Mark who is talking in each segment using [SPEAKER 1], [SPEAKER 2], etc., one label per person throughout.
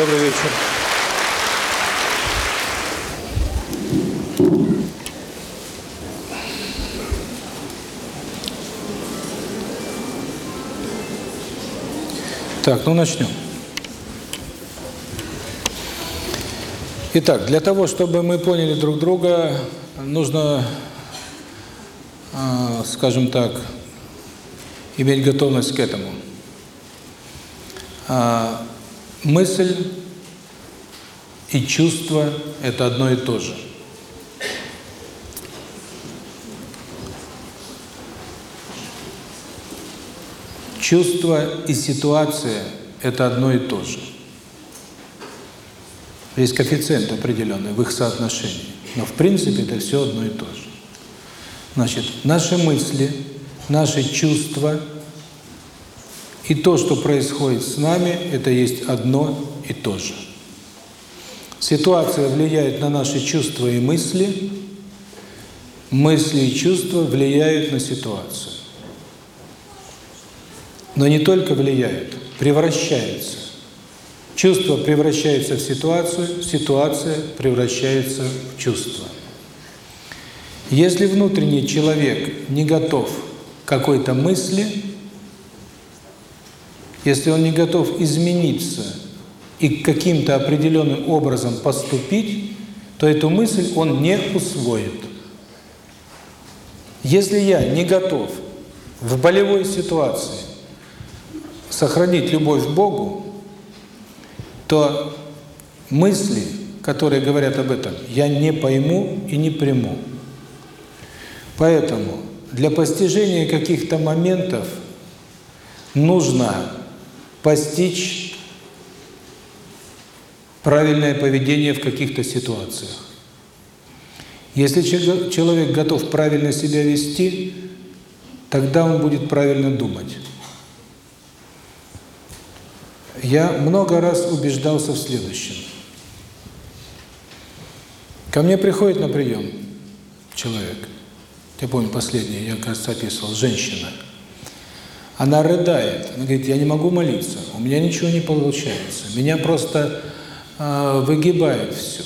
[SPEAKER 1] Добрый вечер. Так, ну начнем. Итак, для того, чтобы мы поняли друг друга, нужно, скажем так, иметь готовность к этому. Мысль и чувство – это одно и то же. Чувство и ситуация – это одно и то же. Есть коэффициент определенный в их соотношении, но в принципе это все одно и то же. Значит, наши мысли, наши чувства – и то, что происходит с нами, это есть одно и то же. Ситуация влияет на наши чувства и мысли, мысли и чувства влияют на ситуацию. Но не только влияют, превращаются. Чувство превращается в ситуацию, ситуация превращается в чувство. Если внутренний человек не готов к какой-то мысли, если он не готов измениться и каким-то определенным образом поступить, то эту мысль он не усвоит. Если я не готов в болевой ситуации сохранить любовь к Богу, то мысли, которые говорят об этом, я не пойму и не приму. Поэтому для постижения каких-то моментов нужно постичь правильное поведение в каких-то ситуациях. Если человек готов правильно себя вести, тогда он будет правильно думать. Я много раз убеждался в следующем. Ко мне приходит на прием человек. Я помню последний, я, кажется, описывал, женщина – она рыдает. Она говорит, я не могу молиться, у меня ничего не получается. Меня просто э, выгибает все.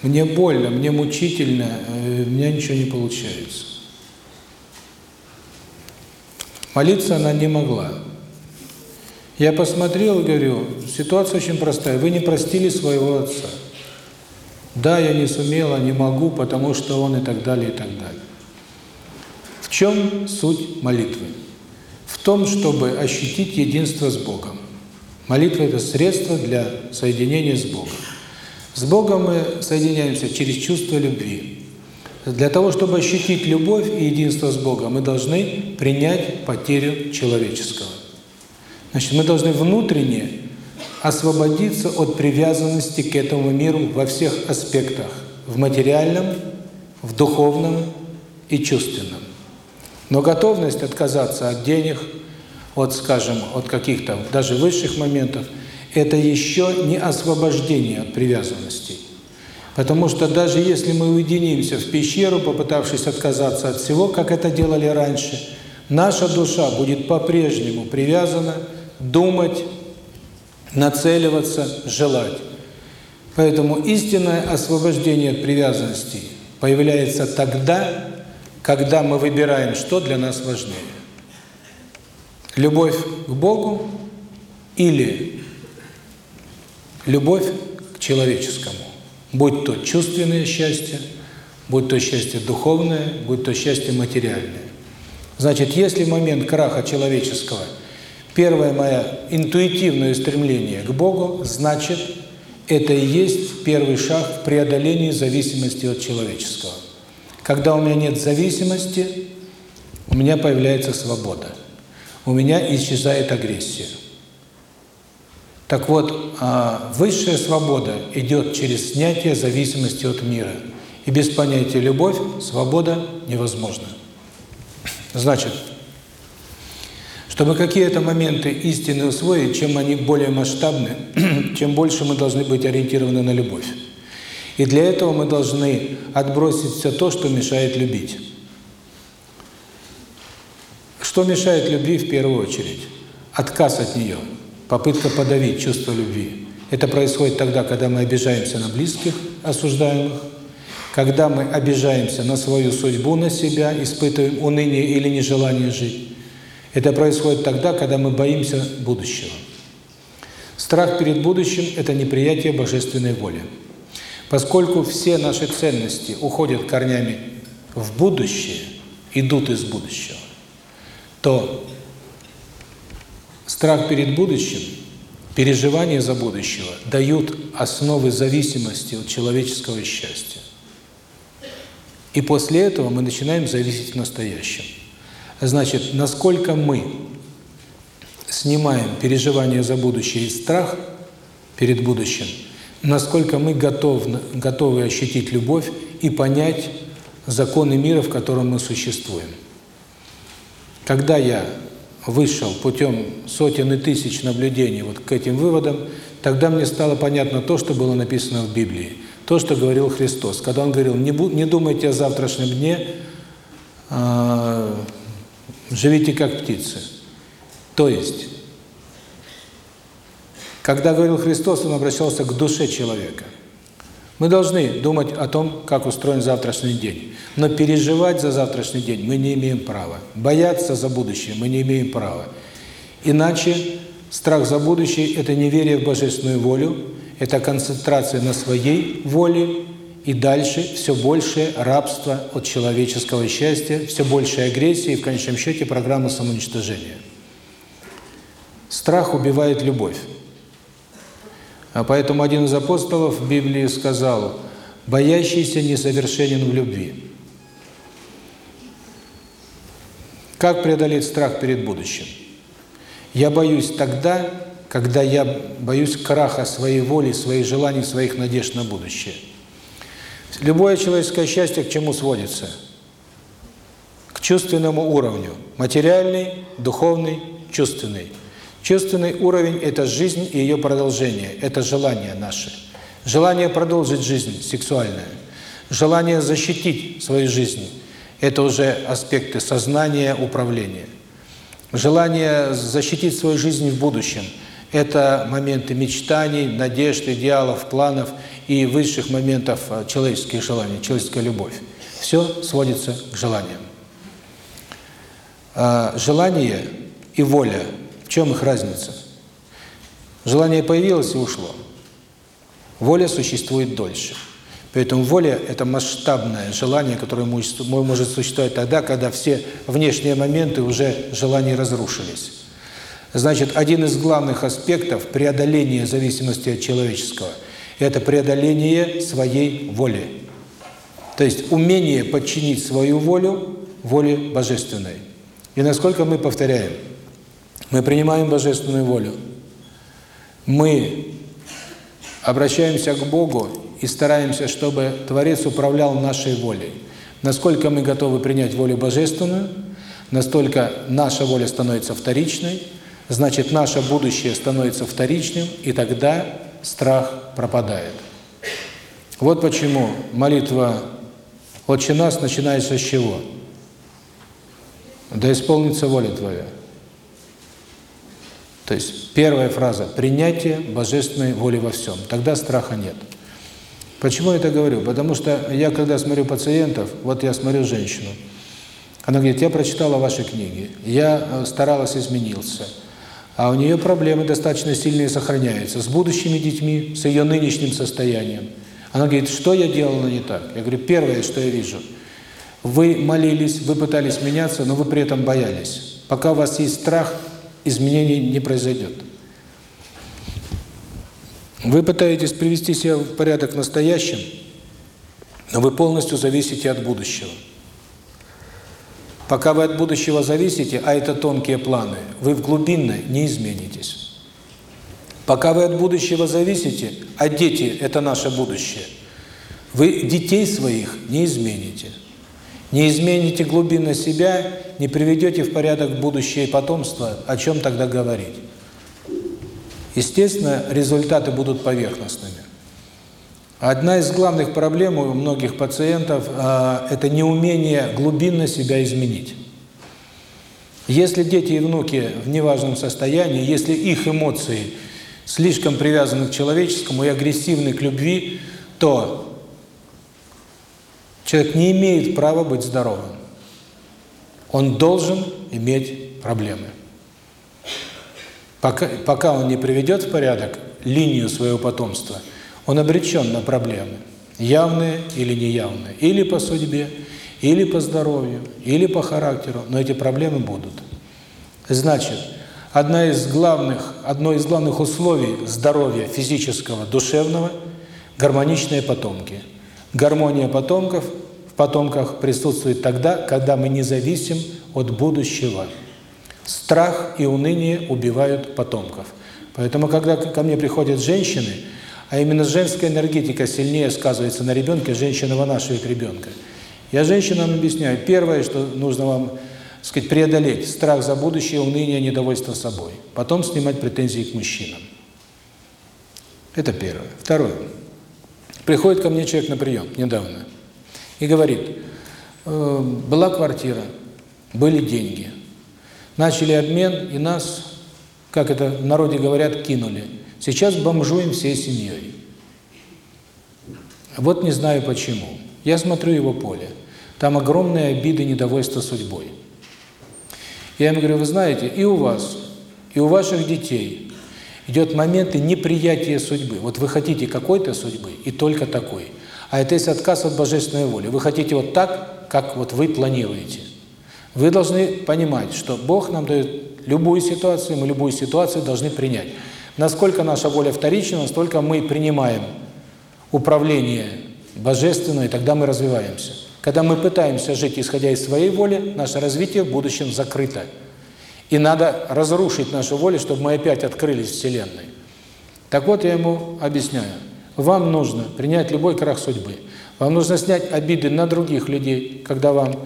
[SPEAKER 1] Мне больно, мне мучительно, э, у меня ничего не получается. Молиться она не могла. Я посмотрел говорю, ситуация очень простая, вы не простили своего отца. Да, я не сумела, не могу, потому что он и так далее, и так далее. В чем суть молитвы? том, чтобы ощутить единство с Богом. Молитва – это средство для соединения с Богом. С Богом мы соединяемся через чувство любви. Для того, чтобы ощутить любовь и единство с Богом, мы должны принять потерю человеческого. Значит, мы должны внутренне освободиться от привязанности к этому миру во всех аспектах – в материальном, в духовном и чувственном. Но готовность отказаться от денег – от, скажем, от каких-то даже высших моментов, это еще не освобождение от привязанностей. Потому что даже если мы уединимся в пещеру, попытавшись отказаться от всего, как это делали раньше, наша душа будет по-прежнему привязана, думать, нацеливаться, желать. Поэтому истинное освобождение от привязанностей появляется тогда, когда мы выбираем, что для нас важнее. Любовь к Богу или любовь к человеческому. Будь то чувственное счастье, будь то счастье духовное, будь то счастье материальное. Значит, если в момент краха человеческого первое мое интуитивное стремление к Богу, значит, это и есть первый шаг в преодолении зависимости от человеческого. Когда у меня нет зависимости, у меня появляется свобода у меня исчезает агрессия. Так вот, а, высшая свобода идет через снятие зависимости от мира. И без понятия «любовь» свобода невозможна. Значит, чтобы какие-то моменты истины усвоить, чем они более масштабны, чем больше мы должны быть ориентированы на любовь. И для этого мы должны отбросить все то, что мешает любить. Что мешает любви в первую очередь? Отказ от нее, попытка подавить чувство любви. Это происходит тогда, когда мы обижаемся на близких, осуждаемых, когда мы обижаемся на свою судьбу, на себя, испытываем уныние или нежелание жить. Это происходит тогда, когда мы боимся будущего. Страх перед будущим – это неприятие божественной воли. Поскольку все наши ценности уходят корнями в будущее, идут из будущего, то страх перед будущим, переживание за будущего дают основы зависимости от человеческого счастья. И после этого мы начинаем зависеть в настоящем. Значит, насколько мы снимаем переживание за будущее и страх перед будущим, насколько мы готовы, готовы ощутить любовь и понять законы мира, в котором мы существуем. Когда я вышел путем сотен и тысяч наблюдений вот к этим выводам, тогда мне стало понятно то, что было написано в Библии, то, что говорил Христос. Когда Он говорил, не, не думайте о завтрашнем дне, э, живите как птицы. То есть, когда говорил Христос, Он обращался к душе человека. Мы должны думать о том, как устроен завтрашний день. Но переживать за завтрашний день мы не имеем права. Бояться за будущее мы не имеем права. Иначе страх за будущее – это неверие в божественную волю, это концентрация на своей воле и дальше все большее рабство от человеческого счастья, все большая агрессия и, в конечном счете, программа самоуничтожения. Страх убивает любовь. А поэтому один из апостолов в Библии сказал, «Боящийся несовершенен в любви». Как преодолеть страх перед будущим? Я боюсь тогда, когда я боюсь краха своей воли, своих желаний, своих надежд на будущее. Любое человеческое счастье к чему сводится? К чувственному уровню. Материальный, духовный, чувственный – Чувственный уровень – это жизнь и ее продолжение, это желание наше. Желание продолжить жизнь сексуальное, желание защитить свою жизнь – это уже аспекты сознания, управления. Желание защитить свою жизнь в будущем – это моменты мечтаний, надежд, идеалов, планов и высших моментов э, человеческих желаний, человеческая любовь. Все сводится к желаниям. Э, желание и воля – в чем их разница? Желание появилось и ушло. Воля существует дольше. Поэтому воля – это масштабное желание, которое может существовать тогда, когда все внешние моменты уже желания разрушились. Значит, один из главных аспектов преодоления зависимости от человеческого – это преодоление своей воли. То есть умение подчинить свою волю воле божественной. И насколько мы повторяем – мы принимаем Божественную волю. Мы обращаемся к Богу и стараемся, чтобы Творец управлял нашей волей. Насколько мы готовы принять волю Божественную, настолько наша воля становится вторичной, значит, наше будущее становится вторичным, и тогда страх пропадает. Вот почему молитва «Отче нас» начинается с чего? «Да исполнится воля Твоя». То есть первая фраза – принятие божественной воли во всем. Тогда страха нет. Почему я это говорю? Потому что я, когда смотрю пациентов, вот я смотрю женщину, она говорит, я прочитала ваши книги, я э, старалась, измениться, А у нее проблемы достаточно сильные сохраняются с будущими детьми, с ее нынешним состоянием. Она говорит, что я делала не так? Я говорю, первое, что я вижу, вы молились, вы пытались меняться, но вы при этом боялись. Пока у вас есть страх, изменений не произойдет. Вы пытаетесь привести себя в порядок настоящим, но вы полностью зависите от будущего. Пока вы от будущего зависите, а это тонкие планы, вы в глубинной не изменитесь. Пока вы от будущего зависите, а дети – это наше будущее, вы детей своих не измените. Не измените глубинно себя не приведете в порядок будущее потомство, о чем тогда говорить? Естественно, результаты будут поверхностными. Одна из главных проблем у многих пациентов э, – это неумение глубинно себя изменить. Если дети и внуки в неважном состоянии, если их эмоции слишком привязаны к человеческому и агрессивны к любви, то человек не имеет права быть здоровым он должен иметь проблемы. Пока, пока он не приведет в порядок линию своего потомства, он обречен на проблемы, явные или неявные, или по судьбе, или по здоровью, или по характеру, но эти проблемы будут. Значит, одна из главных, одно из главных условий здоровья физического, душевного – гармоничные потомки. Гармония потомков – потомках присутствует тогда, когда мы не зависим от будущего. Страх и уныние убивают потомков. Поэтому, когда ко мне приходят женщины, а именно женская энергетика сильнее сказывается на ребенке, женщина вынашивает ребенка. Я женщинам объясняю, первое, что нужно вам сказать, преодолеть страх за будущее, уныние, недовольство собой. Потом снимать претензии к мужчинам. Это первое. Второе. Приходит ко мне человек на прием недавно и говорит, была квартира, были деньги, начали обмен и нас, как это в народе говорят, кинули. Сейчас бомжуем всей семьей. Вот не знаю почему. Я смотрю его поле. Там огромные обиды, недовольство судьбой. Я ему говорю, вы знаете, и у вас, и у ваших детей идет моменты неприятия судьбы. Вот вы хотите какой-то судьбы и только такой – а это есть отказ от божественной воли. Вы хотите вот так, как вот вы планируете. Вы должны понимать, что Бог нам дает любую ситуацию, мы любую ситуацию должны принять. Насколько наша воля вторична, настолько мы принимаем управление божественное, и тогда мы развиваемся. Когда мы пытаемся жить исходя из своей воли, наше развитие в будущем закрыто. И надо разрушить нашу волю, чтобы мы опять открылись Вселенной. Так вот, я ему объясняю. Вам нужно принять любой крах судьбы. Вам нужно снять обиды на других людей, когда вам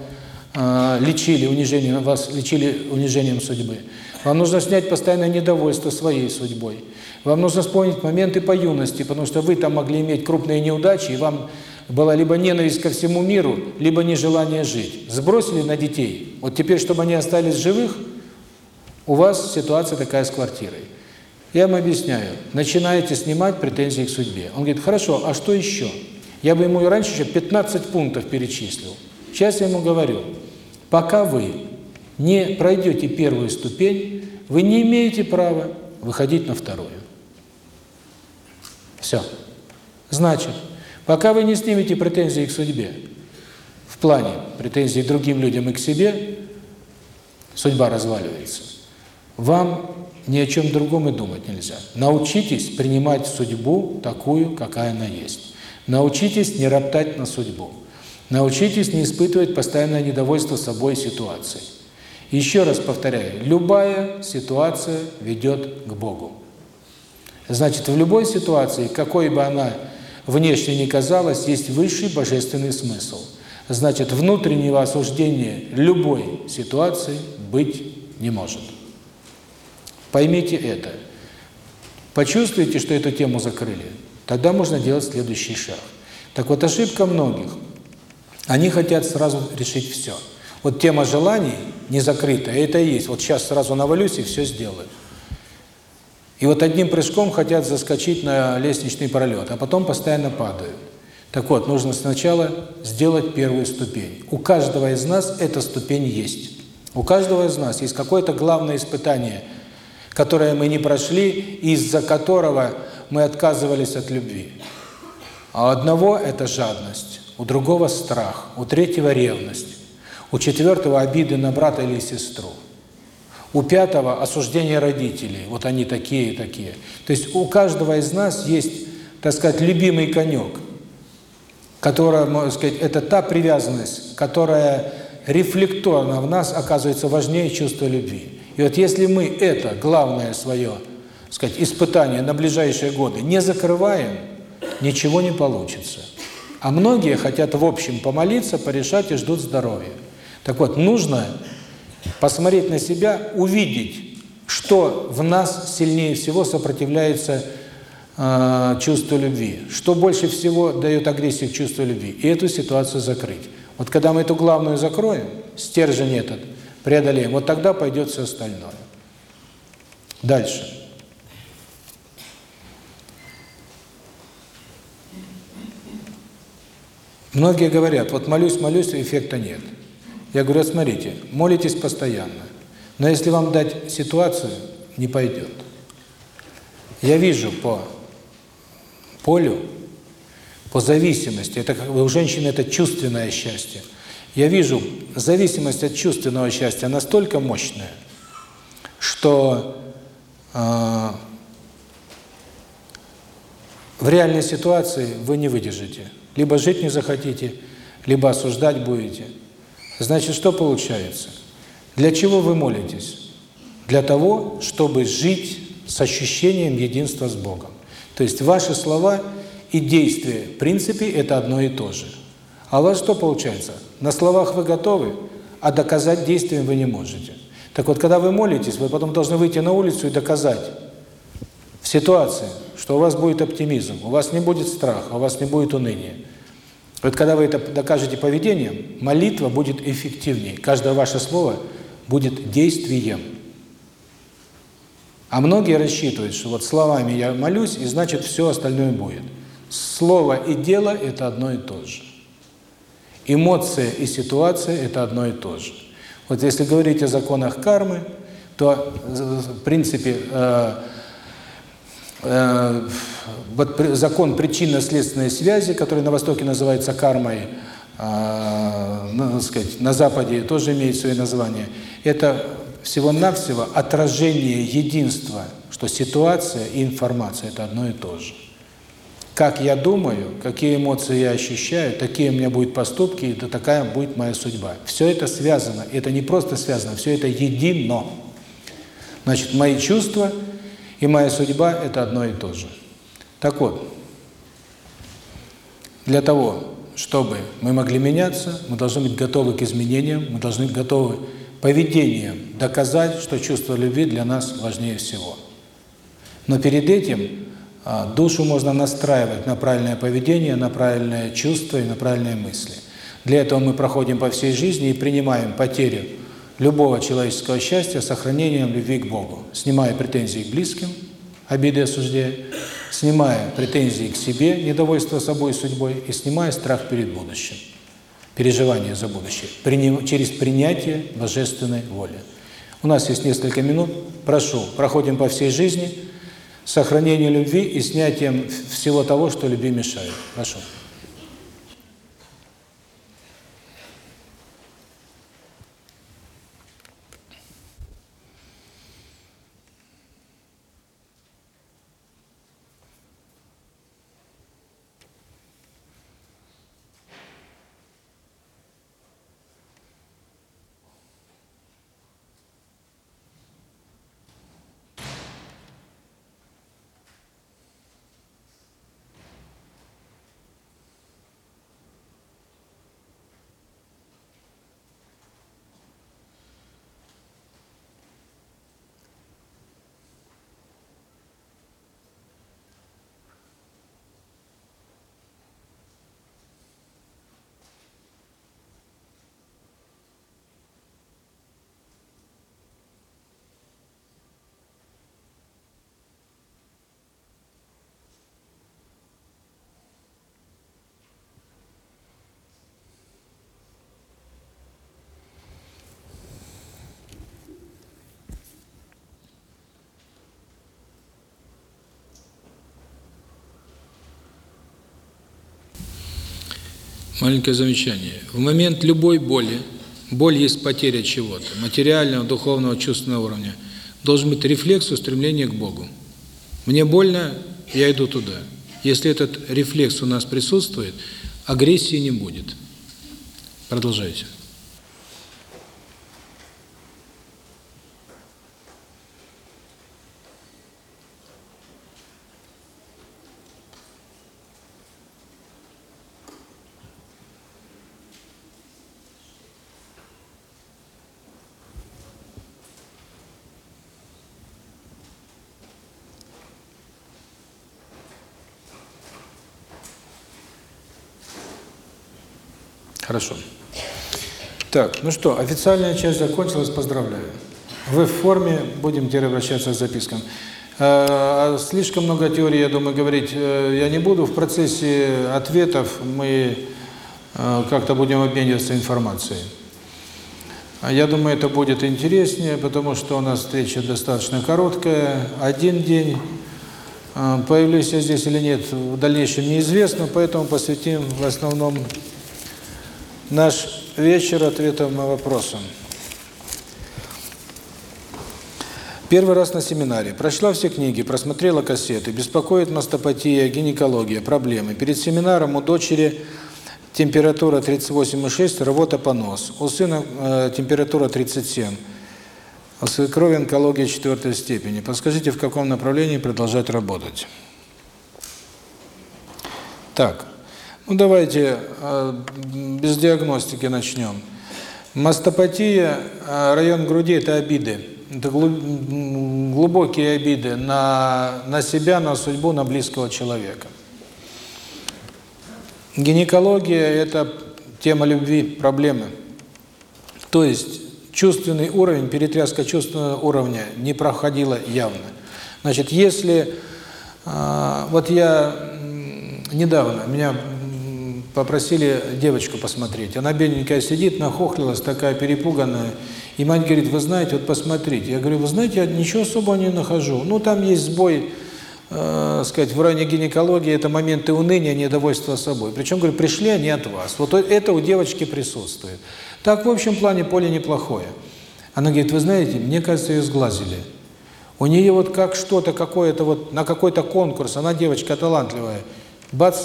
[SPEAKER 1] э, лечили унижение, вас лечили унижением судьбы. Вам нужно снять постоянное недовольство своей судьбой. Вам нужно вспомнить моменты по юности, потому что вы там могли иметь крупные неудачи, и вам была либо ненависть ко всему миру, либо нежелание жить. Сбросили на детей. Вот теперь, чтобы они остались живых, у вас ситуация такая с квартирой. Я ему объясняю, начинаете снимать претензии к судьбе. Он говорит, хорошо, а что еще? Я бы ему и раньше еще 15 пунктов перечислил. Сейчас я ему говорю, пока вы не пройдете первую ступень, вы не имеете права выходить на вторую. Все. Значит, пока вы не снимете претензии к судьбе, в плане претензий другим людям и к себе, судьба разваливается. Вам ни о чем другом и думать нельзя. Научитесь принимать судьбу такую, какая она есть. Научитесь не роптать на судьбу. Научитесь не испытывать постоянное недовольство собой ситуацией. Еще раз повторяю, любая ситуация ведет к Богу. Значит, в любой ситуации, какой бы она внешне ни казалась, есть высший божественный смысл. Значит, внутреннего осуждения любой ситуации быть не может. Поймите это. Почувствуйте, что эту тему закрыли. Тогда можно делать следующий шаг. Так вот, ошибка многих. Они хотят сразу решить все. Вот тема желаний не закрыта, это и есть. Вот сейчас сразу навалюсь и все сделаю. И вот одним прыжком хотят заскочить на лестничный пролет, а потом постоянно падают. Так вот, нужно сначала сделать первую ступень. У каждого из нас эта ступень есть. У каждого из нас есть какое-то главное испытание – которое мы не прошли, из-за которого мы отказывались от любви. А у одного это жадность, у другого страх, у третьего ревность, у четвертого обиды на брата или сестру. У пятого осуждение родителей. Вот они такие и такие. То есть у каждого из нас есть, так сказать, любимый конек, которая, можно сказать, это та привязанность, которая рефлекторно в нас оказывается важнее чувства любви. И вот если мы это, главное свое, сказать, испытание на ближайшие годы не закрываем, ничего не получится. А многие хотят в общем помолиться, порешать и ждут здоровья. Так вот, нужно посмотреть на себя, увидеть, что в нас сильнее всего сопротивляется э, чувству любви, что больше всего дает агрессию к чувству любви, и эту ситуацию закрыть. Вот когда мы эту главную закроем, стержень этот – преодолеем. Вот тогда пойдет все остальное. Дальше. Многие говорят, вот молюсь, молюсь, эффекта нет. Я говорю, смотрите, молитесь постоянно. Но если вам дать ситуацию, не пойдет. Я вижу по полю, по зависимости, это как бы у женщины это чувственное счастье – я вижу зависимость от чувственного счастья настолько мощная, что э, в реальной ситуации вы не выдержите. Либо жить не захотите, либо осуждать будете. Значит, что получается? Для чего вы молитесь? Для того, чтобы жить с ощущением единства с Богом. То есть ваши слова и действия, в принципе, это одно и то же. А у вас что получается? На словах вы готовы, а доказать действием вы не можете. Так вот, когда вы молитесь, вы потом должны выйти на улицу и доказать в ситуации, что у вас будет оптимизм, у вас не будет страха, у вас не будет уныния. Вот когда вы это докажете поведением, молитва будет эффективнее. Каждое ваше слово будет действием. А многие рассчитывают, что вот словами я молюсь, и значит все остальное будет. Слово и дело – это одно и то же. Эмоция и ситуация – это одно и то же. Вот если говорить о законах кармы, то, в принципе, э, э, вот закон причинно-следственной связи, который на Востоке называется кармой, э, ну, сказать, на Западе тоже имеет свое название, это всего-навсего отражение единства, что ситуация и информация – это одно и то же. Как я думаю, какие эмоции я ощущаю, такие у меня будут поступки, и такая будет моя судьба. Все это связано. Это не просто связано, все это едино. Значит, мои чувства и моя судьба – это одно и то же. Так вот, для того, чтобы мы могли меняться, мы должны быть готовы к изменениям, мы должны быть готовы поведением доказать, что чувство любви для нас важнее всего. Но перед этим а, душу можно настраивать на правильное поведение, на правильное чувство и на правильные мысли. Для этого мы проходим по всей жизни и принимаем потерю любого человеческого счастья сохранением любви к Богу, снимая претензии к близким, обиды и осуждения, снимая претензии к себе, недовольство собой и судьбой, и снимая страх перед будущим, переживание за будущее, приним, через принятие божественной воли. У нас есть несколько минут. Прошу, проходим по всей жизни – сохранение любви и снятием всего того, что любви мешает. хорошо Маленькое замечание. В момент любой боли, боль есть потеря чего-то, материального, духовного, чувственного уровня, должен быть рефлекс устремления к Богу. Мне больно, я иду туда. Если этот рефлекс у нас присутствует, агрессии не будет. Продолжайте. Так, ну что, официальная часть закончилась, поздравляю. Вы в форме, будем теперь обращаться с записками. Э, слишком много теории, я думаю, говорить э, я не буду. В процессе ответов мы э, как-то будем обмениваться информацией. Я думаю, это будет интереснее, потому что у нас встреча достаточно короткая, один день. Появлюсь я здесь или нет, в дальнейшем неизвестно, поэтому посвятим в основном наш вечер ответом на вопросы. Первый раз на семинаре. Прочла все книги, просмотрела кассеты. Беспокоит мастопатия, гинекология, проблемы. Перед семинаром у дочери температура 38,6, рвота понос. У сына э, температура 37. Крови онкология четвертой степени. Подскажите, в каком направлении продолжать работать? Так. Ну давайте э, без диагностики начнем. Мастопатия, э, район груди – это обиды. Это глубокие обиды на, на себя, на судьбу, на близкого человека. Гинекология – это тема любви, проблемы. То есть чувственный уровень, перетряска чувственного уровня не проходила явно. Значит, если... Э, вот я недавно, меня попросили девочку посмотреть. Она бедненькая сидит, нахохлилась, такая перепуганная. И мать говорит, вы знаете, вот посмотрите. Я говорю, вы знаете, я ничего особо не нахожу. Ну, там есть сбой, э, сказать, в районе гинекологии, это моменты уныния, недовольства собой. Причем, говорю, пришли они от вас. Вот это у девочки присутствует. Так, в общем плане поле неплохое. Она говорит, вы знаете, мне кажется, ее сглазили. У нее вот как что-то какое-то вот, на какой-то конкурс, она девочка талантливая, бац,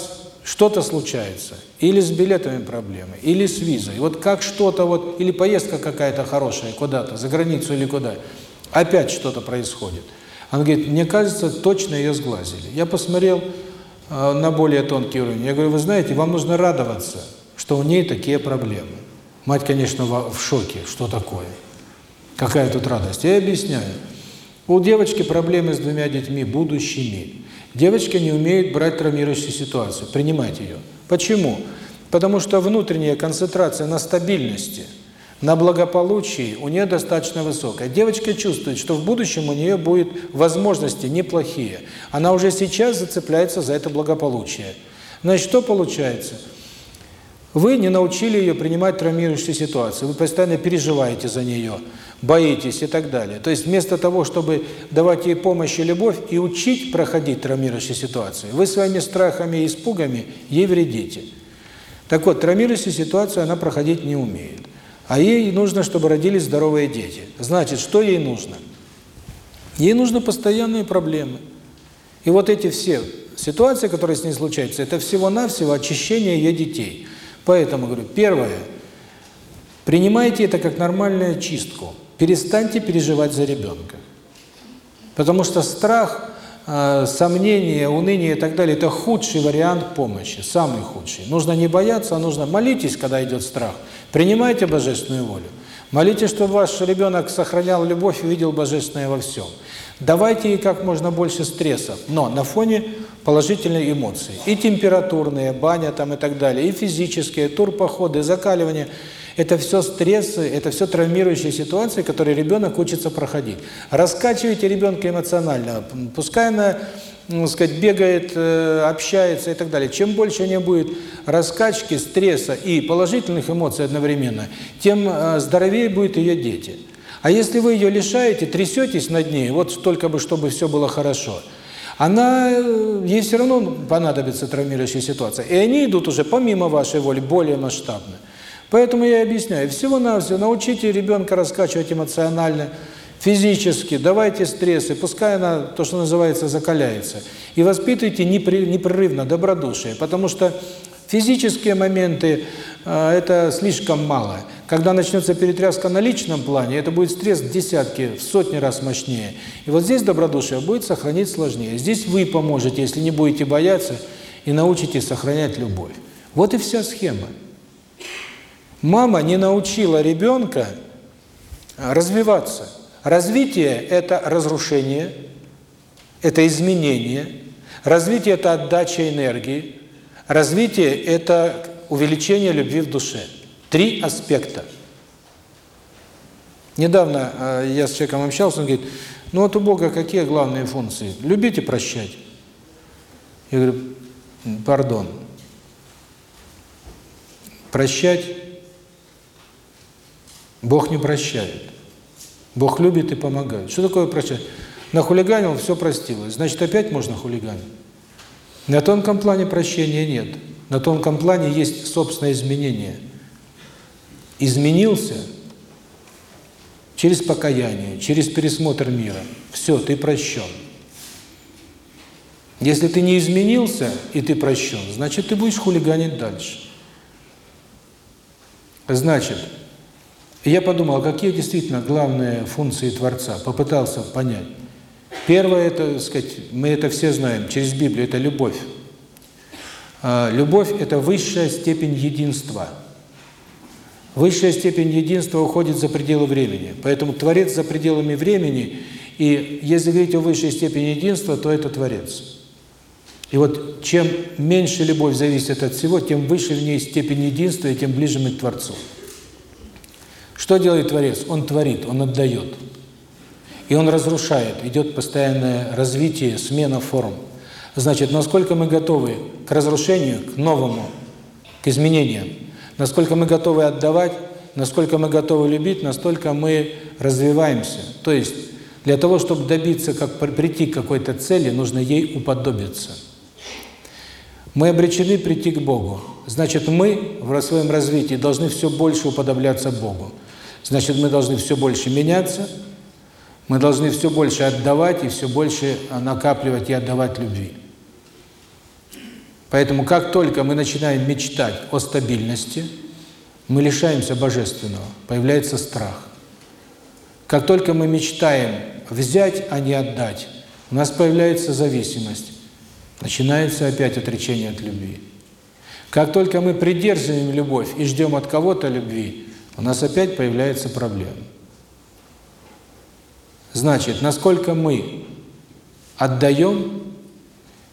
[SPEAKER 1] что-то случается, или с билетами проблемы, или с визой, вот как что-то, вот или поездка какая-то хорошая куда-то, за границу или куда, опять что-то происходит. Он говорит, мне кажется, точно ее сглазили. Я посмотрел э, на более тонкий уровень, я говорю, вы знаете, вам нужно радоваться, что у ней такие проблемы. Мать, конечно, в шоке, что такое, какая тут радость. Я объясняю, у девочки проблемы с двумя детьми будущими, Девочка не умеет брать травмирующую ситуацию, принимать ее. Почему? Потому что внутренняя концентрация на стабильности, на благополучии у нее достаточно высокая. Девочка чувствует, что в будущем у нее будут возможности неплохие. Она уже сейчас зацепляется за это благополучие. Значит, что получается? Вы не научили ее принимать травмирующие ситуации. Вы постоянно переживаете за нее боитесь и так далее. То есть вместо того, чтобы давать ей помощь и любовь и учить проходить травмирующие ситуации, вы своими страхами и испугами ей вредите. Так вот, травмирующую ситуацию она проходить не умеет. А ей нужно, чтобы родились здоровые дети. Значит, что ей нужно? Ей нужны постоянные проблемы. И вот эти все ситуации, которые с ней случаются, это всего-навсего очищение ее детей. Поэтому, говорю, первое, принимайте это как нормальную чистку – перестаньте переживать за ребенка. Потому что страх, э, сомнение, уныние и так далее – это худший вариант помощи, самый худший. Нужно не бояться, а нужно молитесь, когда идет страх. Принимайте божественную волю. Молитесь, чтобы ваш ребенок сохранял любовь и видел божественное во всем. Давайте ей как можно больше стрессов, но на фоне положительной эмоции. И температурные, баня там и так далее, и физические, турпоходы, закаливание – это все стрессы, это все травмирующие ситуации, которые ребенок учится проходить. Раскачивайте ребенка эмоционально, пускай она ну, сказать, бегает, э, общается и так далее. Чем больше у нее будет раскачки, стресса и положительных эмоций одновременно, тем э, здоровее будут ее дети. А если вы ее лишаете, трясетесь над ней, вот только бы, чтобы все было хорошо, она, э, ей все равно понадобится травмирующая ситуация. И они идут уже помимо вашей воли более масштабно. Поэтому я объясняю, всего-навсего научите ребенка раскачивать эмоционально, физически, давайте стрессы, пускай она, то, что называется, закаляется. И воспитывайте непрерывно добродушие, потому что физические моменты э, это слишком мало. Когда начнется перетряска на личном плане, это будет стресс в десятки, в сотни раз мощнее. И вот здесь добродушие будет сохранить сложнее. Здесь вы поможете, если не будете бояться, и научите сохранять любовь. Вот и вся схема. Мама не научила ребенка развиваться. Развитие – это разрушение, это изменение. Развитие – это отдача энергии. Развитие – это увеличение любви в душе. Три аспекта. Недавно э, я с человеком общался, он говорит, ну вот у Бога какие главные функции? Любить и прощать. Я говорю, пардон. Прощать Бог не прощает. Бог любит и помогает. Что такое прощать? На Нахулиганил, все простилось. Значит, опять можно хулиганить. На тонком плане прощения нет. На тонком плане есть собственное изменение. Изменился через покаяние, через пересмотр мира. Все, ты прощен. Если ты не изменился и ты прощен, значит, ты будешь хулиганить дальше. Значит, я подумал, какие действительно главные функции Творца, попытался понять. Первое, это, сказать, мы это все знаем, через Библию, это любовь. А, любовь – это высшая степень единства. Высшая степень единства уходит за пределы времени. Поэтому Творец за пределами времени, и если говорить о высшей степени единства, то это Творец. И вот чем меньше любовь зависит от всего, тем выше в ней степень единства, и тем ближе мы к Творцу. Что делает Творец? Он творит, Он отдает. И Он разрушает, идет постоянное развитие, смена форм. Значит, насколько мы готовы к разрушению, к новому, к изменениям, насколько мы готовы отдавать, насколько мы готовы любить, настолько мы развиваемся. То есть для того, чтобы добиться, как прийти к какой-то цели, нужно ей уподобиться. Мы обречены прийти к Богу. Значит, мы в своем развитии должны все больше уподобляться Богу. Значит, мы должны все больше меняться, мы должны все больше отдавать и все больше э, накапливать и отдавать любви. Поэтому как только мы начинаем мечтать о стабильности, мы лишаемся божественного, появляется страх. Как только мы мечтаем взять, а не отдать, у нас появляется зависимость. Начинается опять отречение от любви. Как только мы придерживаем любовь и ждем от кого-то любви, у нас опять появляется проблема. Значит, насколько мы отдаем,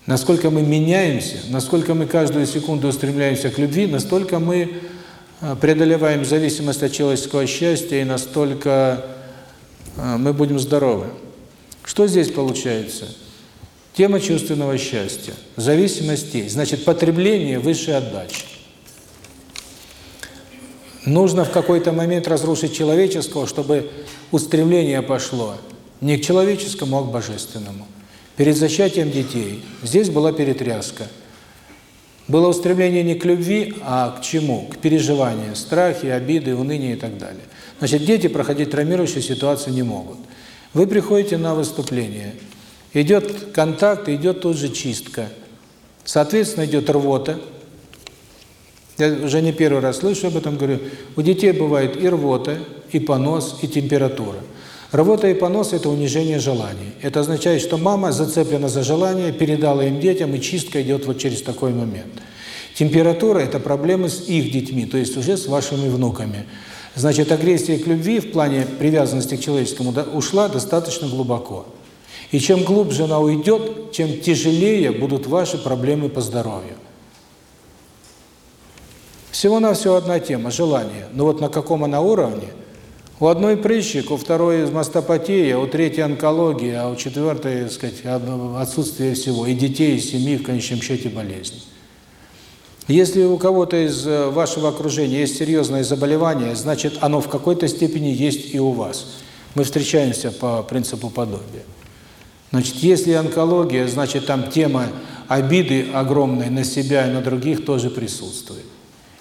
[SPEAKER 1] насколько мы меняемся, насколько мы каждую секунду устремляемся к любви, настолько мы э, преодолеваем зависимость от человеческого счастья и настолько э, мы будем здоровы. Что здесь получается? Тема чувственного счастья. Зависимость есть. Значит, потребление выше отдачи. Нужно в какой-то момент разрушить человеческого, чтобы устремление пошло не к человеческому, а к божественному. Перед зачатием детей здесь была перетряска. Было устремление не к любви, а к чему? К переживанию, страхи, обиды, уныния и так далее. Значит, дети проходить травмирующую ситуацию не могут. Вы приходите на выступление. Идет контакт, идет тут же чистка. Соответственно, идет рвота – я уже не первый раз слышу об этом, говорю, у детей бывает и рвота, и понос, и температура. Рвота и понос – это унижение желаний. Это означает, что мама зацеплена за желание, передала им детям, и чистка идет вот через такой момент. Температура – это проблемы с их детьми, то есть уже с вашими внуками. Значит, агрессия к любви в плане привязанности к человеческому ушла достаточно глубоко. И чем глубже она уйдет, тем тяжелее будут ваши проблемы по здоровью. Всего-навсего одна тема – желание. Но вот на каком она уровне? У одной прыщик, у второй мастопатия, у третьей онкология, а у четвертой, так сказать, отсутствие всего. И детей, и семьи, в конечном счете, болезни. Если у кого-то из э, вашего окружения есть серьезное заболевание, значит, оно в какой-то степени есть и у вас. Мы встречаемся по принципу подобия. Значит, если онкология, значит, там тема обиды огромной на себя и на других тоже присутствует.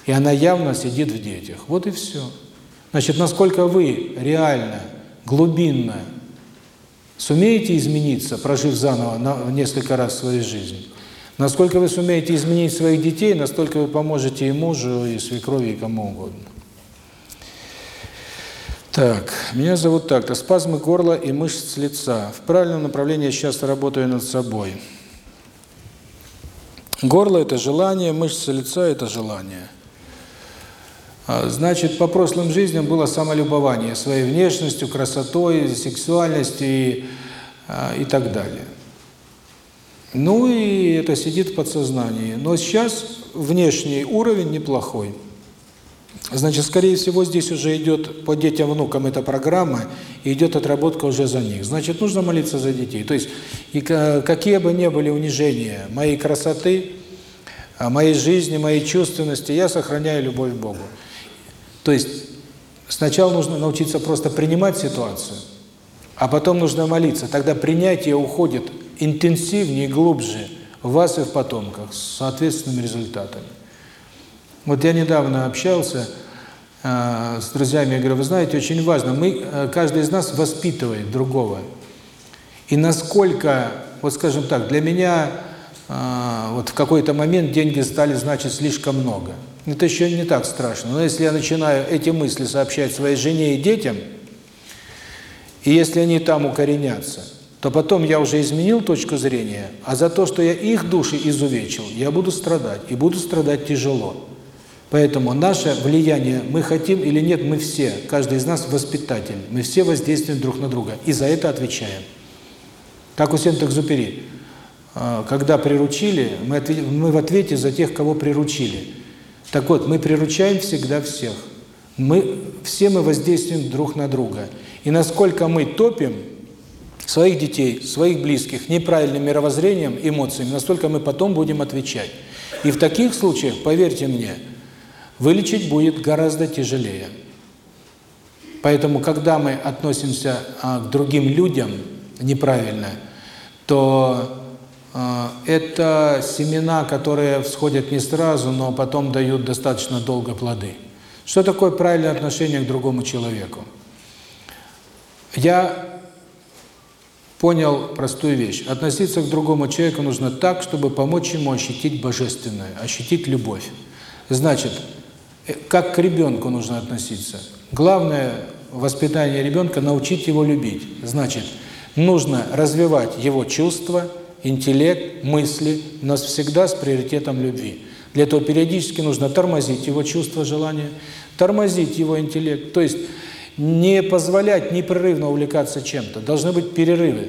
[SPEAKER 1] И она явно сидит в детях. Вот и все. Значит, насколько вы реально, глубинно сумеете измениться, прожив заново на, несколько раз свою жизнь, насколько вы сумеете изменить своих детей, настолько вы поможете и мужу, и свекрови, и кому угодно. Так, меня зовут так-то. Спазмы горла и мышц лица. В правильном направлении я сейчас работаю над собой. Горло – это желание, мышцы лица – это желание. А, значит, по прошлым жизням было самолюбование своей внешностью, красотой, сексуальностью и, а, и так далее. Ну и это сидит в подсознании. Но сейчас внешний уровень неплохой. Значит, скорее всего, здесь уже идет по детям, внукам эта программа, и идет отработка уже за них. Значит, нужно молиться за детей. То есть, и какие бы ни были унижения моей красоты, а, моей жизни, моей чувственности, я сохраняю любовь к Богу. То есть сначала нужно научиться просто принимать ситуацию, а потом нужно молиться. Тогда принятие уходит интенсивнее, глубже в вас и в потомках с соответственными результатами. Вот я недавно общался э, с друзьями, я говорю, вы знаете, очень важно, мы, э, каждый из нас воспитывает другого. И насколько, вот скажем так, для меня э, вот в какой-то момент деньги стали значить слишком много – это еще не так страшно. Но если я начинаю эти мысли сообщать своей жене и детям, и если они там укоренятся, то потом я уже изменил точку зрения, а за то, что я их души изувечил, я буду страдать, и буду страдать тяжело. Поэтому наше влияние, мы хотим или нет, мы все, каждый из нас воспитатель, мы все воздействуем друг на друга, и за это отвечаем. Так у Сент-Экзупери, а, когда приручили, мы в ответе за тех, кого приручили – так вот, мы приручаем всегда всех. Мы, все мы воздействуем друг на друга. И насколько мы топим своих детей, своих близких неправильным мировоззрением, эмоциями, настолько мы потом будем отвечать. И в таких случаях, поверьте мне, вылечить будет гораздо тяжелее. Поэтому, когда мы относимся а, к другим людям неправильно, то это семена, которые всходят не сразу, но потом дают достаточно долго плоды. Что такое правильное отношение к другому человеку? Я понял простую вещь. Относиться к другому человеку нужно так, чтобы помочь ему ощутить божественное, ощутить любовь. Значит, как к ребенку нужно относиться. Главное воспитание ребенка – научить его любить. Значит, нужно развивать его чувства – интеллект, мысли у нас всегда с приоритетом любви. Для этого периодически нужно тормозить его чувство, желания, тормозить его интеллект. То есть не позволять непрерывно увлекаться чем-то. Должны быть перерывы.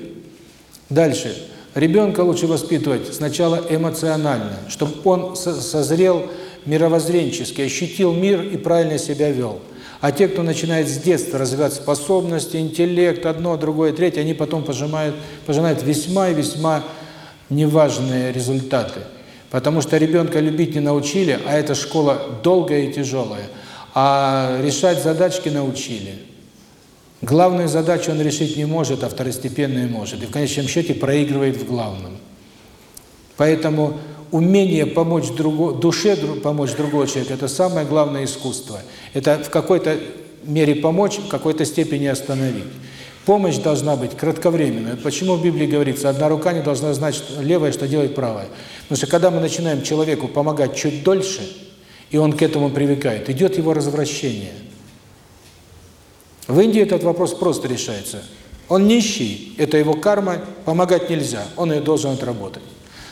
[SPEAKER 1] Дальше. Ребенка лучше воспитывать сначала эмоционально, чтобы он созрел мировоззренчески, ощутил мир и правильно себя вел. А те, кто начинает с детства развивать способности, интеллект, одно, другое, третье, они потом пожимают, пожинают весьма и весьма неважные результаты. Потому что ребенка любить не научили, а эта школа долгая и тяжелая. А решать задачки научили. Главную задачу он решить не может, а второстепенную может. И в конечном счете проигрывает в главном. Поэтому умение помочь другу, душе помочь другого человека – это самое главное искусство. Это в какой-то мере помочь, в какой-то степени остановить. Помощь должна быть кратковременной. Почему в Библии говорится, одна рука не должна знать левое, что делает правое? Потому что когда мы начинаем человеку помогать чуть дольше, и он к этому привыкает, идет его развращение. В Индии этот вопрос просто решается. Он нищий, это его карма, помогать нельзя, он ее должен отработать.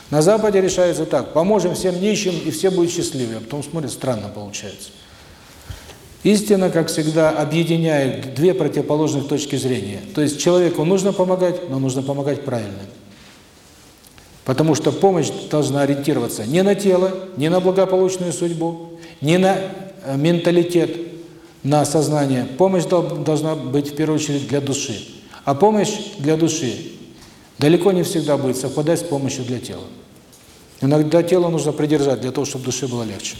[SPEAKER 1] На Западе решается так, поможем всем нищим, и все будут счастливы. А потом смотрят, странно получается. Истина, как всегда, объединяет две противоположных точки зрения. То есть человеку нужно помогать, но нужно помогать правильно. Потому что помощь должна ориентироваться не на тело, не на благополучную судьбу, не на э, менталитет, на сознание. Помощь должна быть в первую очередь для души. А помощь для души далеко не всегда будет совпадать с помощью для тела. Иногда тело нужно придержать для того, чтобы душе было легче.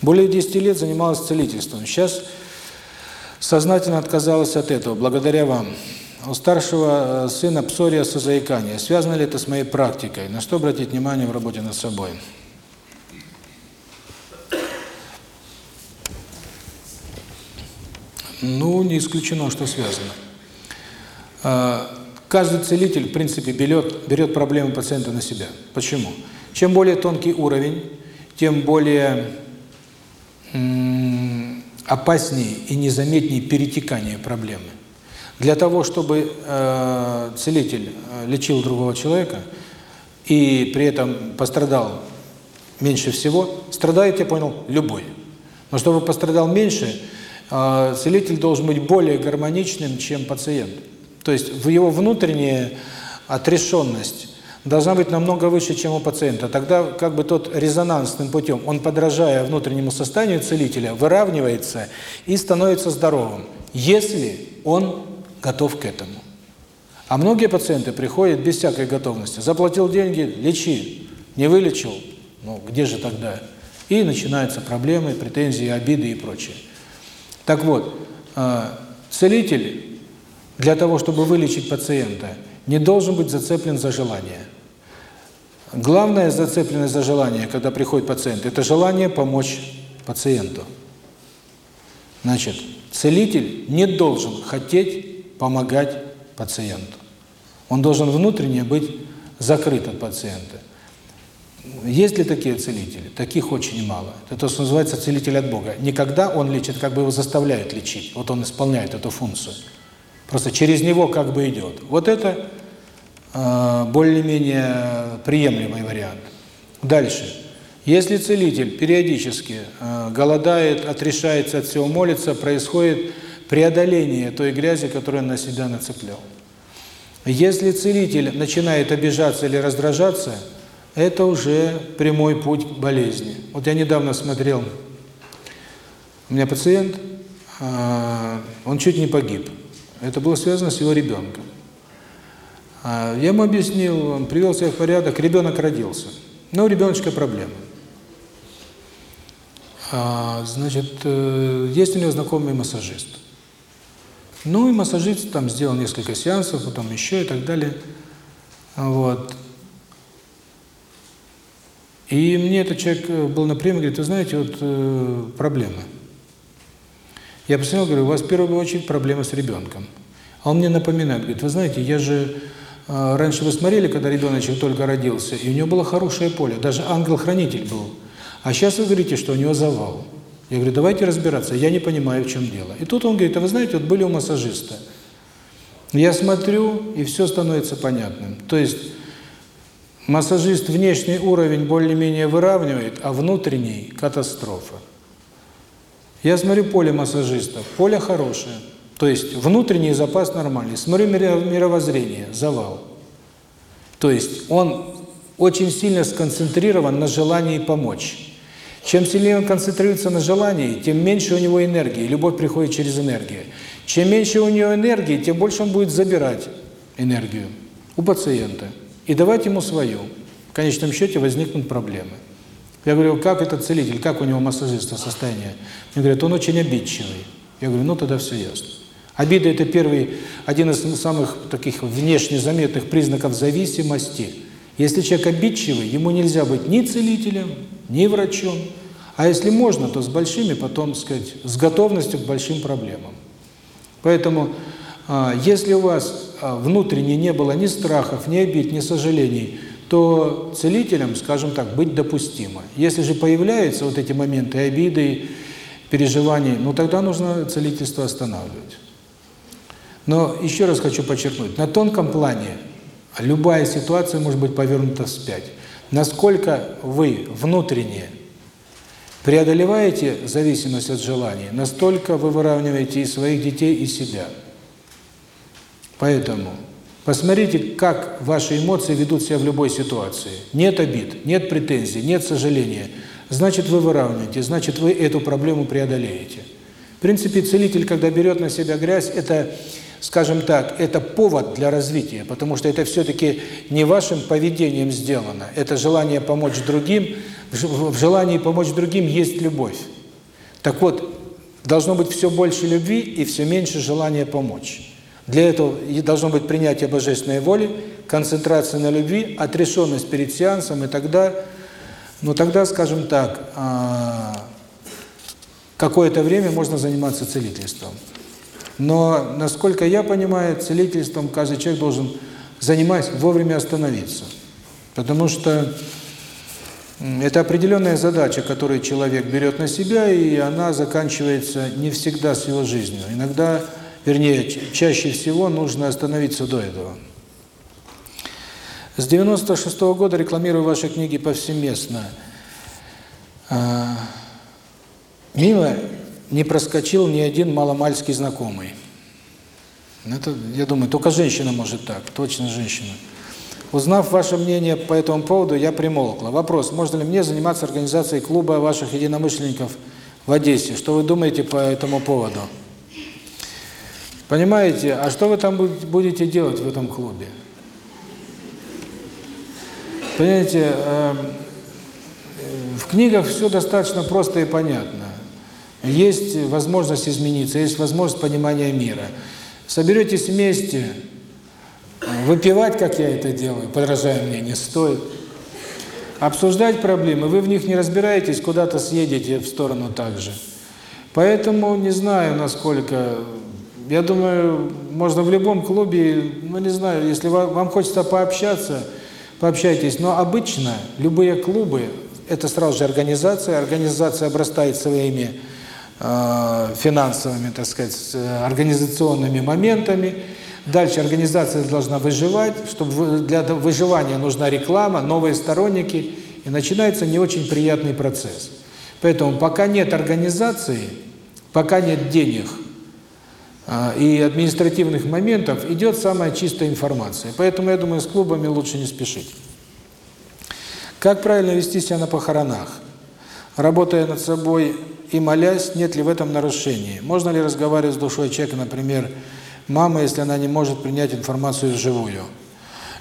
[SPEAKER 1] Более 10 лет занималась целительством. Сейчас сознательно отказалась от этого, благодаря вам. У старшего э, сына псориаса заикания. Связано ли это с моей практикой? На что обратить внимание в работе над собой? Ну, не исключено, что связано. Э, каждый целитель, в принципе, берет, берет проблемы пациента на себя. Почему? Чем более тонкий уровень, тем более опаснее и незаметнее перетекание проблемы. Для того, чтобы э, целитель э, лечил другого человека и при этом пострадал меньше всего, страдает, я понял, любой. Но чтобы пострадал меньше, э, целитель должен быть более гармоничным, чем пациент. То есть в его внутренняя отрешенность должна быть намного выше, чем у пациента. Тогда как бы тот резонансным путем, он подражая внутреннему состоянию целителя, выравнивается и становится здоровым, если он готов к этому. А многие пациенты приходят без всякой готовности. Заплатил деньги, лечи. Не вылечил, ну где же тогда? И начинаются проблемы, претензии, обиды и прочее. Так вот, э, целитель для того, чтобы вылечить пациента, не должен быть зацеплен за желание. Главная зацепленность за желание, когда приходит пациент, это желание помочь пациенту. Значит, целитель не должен хотеть помогать пациенту. Он должен внутренне быть закрыт от пациента. Есть ли такие целители? Таких очень мало. Это то, что называется целитель от Бога. Никогда он лечит, как бы его заставляют лечить. Вот он исполняет эту функцию. Просто через него как бы идет. Вот это более-менее приемлемый вариант. Дальше. Если целитель периодически голодает, отрешается от всего, молится, происходит преодоление той грязи, которую он на себя нацеплял. Если целитель начинает обижаться или раздражаться, это уже прямой путь к болезни. Вот я недавно смотрел, у меня пациент, он чуть не погиб. Это было связано с его ребенком. А, я ему объяснил, он привел себя в порядок, ребенок родился. Но у ребеночка проблемы. А, значит, э, есть у него знакомый массажист. Ну и массажист там сделал несколько сеансов, потом еще и так далее. Вот. И мне этот человек э, был на напрямую, говорит, вы знаете, вот э, проблемы. Я посмотрел, говорю, у вас в первую очередь проблема с ребенком. А он мне напоминает, говорит, вы знаете, я же Раньше вы смотрели, когда ребеночек только родился, и у него было хорошее поле, даже ангел-хранитель был. А сейчас вы говорите, что у него завал. Я говорю, давайте разбираться, я не понимаю, в чем дело. И тут он говорит, а вы знаете, вот были у массажиста. Я смотрю, и все становится понятным. То есть массажист внешний уровень более-менее выравнивает, а внутренний – катастрофа. Я смотрю поле массажиста, поле хорошее – то есть внутренний запас нормальный. Смотри мировоззрение, завал. То есть он очень сильно сконцентрирован на желании помочь. Чем сильнее он концентрируется на желании, тем меньше у него энергии. Любовь приходит через энергию. Чем меньше у него энергии, тем больше он будет забирать энергию у пациента и давать ему свою. В конечном счете возникнут проблемы. Я говорю, как этот целитель, как у него массажиста состояние? Он говорит, он очень обидчивый. Я говорю, ну тогда все ясно. Обида – это первый, один из самых таких внешне заметных признаков зависимости. Если человек обидчивый, ему нельзя быть ни целителем, ни врачом, а если можно, то с большими, потом, сказать, с готовностью к большим проблемам. Поэтому, а, если у вас а, внутренне не было ни страхов, ни обид, ни сожалений, то целителям, скажем так, быть допустимо. Если же появляются вот эти моменты обиды, переживаний, ну тогда нужно целительство останавливать. Но еще раз хочу подчеркнуть, на тонком плане любая ситуация может быть повернута вспять. Насколько вы внутренне преодолеваете зависимость от желаний, настолько вы выравниваете и своих детей, и себя. Поэтому посмотрите, как ваши эмоции ведут себя в любой ситуации. Нет обид, нет претензий, нет сожаления. Значит, вы выравниваете, значит, вы эту проблему преодолеете. В принципе, целитель, когда берет на себя грязь, это скажем так, это повод для развития, потому что это все-таки не вашим поведением сделано. Это желание помочь другим. В желании помочь другим есть любовь. Так вот, должно быть все больше любви и все меньше желания помочь. Для этого должно быть принятие божественной воли, концентрация на любви, отрешенность перед сеансом, и тогда, ну тогда, скажем так, а, какое-то время можно заниматься целительством. Но, насколько я понимаю, целительством каждый человек должен занимаясь, вовремя остановиться. Потому что это определенная задача, которую человек берет на себя, и она заканчивается не всегда с его жизнью. Иногда, вернее, чаще всего нужно остановиться до этого. С 96 -го года рекламирую ваши книги повсеместно. А, Мимо не проскочил ни один маломальский знакомый. Ну, это, я думаю, только женщина может так, точно женщина. Узнав ваше мнение по этому поводу, я примолкла. Вопрос, можно ли мне заниматься организацией клуба ваших единомышленников в Одессе? Что вы думаете по этому поводу? Понимаете, а что вы там будете делать в этом клубе? Понимаете, эм, э, в книгах все достаточно просто и понятно. Есть возможность измениться, есть возможность понимания мира. Соберетесь вместе, выпивать, как я это делаю, подражая мне, не стоит. Обсуждать проблемы, вы в них не разбираетесь, куда-то съедете в сторону также. Поэтому не знаю, насколько... Я думаю, можно в любом клубе, ну не знаю, если вам, вам хочется пообщаться, пообщайтесь. Но обычно любые клубы, это сразу же организация, организация обрастает своими финансовыми, так сказать, организационными моментами. Дальше организация должна выживать, чтобы для выживания нужна реклама, новые сторонники, и начинается не очень приятный процесс. Поэтому пока нет организации, пока нет денег а, и административных моментов, идет самая чистая информация. Поэтому, я думаю, с клубами лучше не спешить. Как правильно вести себя на похоронах? Работая над собой, и молясь, нет ли в этом нарушения? Можно ли разговаривать с душой человека, например, мама, если она не может принять информацию живую?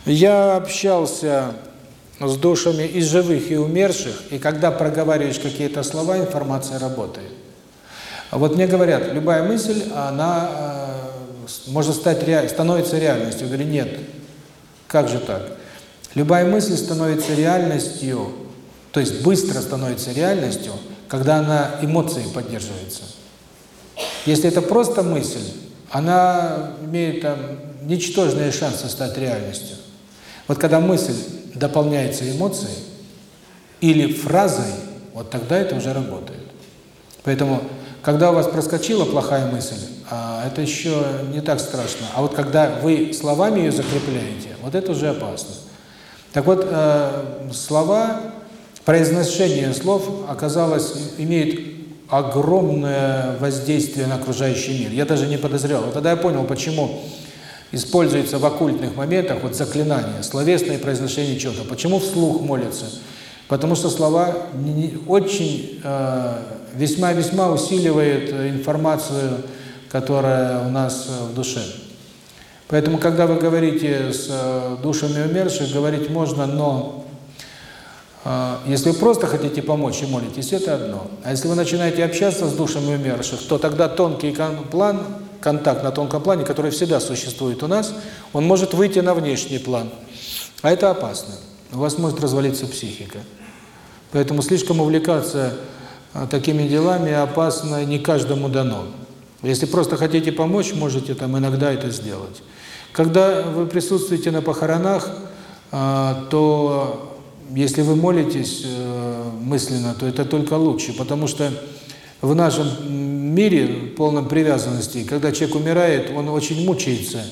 [SPEAKER 1] Я общался с душами и живых, и умерших, и когда проговариваешь какие-то слова, информация работает. Вот мне говорят, любая мысль, она э, может стать реаль... становится реальностью. Я говорю, нет. Как же так? Любая мысль становится реальностью, то есть быстро становится реальностью, когда она эмоции поддерживается. Если это просто мысль, она имеет там ничтожные шансы стать реальностью. Вот когда мысль дополняется эмоцией или фразой, вот тогда это уже работает. Поэтому, когда у вас проскочила плохая мысль, а это еще не так страшно. А вот когда вы словами ее закрепляете, вот это уже опасно. Так вот, э, слова произношение слов оказалось имеет огромное воздействие на окружающий мир. Я даже не подозревал. Вот тогда я понял, почему используется в оккультных моментах вот заклинание, словесное произношение чего-то. Почему вслух молятся? Потому что слова очень э, весьма-весьма усиливают информацию, которая у нас э, в душе. Поэтому, когда вы говорите с э, душами умерших, говорить можно, но а, если вы просто хотите помочь и молитесь, это одно. А если вы начинаете общаться с душами умерших, то тогда тонкий план, контакт на тонком плане, который всегда существует у нас, он может выйти на внешний план. А это опасно. У вас может развалиться психика. Поэтому слишком увлекаться а, такими делами опасно, не каждому дано. Если просто хотите помочь, можете там иногда это сделать. Когда вы присутствуете на похоронах, а, то если вы молитесь э, мысленно, то это только лучше, потому что в нашем мире полном привязанности, когда человек умирает, он очень мучается.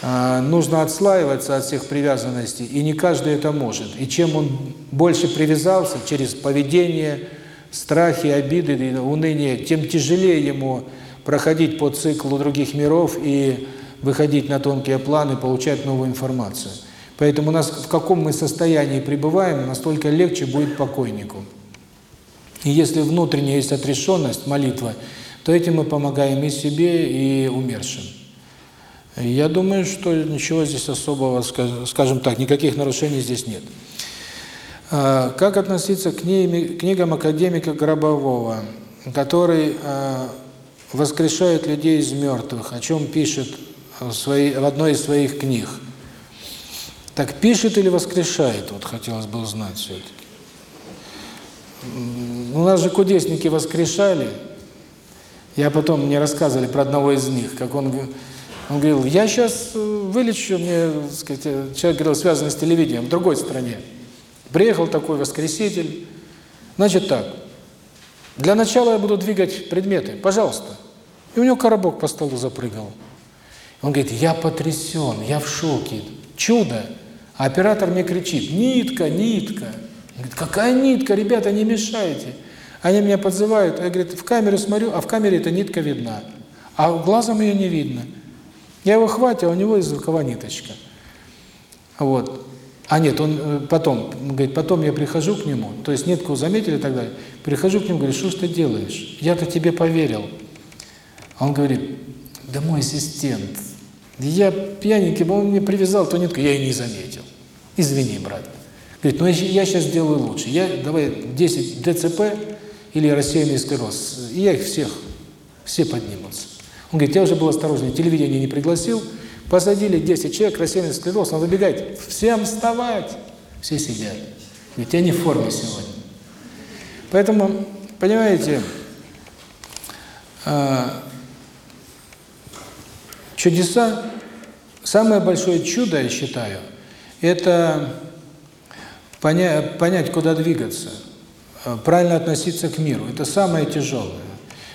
[SPEAKER 1] А, нужно отслаиваться от всех привязанностей, и не каждый это может. И чем он больше привязался через поведение, страхи, обиды, уныние, тем тяжелее ему проходить по циклу других миров и выходить на тонкие планы, получать новую информацию. Поэтому у нас в каком мы состоянии пребываем, настолько легче будет покойнику. И если внутренняя есть отрешенность, молитва, то этим мы помогаем и себе, и умершим. Я думаю, что ничего здесь особого, скажем так, никаких нарушений здесь нет. А, как относиться к книгам академика Гробового, который а, воскрешает людей из мертвых, о чем пишет в, своей, в одной из своих книг – так пишет или воскрешает? Вот хотелось бы узнать все-таки. У нас же кудесники воскрешали. Я потом, мне рассказывали про одного из них, как он, он говорил, я сейчас э, вылечу, мне, сказать, э, человек говорил, связанный с телевидением, в другой стране. Приехал такой воскреситель. Значит так, для начала я буду двигать предметы, пожалуйста. И у него коробок по столу запрыгал. Он говорит, я потрясен, я в шоке, чудо. А оператор мне кричит, нитка, нитка. Говорит, какая нитка, ребята, не мешайте. Они меня подзывают, я говорю: в камеру смотрю, а в камере эта нитка видна. А глазом ее не видно. Я его хватил, а у него из рукава ниточка. Вот. А нет, он потом, говорит, потом я прихожу к нему, то есть нитку заметили и так далее. Прихожу к нему, говорю, что ж ты делаешь? Я-то тебе поверил. А он говорит, да мой ассистент, я пьяненький, он мне привязал ту нитку, я и не заметил. Извини, брат. Говорит, ну я сейчас сделаю лучше. Я, давай 10 ДЦП или рассеянный склероз. И я их всех, все поднимутся. Он говорит, я уже был осторожнее, телевидение не пригласил. Посадили 10 человек, рассеянный склероз, надо бегать. Всем вставать! Все сидят. Ведь я не в форме сегодня. Поэтому, понимаете, чудеса, самое большое чудо, я считаю – это понять, куда двигаться, э, правильно относиться к миру. Это самое тяжелое.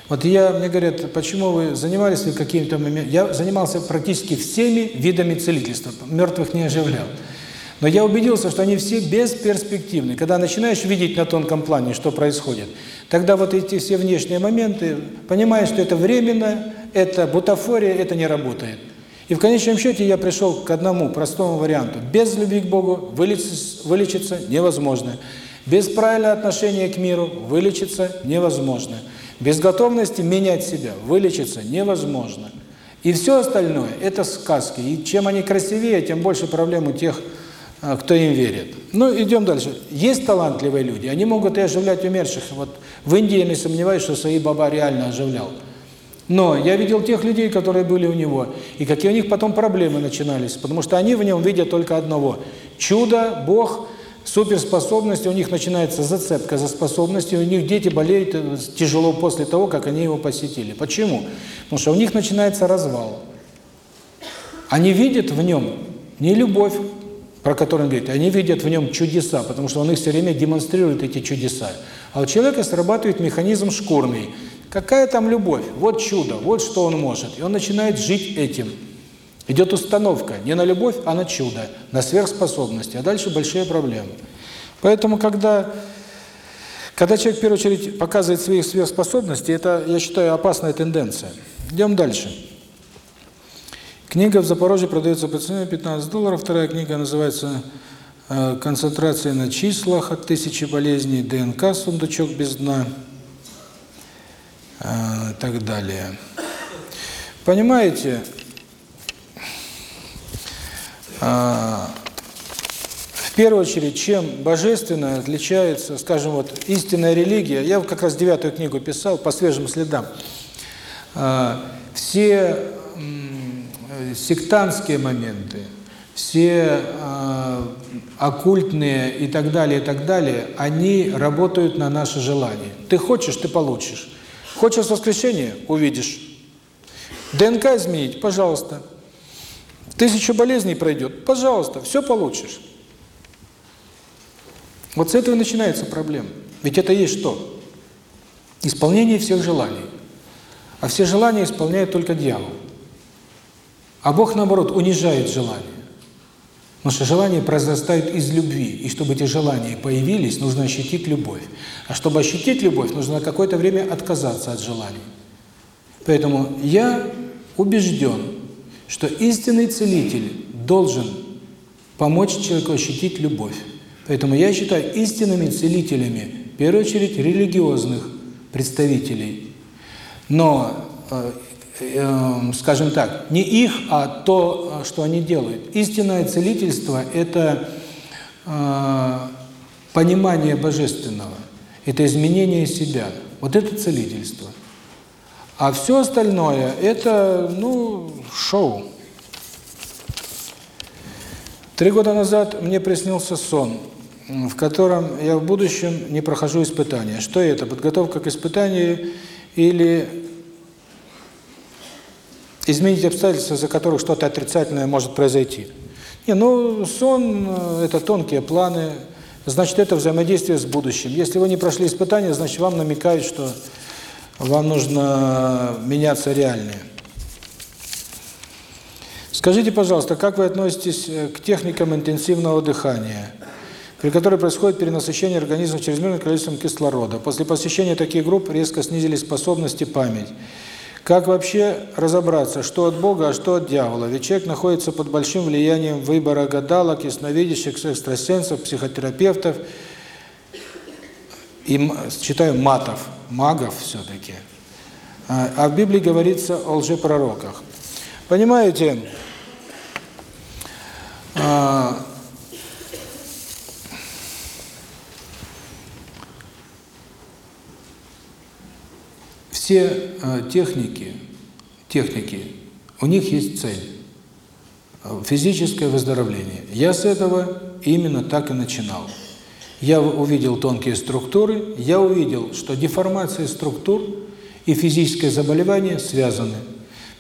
[SPEAKER 1] Вот я, мне говорят, почему вы занимались ли какими-то моментами? Я занимался практически всеми видами целительства, мертвых не оживлял. Но я убедился, что они все бесперспективны. Когда начинаешь видеть на тонком плане, что происходит, тогда вот эти все внешние моменты, понимаешь, что это временно, это бутафория, это не работает. И в конечном счете я пришел к одному простому варианту. Без любви к Богу вылечиться, вылечиться невозможно. Без правильного отношения к миру вылечиться невозможно. Без готовности менять себя вылечиться невозможно. И все остальное – это сказки. И чем они красивее, тем больше проблем у тех, а, кто им верит. Ну, идем дальше. Есть талантливые люди, они могут и оживлять умерших. Вот в Индии, я не сомневаюсь, что свои баба реально оживлял. Но я видел тех людей, которые были у него, и какие у них потом проблемы начинались, потому что они в нем видят только одного – чудо, Бог, суперспособности, у них начинается зацепка за способности, у них дети болеют э, тяжело после того, как они его посетили. Почему? Потому что у них начинается развал. Они видят в нем не любовь, про которую он говорит, они видят в нем чудеса, потому что он их все время демонстрирует, эти чудеса. А у человека срабатывает механизм шкурный – Какая там любовь? Вот чудо, вот что он может. И он начинает жить этим. Идет установка не на любовь, а на чудо, на сверхспособности. А дальше большие проблемы. Поэтому, когда, когда человек, в первую очередь, показывает свои сверхспособности, это, я считаю, опасная тенденция. Идем дальше. Книга в Запорожье продается по цене 15 долларов. Вторая книга называется э, «Концентрация на числах от тысячи болезней, ДНК, сундучок без дна» так далее. Понимаете, в первую очередь, чем божественное отличается, скажем, вот истинная религия, я как раз девятую книгу писал по свежим следам, все сектантские моменты, все оккультные и так далее, и так далее, они работают на наши желания. Ты хочешь, ты получишь. Хочешь воскрешение? Увидишь. ДНК изменить? Пожалуйста. Тысячу болезней пройдет? Пожалуйста, все получишь. Вот с этого начинается проблема. Ведь это есть что? Исполнение всех желаний. А все желания исполняет только дьявол. А Бог, наоборот, унижает желание. Потому что желания произрастают из любви, и чтобы эти желания появились, нужно ощутить любовь. А чтобы ощутить любовь, нужно какое-то время отказаться от желаний. Поэтому я убежден, что истинный целитель должен помочь человеку ощутить любовь. Поэтому я считаю истинными целителями, в первую очередь, религиозных представителей. Но э, Эм, скажем так, не их, а то, что они делают. Истинное целительство – это э, понимание божественного, это изменение себя. Вот это целительство. А все остальное – это, ну, шоу. Три года назад мне приснился сон, в котором я в будущем не прохожу испытания. Что это? Подготовка к испытанию или изменить обстоятельства, за которых что-то отрицательное может произойти. Не, ну, сон э, – это тонкие планы, значит, это взаимодействие с будущим. Если вы не прошли испытания, значит, вам намекают, что вам нужно меняться реальнее. Скажите, пожалуйста, как вы относитесь э, к техникам интенсивного дыхания, при которой происходит перенасыщение организма чрезмерным количеством кислорода? После посещения таких групп резко снизились способности память. Как вообще разобраться, что от Бога, а что от дьявола? Ведь человек находится под большим влиянием выбора гадалок, ясновидящих, экстрасенсов, психотерапевтов и, читаю, матов, магов все-таки. А, а в Библии говорится о лжепророках. Понимаете, а, все техники, техники, у них есть цель – физическое выздоровление. Я с этого именно так и начинал. Я увидел тонкие структуры, я увидел, что деформация структур и физическое заболевание связаны.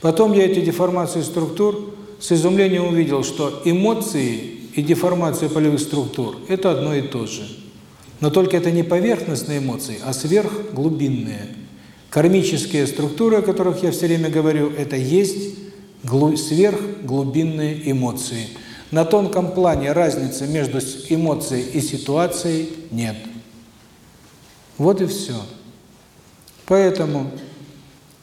[SPEAKER 1] Потом я эти деформации структур с изумлением увидел, что эмоции и деформация полевых структур – это одно и то же. Но только это не поверхностные эмоции, а сверхглубинные – кармические структуры, о которых я все время говорю, это есть сверхглубинные эмоции. На тонком плане разницы между эмоцией и ситуацией нет. Вот и все. Поэтому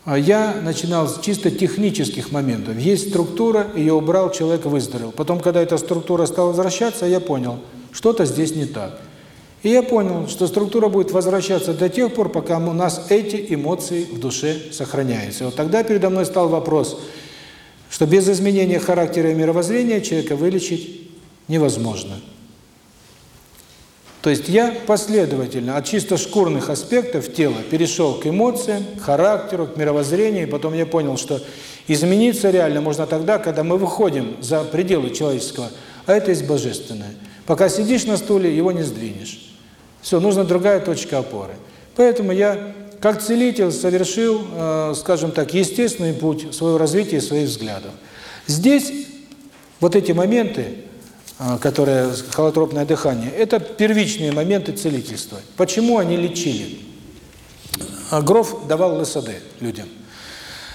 [SPEAKER 1] а, я начинал с чисто технических моментов. Есть структура, ее убрал, человек выздоровел. Потом, когда эта структура стала возвращаться, я понял, что-то здесь не так. И я понял, что структура будет возвращаться до тех пор, пока у нас эти эмоции в душе сохраняются. Вот тогда передо мной стал вопрос, что без изменения характера и мировоззрения человека вылечить невозможно. То есть я последовательно от чисто шкурных аспектов тела перешел к эмоциям, к характеру, к мировоззрению, и потом я понял, что измениться реально можно тогда, когда мы выходим за пределы человеческого, а это есть божественное. Пока сидишь на стуле, его не сдвинешь. Все, нужна другая точка опоры. Поэтому я, как целитель, совершил, э, скажем так, естественный путь своего развития и своих взглядов. Здесь вот эти моменты, э, которые холотропное дыхание, это первичные моменты целительства. Почему они лечили? Э, Гроф давал ЛСД людям.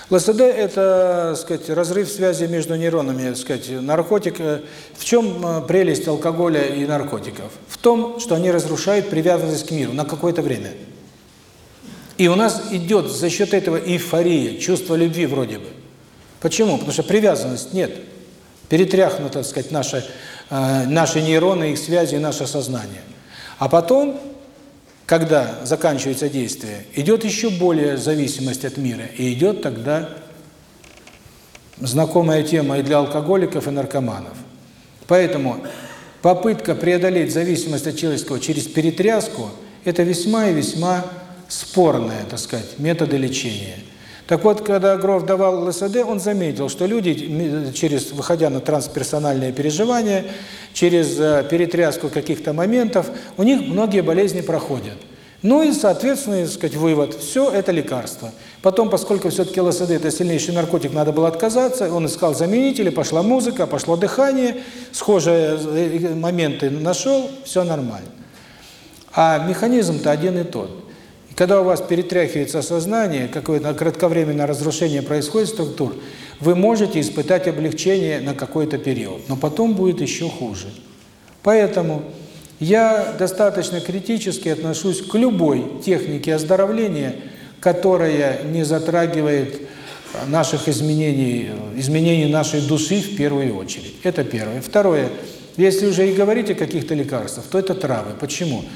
[SPEAKER 1] ЛСД – это, сказать, разрыв связи между нейронами, сказать, наркотик. Э, в чем прелесть алкоголя и наркотиков? том, что они разрушают привязанность к миру на какое-то время. И у нас идет за счет этого эйфория, чувство любви вроде бы. Почему? Потому что привязанность нет. Перетряхнуто, так сказать, наши, э, наши нейроны, их связи, наше сознание. А потом, когда заканчивается действие, идет еще более зависимость от мира. И идет тогда знакомая тема и для алкоголиков, и наркоманов. Поэтому попытка преодолеть зависимость от человеческого через перетряску – это весьма и весьма спорное, так сказать, методы лечения. Так вот, когда Гров давал ЛСД, он заметил, что люди, через выходя на трансперсональные переживания, через э, перетряску каких-то моментов, у них многие болезни проходят. Ну и, соответственно, и, сказать, вывод – все это лекарство. Потом, поскольку все-таки ЛСД – это сильнейший наркотик, надо было отказаться, он искал заменители, пошла музыка, пошло дыхание, схожие э, э, моменты нашел, все нормально. А механизм-то один и тот. Когда у вас перетряхивается сознание, какое-то кратковременное разрушение происходит структур, вы можете испытать облегчение на какой-то период, но потом будет еще хуже. Поэтому я достаточно критически отношусь к любой технике оздоровления, которая не затрагивает наших изменений, изменений нашей души в первую очередь. Это первое. Второе. Если уже и говорить о каких-то лекарствах, то это травы. Почему? Почему?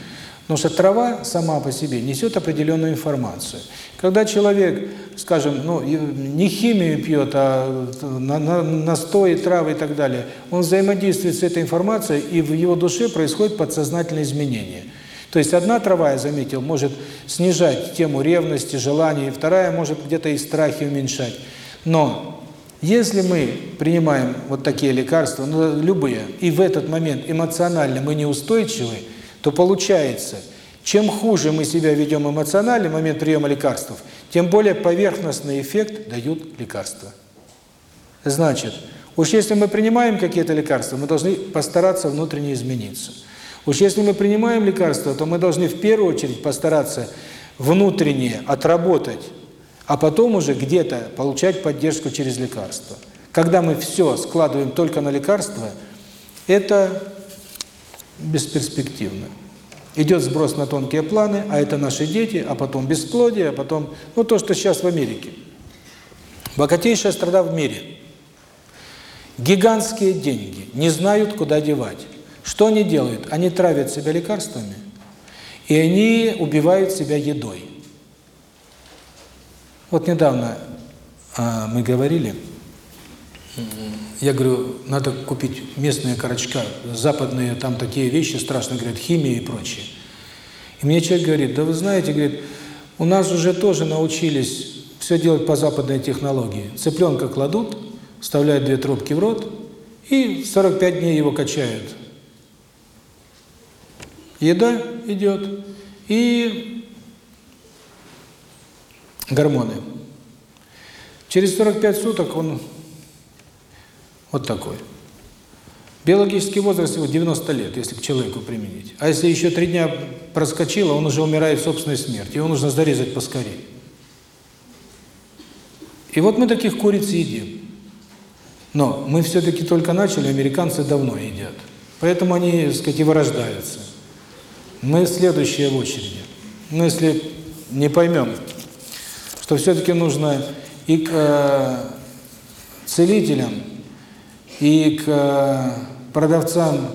[SPEAKER 1] Потому что трава сама по себе несет определенную информацию. Когда человек, скажем, ну, не химию пьет, а настои, травы и так далее, он взаимодействует с этой информацией, и в его душе происходит подсознательное изменение. То есть одна трава, я заметил, может снижать тему ревности, желаний, вторая может где-то и страхи уменьшать. Но если мы принимаем вот такие лекарства, ну, любые, и в этот момент эмоционально мы неустойчивы, то получается, чем хуже мы себя ведем эмоционально в момент приема лекарств, тем более поверхностный эффект дают лекарства. Значит, уж если мы принимаем какие-то лекарства, мы должны постараться внутренне измениться. Уж если мы принимаем лекарства, то мы должны в первую очередь постараться внутренне отработать, а потом уже где-то получать поддержку через лекарства. Когда мы все складываем только на лекарства, это бесперспективно. Идет сброс на тонкие планы, а это наши дети, а потом бесплодие, а потом... Ну, то, что сейчас в Америке. Богатейшая страда в мире. Гигантские деньги. Не знают, куда девать. Что они делают? Они травят себя лекарствами, и они убивают себя едой. Вот недавно а, мы говорили я говорю, надо купить местные корочка, западные там такие вещи страшно, говорят, химия и прочее. И мне человек говорит, да вы знаете, говорит, у нас уже тоже научились все делать по западной технологии. Цыпленка кладут, вставляют две трубки в рот, и 45 дней его качают. Еда идет, и гормоны. Через 45 суток он вот такой. Биологический возраст его 90 лет, если к человеку применить. А если еще три дня проскочило, он уже умирает собственной смертью, его нужно зарезать поскорее. И вот мы таких куриц едим. Но мы все-таки только начали, американцы давно едят. Поэтому они, так сказать, и вырождаются. Мы следующие в очереди. Но если не поймем, что все-таки нужно и к э, целителям, и к э, продавцам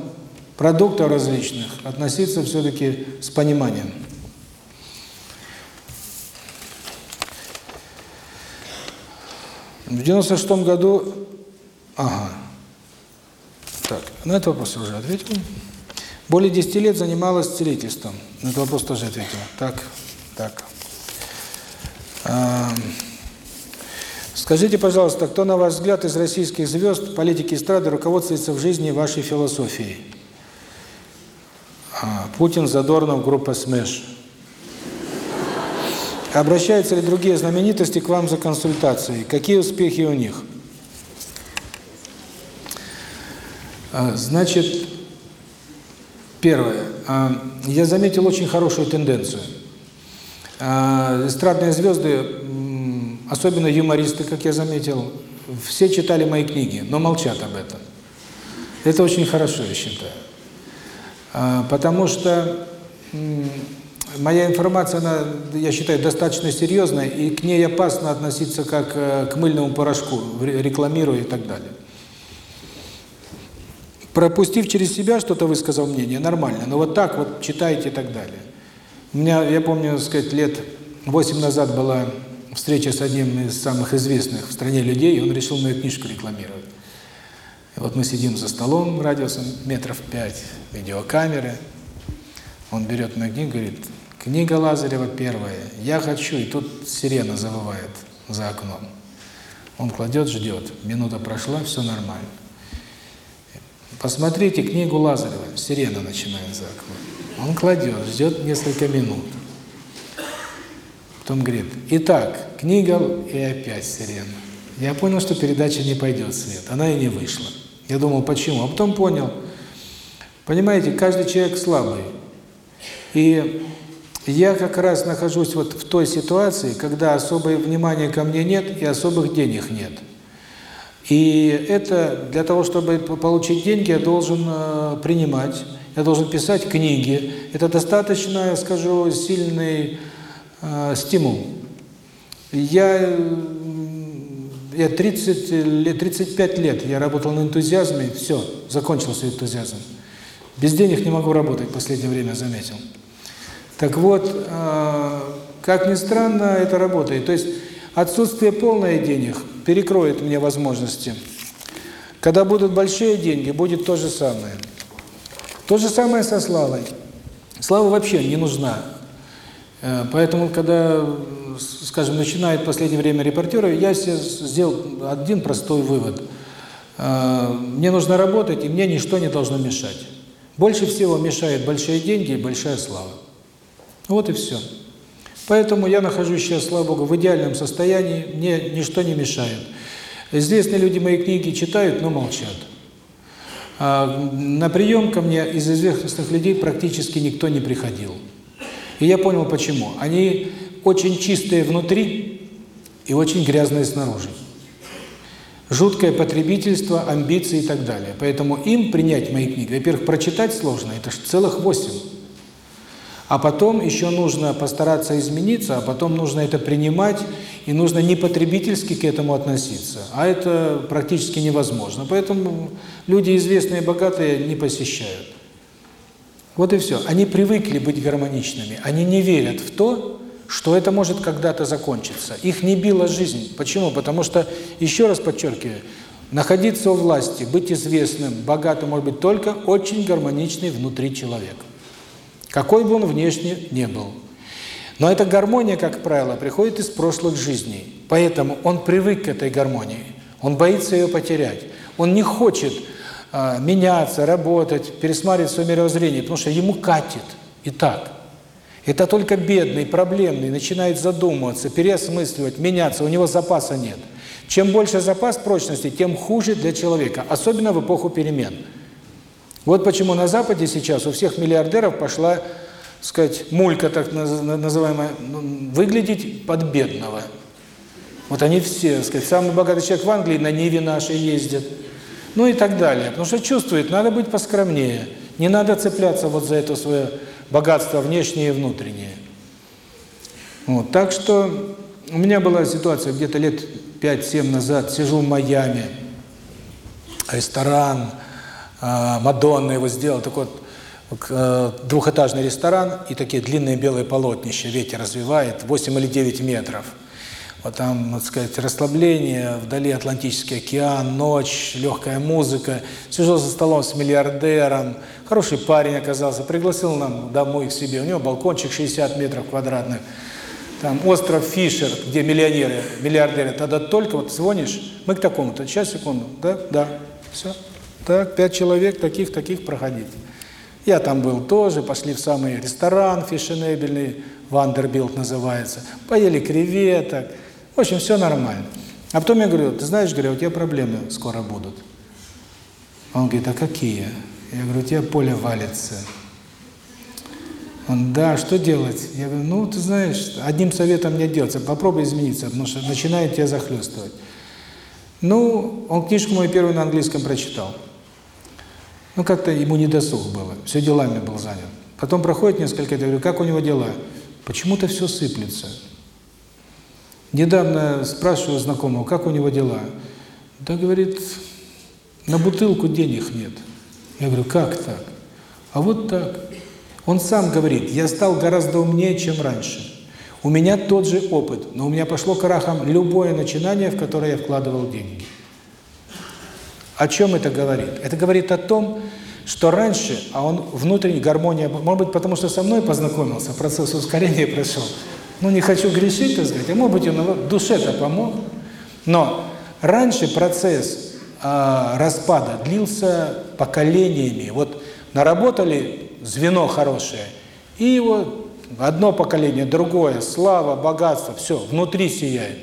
[SPEAKER 1] продуктов различных относиться все-таки с пониманием. В 96 году... Ага. Так, на этот вопрос уже ответил. Более 10 лет занималась целительством. На этот вопрос тоже ответил. Так, так. А... Скажите, пожалуйста, кто, на ваш взгляд, из российских звезд, политики эстрады руководствуется в жизни вашей философией? А, Путин, Задорнов, группа СМЭШ. Обращаются ли другие знаменитости к вам за консультацией? Какие успехи у них? А, значит, первое. А, я заметил очень хорошую тенденцию. Эстрадные звезды особенно юмористы, как я заметил, все читали мои книги, но молчат об этом. Это очень хорошо, я считаю. А, потому что моя информация, она, я считаю, достаточно серьезная, и к ней опасно относиться как э, к мыльному порошку, рекламируя и так далее. Пропустив через себя что-то высказал мнение, нормально, но вот так вот читайте и так далее. У меня, я помню, сказать, лет 8 назад была встреча с одним из самых известных в стране людей, и он решил мою книжку рекламировать. И вот мы сидим за столом радиусом метров пять, видеокамеры. Он берет мою книгу и говорит, книга Лазарева первая, я хочу, и тут сирена завывает за окном. Он кладет, ждет. Минута прошла, все нормально. Посмотрите книгу Лазарева, сирена начинает за окном. Он кладет, ждет несколько минут. Потом говорит, итак, книга и опять сирена. Я понял, что передача не пойдет в свет. Она и не вышла. Я думал, почему? А потом понял. Понимаете, каждый человек слабый. И я как раз нахожусь вот в той ситуации, когда особое внимания ко мне нет и особых денег нет. И это для того, чтобы получить деньги, я должен принимать, я должен писать книги. Это достаточно, я скажу, сильный стимул. Я, я 30 лет, 35 лет я работал на энтузиазме, все, закончился энтузиазм. Без денег не могу работать, в последнее время заметил. Так вот, а, как ни странно, это работает. То есть отсутствие полное денег перекроет мне возможности. Когда будут большие деньги, будет то же самое. То же самое со славой. Слава вообще не нужна. Поэтому, когда, скажем, начинают в последнее время репортеры, я себе сделал один простой вывод. Э, мне нужно работать, и мне ничто не должно мешать. Больше всего мешают большие деньги и большая слава. Вот и все. Поэтому я нахожусь сейчас, слава Богу, в идеальном состоянии, мне ничто не мешает. Известные люди мои книги читают, но молчат. Э, на прием ко мне из известных людей практически никто не приходил. И я понял почему. Они очень чистые внутри и очень грязные снаружи. Жуткое потребительство, амбиции и так далее. Поэтому им принять мои книги, во-первых, прочитать сложно, это же целых восемь. А потом еще нужно постараться измениться, а потом нужно это принимать, и нужно не потребительски к этому относиться. А это практически невозможно. Поэтому люди известные и богатые не посещают. Вот и все. Они привыкли быть гармоничными. Они не верят в то, что это может когда-то закончиться. Их не била жизнь. Почему? Потому что, еще раз подчеркиваю, находиться у власти, быть известным, богатым может быть только очень гармоничный внутри человек. Какой бы он внешне не был. Но эта гармония, как правило, приходит из прошлых жизней. Поэтому он привык к этой гармонии. Он боится ее потерять. Он не хочет а, меняться, работать, пересматривать свое мировоззрение, потому что ему катит и так. Это только бедный, проблемный начинает задумываться, переосмысливать, меняться, у него запаса нет. Чем больше запас прочности, тем хуже для человека, особенно в эпоху перемен. Вот почему на Западе сейчас у всех миллиардеров пошла, сказать, мулька так называемая, ну, выглядеть под бедного. Вот они все, сказать, самый богатый человек в Англии на Ниве нашей ездит – ну и так далее. Потому что чувствует, надо быть поскромнее. Не надо цепляться вот за это свое богатство внешнее и внутреннее. Вот, так что у меня была ситуация где-то лет 5-7 назад, сижу в Майами, ресторан, а, Мадонна его сделала, такой вот, э, двухэтажный ресторан и такие длинные белые полотнища, ветер развивает, 8 или 9 метров – потом, так сказать, расслабление, вдали Атлантический океан, ночь, легкая музыка, сижу за столом с миллиардером, хороший парень оказался, пригласил нам домой к себе, у него балкончик 60 метров квадратных, там остров Фишер, где миллионеры, миллиардеры, тогда только вот звонишь, мы к такому-то, сейчас, секунду, да, да, все, так, пять человек, таких, таких, проходить. Я там был тоже, пошли в самый ресторан фешенебельный, Вандербилд называется, поели креветок, в общем, все нормально. А потом я говорю, ты знаешь, говорю, у тебя проблемы скоро будут. Он говорит, а какие? Я говорю, у тебя поле валится. Он, да, что делать? Я говорю, ну, ты знаешь, одним советом не отделаться, попробуй измениться, потому что начинает тебя захлестывать. Ну, он книжку мою первую на английском прочитал. Ну, как-то ему не досуг было, все делами был занят. Потом проходит несколько лет, я говорю, как у него дела? Почему-то все сыплется. Недавно спрашиваю знакомого, как у него дела. Да, говорит, на бутылку денег нет. Я говорю, как так? А вот так. Он сам говорит, я стал гораздо умнее, чем раньше. У меня тот же опыт, но у меня пошло крахом любое начинание, в которое я вкладывал деньги. О чем это говорит? Это говорит о том, что раньше, а он внутренне гармония, может быть, потому что со мной познакомился, процесс ускорения прошел, ну, не хочу грешить, так сказать, а может быть, он душе-то помог. Но раньше процесс э, распада длился поколениями. Вот наработали звено хорошее, и его одно поколение, другое, слава, богатство, все, внутри сияет.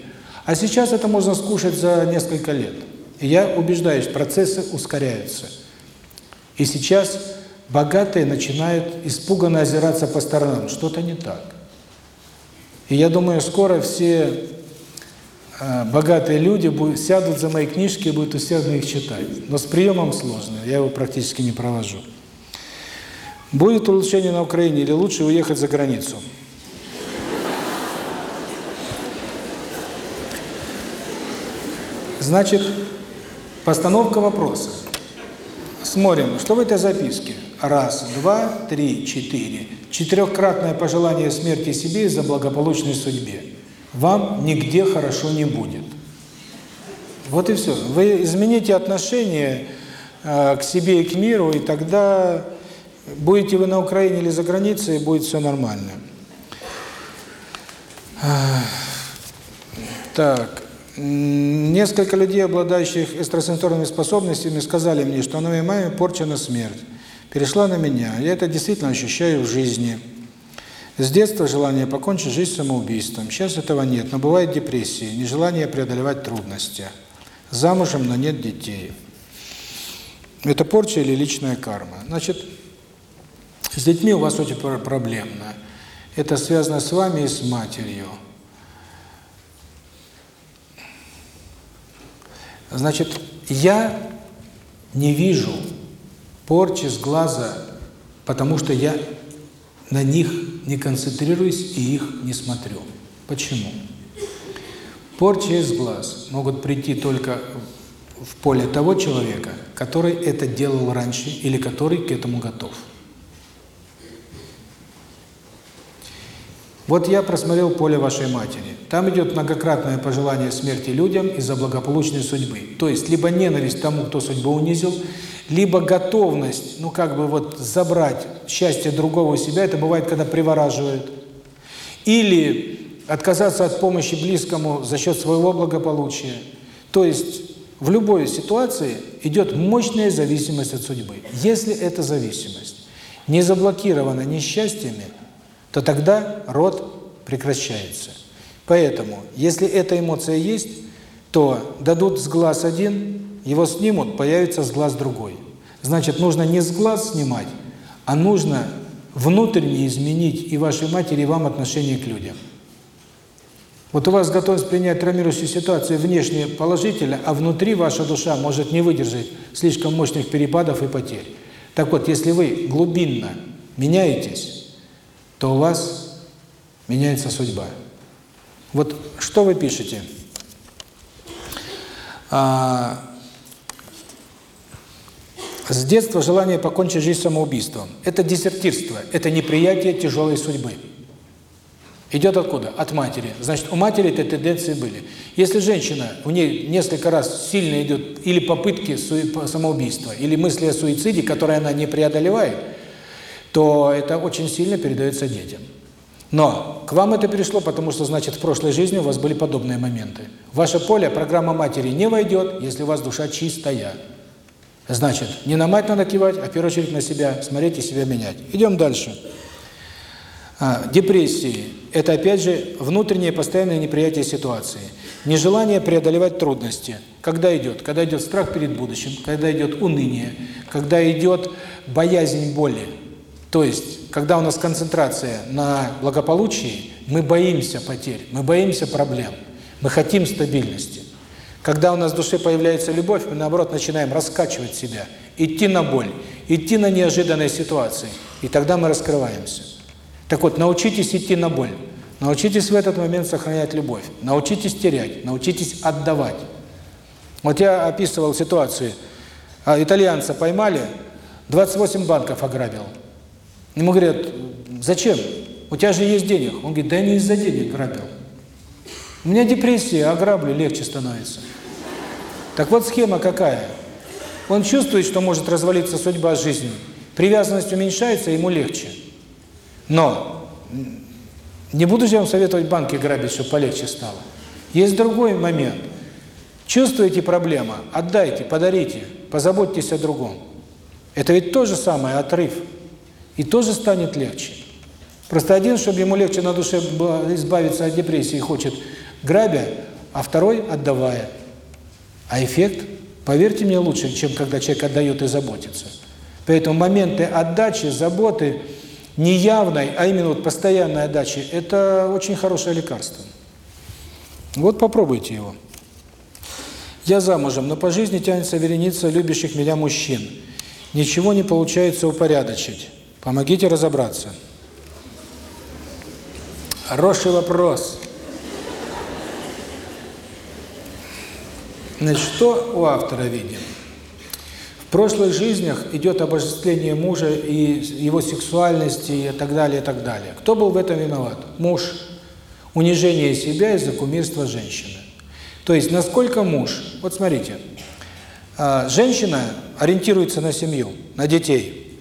[SPEAKER 1] А сейчас это можно скушать за несколько лет. И я убеждаюсь, процессы ускоряются. И сейчас богатые начинают испуганно озираться по сторонам. Что-то не так. И я думаю, скоро все э, богатые люди сядут за мои книжки и будут усердно их читать. Но с приемом сложно, я его практически не провожу. Будет улучшение на Украине или лучше уехать за границу? Значит, постановка вопроса. Смотрим, что в этой записке? Раз, два, три, четыре четырехкратное пожелание смерти себе из-за благополучной судьбе. Вам нигде хорошо не будет. Вот и все. Вы измените отношение э, к себе и к миру, и тогда будете вы на Украине или за границей, и будет все нормально. Э, так. Несколько людей, обладающих экстрасенсорными способностями, сказали мне, что на моей маме порчена смерть перешла на меня. Я это действительно ощущаю в жизни. С детства желание покончить жизнь самоубийством. Сейчас этого нет, но бывает депрессия, нежелание преодолевать трудности. Замужем, но нет детей. Это порча или личная карма? Значит, с детьми у вас очень проблемно. Это связано с вами и с матерью. Значит, я не вижу порчи с глаза, потому что я на них не концентрируюсь и их не смотрю. Почему? Порчи из глаз могут прийти только в поле того человека, который это делал раньше или который к этому готов. Вот я просмотрел поле вашей матери. Там идет многократное пожелание смерти людям из-за благополучной судьбы. То есть, либо ненависть тому, кто судьбу унизил, либо готовность, ну как бы вот забрать счастье другого у себя, это бывает, когда привораживают, или отказаться от помощи близкому за счет своего благополучия. То есть в любой ситуации идет мощная зависимость от судьбы. Если эта зависимость не заблокирована несчастьями, то тогда род прекращается. Поэтому, если эта эмоция есть, то дадут с глаз один, его снимут, появится с глаз другой. Значит, нужно не с глаз снимать, а нужно внутренне изменить и вашей матери, и вам отношение к людям. Вот у вас готовность принять травмирующую ситуацию внешне положительно, а внутри ваша душа может не выдержать слишком мощных перепадов и потерь. Так вот, если вы глубинно меняетесь, то у вас меняется судьба. Вот что вы пишете? А, с детства желание покончить жизнь самоубийством. Это дезертирство, это неприятие тяжелой судьбы. Идет откуда? От матери. Значит, у матери эти тенденции были. Если женщина, у нее несколько раз сильно идет или попытки самоубийства, или мысли о суициде, которые она не преодолевает, то это очень сильно передается детям. Но к вам это перешло, потому что, значит, в прошлой жизни у вас были подобные моменты. В ваше поле программа матери не войдет, если у вас душа чистая. Значит, не на мать надо кивать, а в первую очередь на себя, смотреть и себя менять. Идем дальше. А, депрессии – это, опять же, внутреннее постоянное неприятие ситуации. Нежелание преодолевать трудности. Когда идет? Когда идет страх перед будущим, когда идет уныние, когда идет боязнь боли. То есть, когда у нас концентрация на благополучии, мы боимся потерь, мы боимся проблем, мы хотим стабильности. Когда у нас в душе появляется любовь, мы, наоборот, начинаем раскачивать себя, идти на боль, идти на неожиданные ситуации, и тогда мы раскрываемся. Так вот, научитесь идти на боль, научитесь в этот момент сохранять любовь, научитесь терять, научитесь отдавать. Вот я описывал ситуацию. А, итальянца поймали, 28 банков ограбил. Ему говорят, зачем? У тебя же есть денег. Он говорит, да я не из-за денег грабил. У меня депрессия, ограблю, легче становится. Так вот схема какая? Он чувствует, что может развалиться судьба жизни. Привязанность уменьшается, ему легче. Но не буду же я вам советовать банки грабить, чтобы полегче стало. Есть другой момент. Чувствуете проблема, отдайте, подарите, позаботьтесь о другом. Это ведь то же самое, отрыв. И тоже станет легче. Просто один, чтобы ему легче на душе избавиться от депрессии, хочет грабя, а второй отдавая. А эффект, поверьте мне, лучше, чем когда человек отдает и заботится. Поэтому моменты отдачи, заботы неявной, а именно вот постоянной отдачи, это очень хорошее лекарство. Вот попробуйте его. Я замужем, но по жизни тянется вереница любящих меня мужчин. Ничего не получается упорядочить. Помогите разобраться. Хороший вопрос. Значит, что у автора видим? В прошлых жизнях идет обожествление мужа и его сексуальности и так далее, и так далее. Кто был в этом виноват? Муж. Унижение себя из-за кумирства женщины. То есть, насколько муж... Вот смотрите, а, женщина ориентируется на семью, на детей.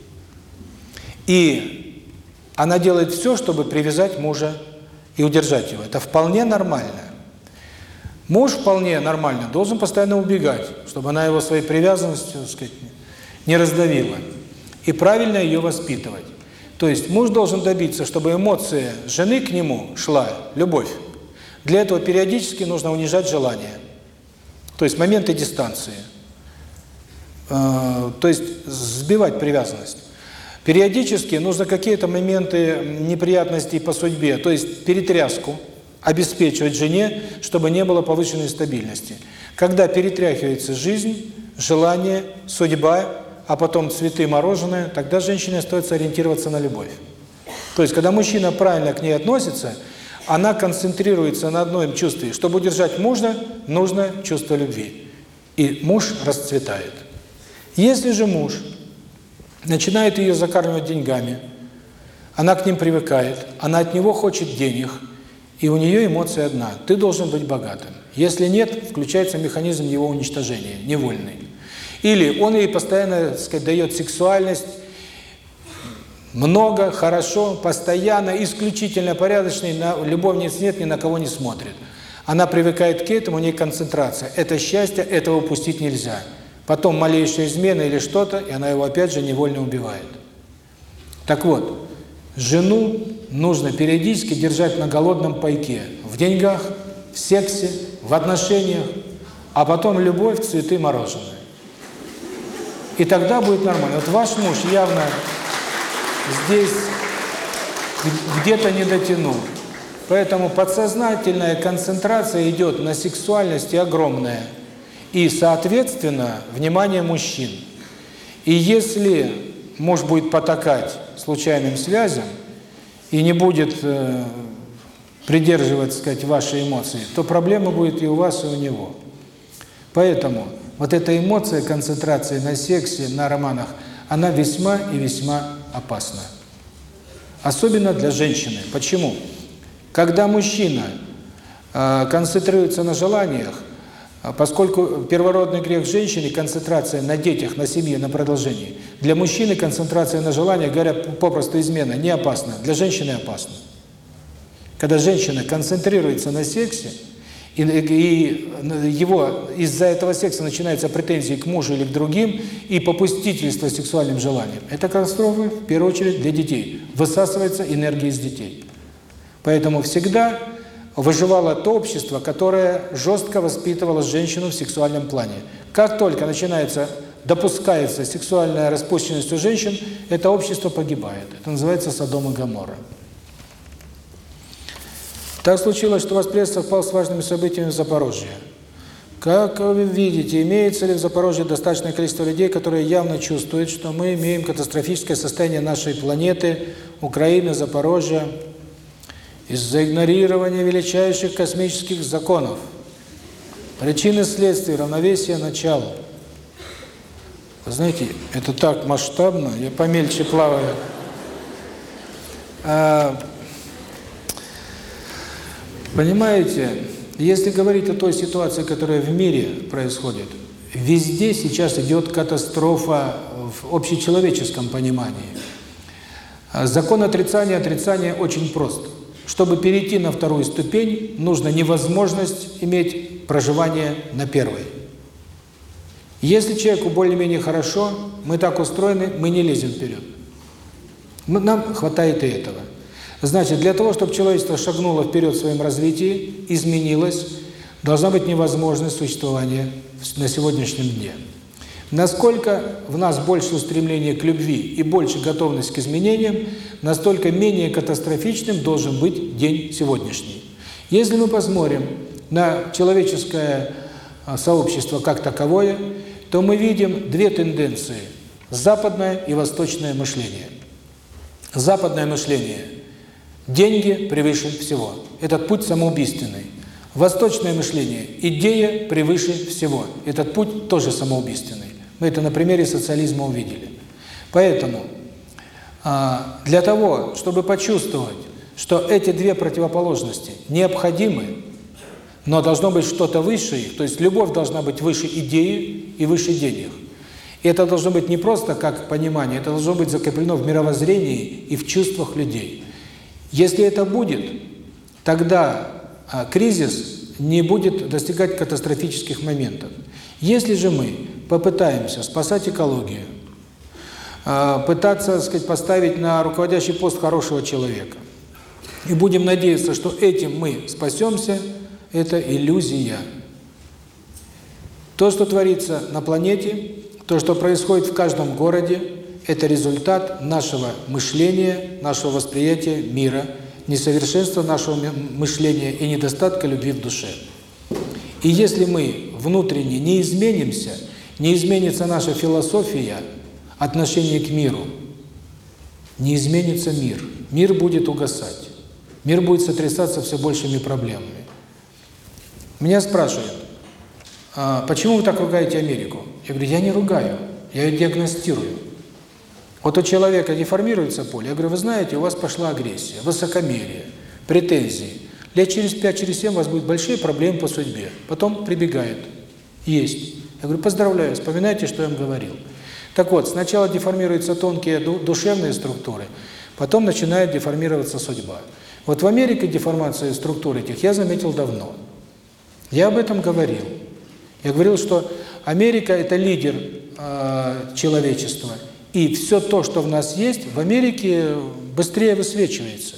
[SPEAKER 1] И она делает все, чтобы привязать мужа и удержать его. Это вполне нормально. Муж вполне нормально должен постоянно убегать, чтобы она его своей привязанностью, так сказать, не раздавила. И правильно ее воспитывать. То есть муж должен добиться, чтобы эмоция жены к нему шла, любовь. Для этого периодически нужно унижать желание. То есть моменты дистанции. То есть сбивать привязанность. Периодически нужно какие-то моменты неприятностей по судьбе, то есть перетряску, обеспечивать жене, чтобы не было повышенной стабильности. Когда перетряхивается жизнь, желание, судьба, а потом цветы, мороженое, тогда женщине остается ориентироваться на любовь. То есть, когда мужчина правильно к ней относится, она концентрируется на одном чувстве. Чтобы удержать мужа, нужно чувство любви. И муж расцветает. Если же муж начинает ее закармливать деньгами, она к ним привыкает, она от него хочет денег – и у нее эмоция одна – ты должен быть богатым. Если нет, включается механизм его уничтожения, невольный. Или он ей постоянно, так сказать, дает сексуальность, много, хорошо, постоянно, исключительно порядочный, на любовниц нет, ни на кого не смотрит. Она привыкает к этому, у нее концентрация. Это счастье, этого упустить нельзя. Потом малейшая измена или что-то, и она его опять же невольно убивает. Так вот, жену нужно периодически держать на голодном пайке. В деньгах, в сексе, в отношениях, а потом любовь, цветы, мороженое. И тогда будет нормально. Вот ваш муж явно здесь где-то не дотянул. Поэтому подсознательная концентрация идет на сексуальности огромная. И, соответственно, внимание мужчин. И если муж будет потакать случайным связям, и не будет э, придерживать, сказать, ваши эмоции, то проблема будет и у вас, и у него. Поэтому вот эта эмоция концентрации на сексе, на романах, она весьма и весьма опасна. Особенно для женщины. Почему? Когда мужчина э, концентрируется на желаниях, Поскольку первородный грех женщины – концентрация на детях, на семье, на продолжении. Для мужчины концентрация на желаниях, говоря попросту измена, не опасна. Для женщины опасна. Когда женщина концентрируется на сексе, и, и его из-за этого секса начинаются претензии к мужу или к другим, и попустительство сексуальным желаниям. Это катастрофы, в первую очередь, для детей. Высасывается энергия из детей. Поэтому всегда выживало то общество, которое жестко воспитывало женщину в сексуальном плане. Как только начинается, допускается сексуальная распущенность у женщин, это общество погибает. Это называется Содом и Гоморра. Так случилось, что Воспресс совпал с важными событиями в Запорожье. Как вы видите, имеется ли в Запорожье достаточное количество людей, которые явно чувствуют, что мы имеем катастрофическое состояние нашей планеты, Украины, Запорожья, из-за игнорирования величайших космических законов, причины следствия, равновесия начала. Вы знаете, это так масштабно, я помельче плаваю. А, понимаете, если говорить о той ситуации, которая в мире происходит, везде сейчас идет катастрофа в общечеловеческом понимании. Закон отрицания, отрицания очень прост – чтобы перейти на вторую ступень, нужно невозможность иметь проживание на первой. Если человеку более-менее хорошо, мы так устроены, мы не лезем вперед. Ну, нам хватает и этого. Значит, для того, чтобы человечество шагнуло вперед в своем развитии, изменилось, должна быть невозможность существования на сегодняшнем дне. Насколько в нас больше устремления к любви и больше готовность к изменениям, настолько менее катастрофичным должен быть день сегодняшний. Если мы посмотрим на человеческое а, сообщество как таковое, то мы видим две тенденции – западное и восточное мышление. Западное мышление – деньги превыше всего. Этот путь самоубийственный. Восточное мышление – идея превыше всего. Этот путь тоже самоубийственный. Мы это на примере социализма увидели. Поэтому а, для того, чтобы почувствовать, что эти две противоположности необходимы, но должно быть что-то выше их, то есть любовь должна быть выше идеи и выше денег. И это должно быть не просто как понимание, это должно быть закреплено в мировоззрении и в чувствах людей. Если это будет, тогда а, кризис не будет достигать катастрофических моментов. Если же мы попытаемся спасать экологию, а, пытаться, так сказать, поставить на руководящий пост хорошего человека. И будем надеяться, что этим мы спасемся, это иллюзия. То, что творится на планете, то, что происходит в каждом городе, это результат нашего мышления, нашего восприятия мира, несовершенства нашего мышления и недостатка любви в душе. И если мы внутренне не изменимся – не изменится наша философия, отношение к миру. Не изменится мир. Мир будет угасать. Мир будет сотрясаться все большими проблемами. Меня спрашивают, а почему вы так ругаете Америку? Я говорю, я не ругаю, я ее диагностирую. Вот у человека деформируется поле, я говорю, вы знаете, у вас пошла агрессия, высокомерие, претензии. Лет через 5-7 через у вас будут большие проблемы по судьбе. Потом прибегает. Есть. Я говорю, поздравляю, вспоминайте, что я вам говорил. Так вот, сначала деформируются тонкие душевные структуры, потом начинает деформироваться судьба. Вот в Америке деформация структур этих я заметил давно. Я об этом говорил. Я говорил, что Америка – это лидер э, человечества, и все то, что в нас есть, в Америке быстрее высвечивается.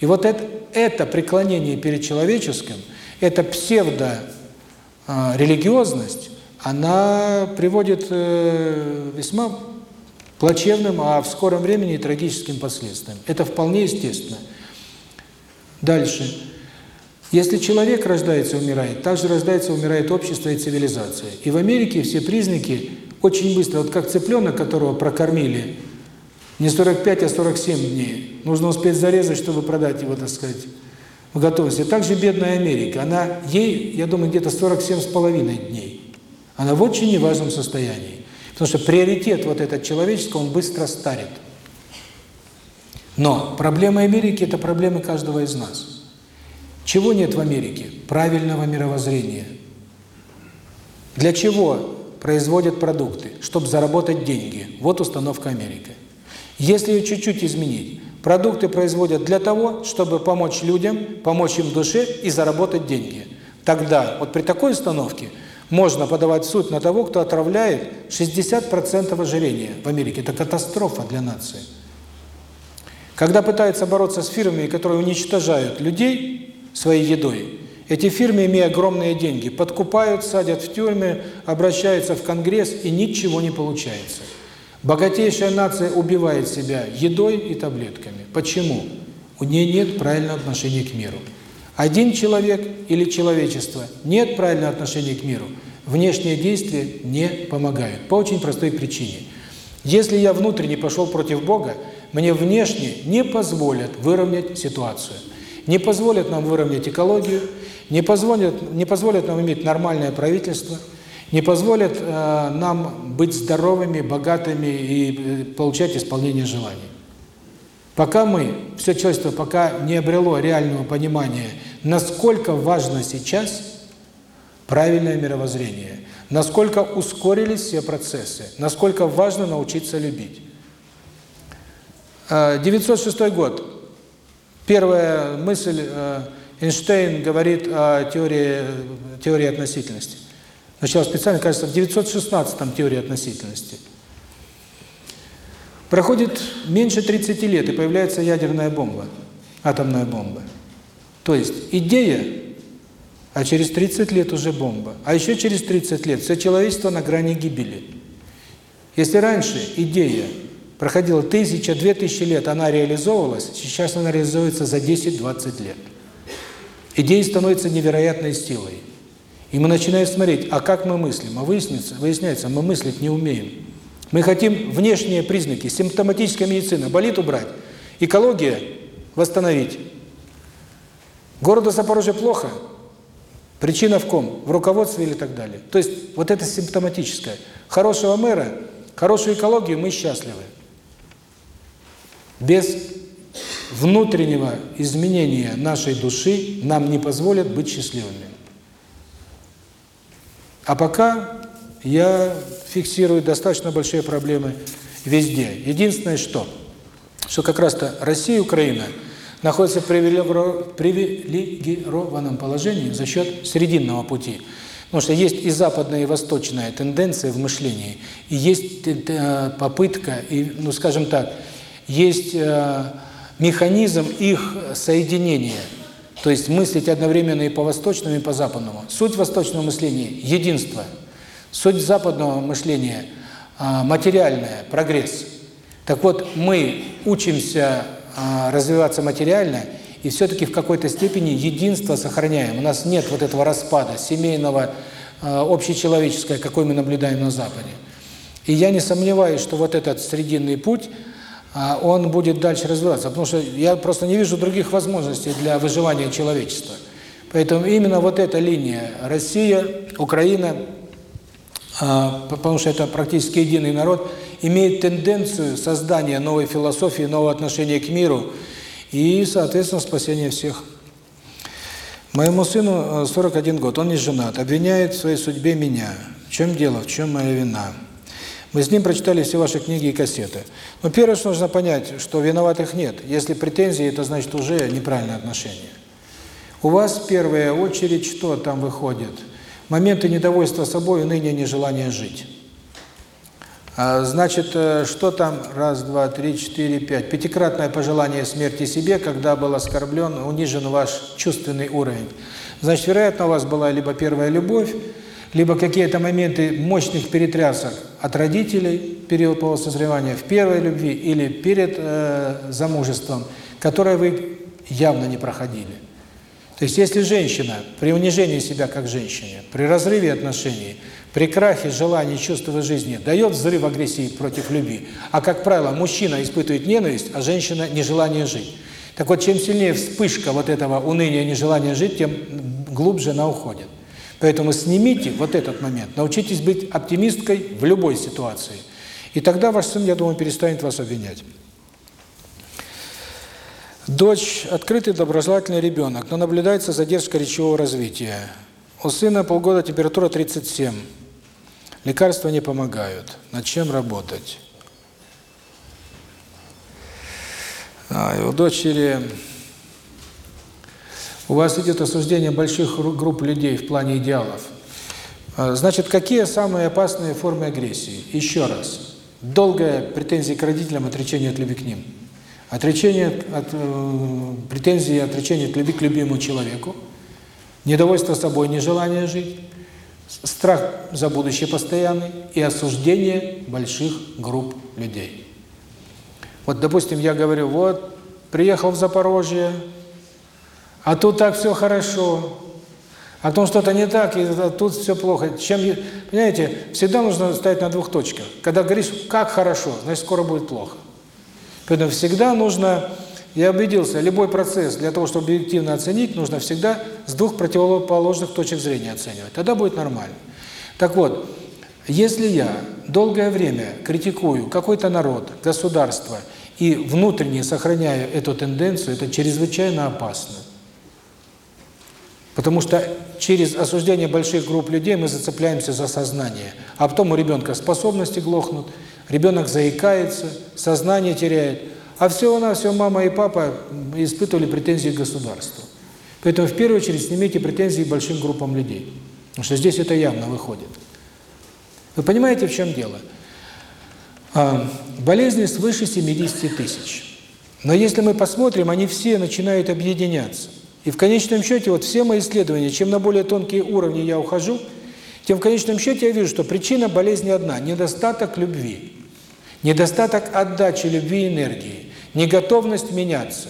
[SPEAKER 1] И вот это, это преклонение перед человеческим, это псевдо-религиозность, а, она приводит э, весьма плачевным, а в скором времени и трагическим последствиям. Это вполне естественно. Дальше. Если человек рождается и умирает, также рождается умирает общество и цивилизация. И в Америке все признаки очень быстро, вот как цыпленок, которого прокормили, не 45, а 47 дней. Нужно успеть зарезать, чтобы продать его, так сказать, в готовности. Также бедная Америка. Она, ей, я думаю, где-то 47 с половиной дней. Она в очень важном состоянии. Потому что приоритет вот этот человеческий, он быстро старит. Но проблема Америки – это проблемы каждого из нас. Чего нет в Америке? Правильного мировоззрения. Для чего производят продукты? Чтобы заработать деньги. Вот установка Америки. Если ее чуть-чуть изменить, продукты производят для того, чтобы помочь людям, помочь им душе и заработать деньги. Тогда, вот при такой установке – можно подавать в суд на того, кто отравляет 60% ожирения в Америке. Это катастрофа для нации. Когда пытаются бороться с фирмами, которые уничтожают людей своей едой, эти фирмы, имея огромные деньги, подкупают, садят в тюрьмы, обращаются в Конгресс, и ничего не получается. Богатейшая нация убивает себя едой и таблетками. Почему? У нее нет правильного отношения к миру. Один человек или человечество. Нет правильного отношения к миру. Внешние действия не помогают. По очень простой причине. Если я внутренне пошел против Бога, мне внешне не позволят выровнять ситуацию. Не позволят нам выровнять экологию, не позволят, не позволят нам иметь нормальное правительство, не позволят э, нам быть здоровыми, богатыми и э, получать исполнение желаний. Пока мы, все человечество, пока не обрело реального понимания, насколько важно сейчас правильное мировоззрение, насколько ускорились все процессы, насколько важно научиться любить. Э, 906 год. Первая мысль, э, Эйнштейн говорит о теории, теории относительности. Начало специально, кажется, в 916-м теории относительности – Проходит меньше 30 лет, и появляется ядерная бомба, атомная бомба. То есть идея, а через 30 лет уже бомба. А еще через 30 лет все человечество на грани гибели. Если раньше идея проходила тысяча, две тысячи лет, она реализовывалась, сейчас она реализуется за 10-20 лет. Идея становится невероятной силой. И мы начинаем смотреть, а как мы мыслим? А выясняется, выясняется мы мыслить не умеем. Мы хотим внешние признаки, симптоматическая медицина, болит убрать, экология восстановить. Городу Запорожье плохо, причина в ком? В руководстве или так далее. То есть вот это симптоматическое. Хорошего мэра, хорошую экологию мы счастливы. Без внутреннего изменения нашей души нам не позволят быть счастливыми. А пока я фиксирует достаточно большие проблемы везде. Единственное, что, что как раз-то Россия и Украина находятся в привилегированном положении за счет срединного пути. Потому что есть и западная, и восточная тенденция в мышлении, и есть э, э, попытка, и, ну скажем так, есть э, механизм их соединения – то есть мыслить одновременно и по восточному, и по западному. Суть восточного мышления – единство – Суть западного мышления материальное прогресс. Так вот, мы учимся развиваться материально, и все-таки в какой-то степени единство сохраняем. У нас нет вот этого распада семейного, общечеловеческое, какой мы наблюдаем на Западе. И я не сомневаюсь, что вот этот срединный путь, он будет дальше развиваться, потому что я просто не вижу других возможностей для выживания человечества. Поэтому именно вот эта линия Россия, Украина – а, потому что это практически единый народ, имеет тенденцию создания новой философии, нового отношения к миру и, соответственно, спасения всех. Моему сыну э, 41 год, он не женат, обвиняет в своей судьбе меня. В чем дело, в чем моя вина? Мы с ним прочитали все ваши книги и кассеты. Но первое, что нужно понять, что виноватых нет. Если претензии, это значит уже неправильное отношение. У вас в первую очередь что там выходит – моменты недовольства собой, уныния, нежелание жить. А, значит, э, что там? Раз, два, три, четыре, пять. Пятикратное пожелание смерти себе, когда был оскорблен, унижен ваш чувственный уровень. Значит, вероятно, у вас была либо первая любовь, либо какие-то моменты мощных перетрясок от родителей, период полусозревания в первой любви или перед э, замужеством, которое вы явно не проходили. То есть если женщина при унижении себя как женщине, при разрыве отношений, при крахе желания чувства жизни дает взрыв агрессии против любви, а, как правило, мужчина испытывает ненависть, а женщина – нежелание жить. Так вот, чем сильнее вспышка вот этого уныния, нежелания жить, тем глубже она уходит. Поэтому снимите вот этот момент, научитесь быть оптимисткой в любой ситуации. И тогда ваш сын, я думаю, перестанет вас обвинять. Дочь – открытый, доброжелательный ребенок, но наблюдается задержка речевого развития. У сына полгода температура 37. Лекарства не помогают. Над чем работать? А, у дочери... У вас идет осуждение больших групп людей в плане идеалов. А, значит, какие самые опасные формы агрессии? Еще раз. Долгая претензия к родителям, отречение от любви к ним – Отречение от э, претензии, отречение от любви к любимому человеку, недовольство собой, нежелание жить, страх за будущее постоянный и осуждение больших групп людей. Вот, допустим, я говорю, вот, приехал в Запорожье, а тут так все хорошо, а тут что-то не так, и тут все плохо. Чем, понимаете, всегда нужно стоять на двух точках. Когда говоришь, как хорошо, значит, скоро будет плохо. Поэтому всегда нужно, я убедился, любой процесс для того, чтобы объективно оценить, нужно всегда с двух противоположных точек зрения оценивать. Тогда будет нормально. Так вот, если я долгое время критикую какой-то народ, государство, и внутренне сохраняю эту тенденцию, это чрезвычайно опасно. Потому что через осуждение больших групп людей мы зацепляемся за сознание. А потом у ребенка способности глохнут, ребенок заикается, сознание теряет. А все у нас, все мама и папа испытывали претензии к государству. Поэтому в первую очередь снимите претензии к большим группам людей. Потому что здесь это явно выходит. Вы понимаете, в чем дело? А, болезни свыше 70 тысяч. Но если мы посмотрим, они все начинают объединяться. И в конечном счете, вот все мои исследования, чем на более тонкие уровни я ухожу – тем в конечном счете я вижу, что причина болезни одна – недостаток любви, недостаток отдачи любви и энергии, неготовность меняться.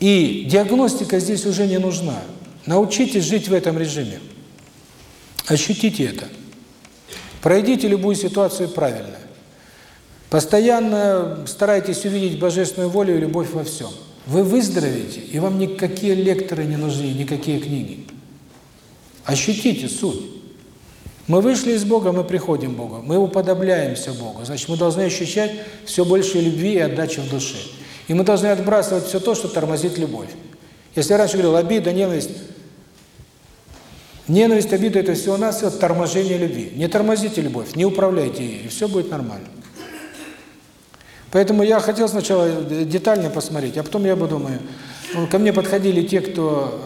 [SPEAKER 1] И диагностика здесь уже не нужна. Научитесь жить в этом режиме. Ощутите это. Пройдите любую ситуацию правильно. Постоянно старайтесь увидеть божественную волю и любовь во всем. Вы выздоровеете, и вам никакие лекторы не нужны, никакие книги. Ощутите суть. Мы вышли из Бога, мы приходим к Богу, мы уподобляемся Богу. Значит, мы должны ощущать все больше любви и отдачи в душе. И мы должны отбрасывать все то, что тормозит любовь. Если я раньше говорил, обида, ненависть, Ненависть, обида – это все у нас все торможение любви. Не тормозите любовь, не управляйте ею, и все будет нормально. Поэтому я хотел сначала детально посмотреть, а потом я подумаю, ко мне подходили те, кто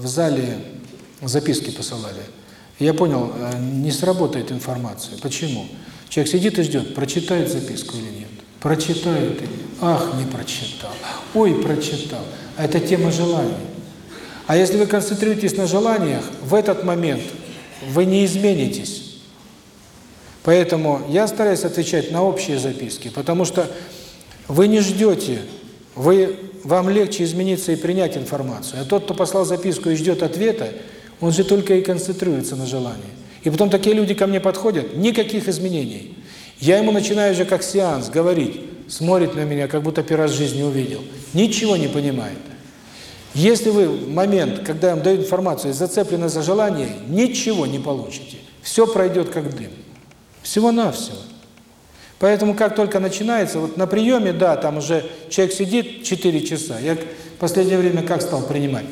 [SPEAKER 1] в зале записки посылали. Я понял, э, не сработает информация. Почему? Человек сидит и ждет, прочитает записку или нет. Прочитает или Ах, не прочитал. Ой, прочитал. А это тема желаний. А если вы концентрируетесь на желаниях, в этот момент вы не изменитесь. Поэтому я стараюсь отвечать на общие записки, потому что вы не ждете, вы, вам легче измениться и принять информацию. А тот, кто послал записку и ждет ответа, он же только и концентрируется на желании. И потом такие люди ко мне подходят, никаких изменений. Я ему начинаю же как сеанс говорить, смотрит на меня, как будто первый раз в жизни увидел. Ничего не понимает. Если вы в момент, когда им дают информацию, зацеплены за желание, ничего не получите. Все пройдет как дым. Всего-навсего. Поэтому как только начинается, вот на приеме, да, там уже человек сидит 4 часа. Я в последнее время как стал принимать?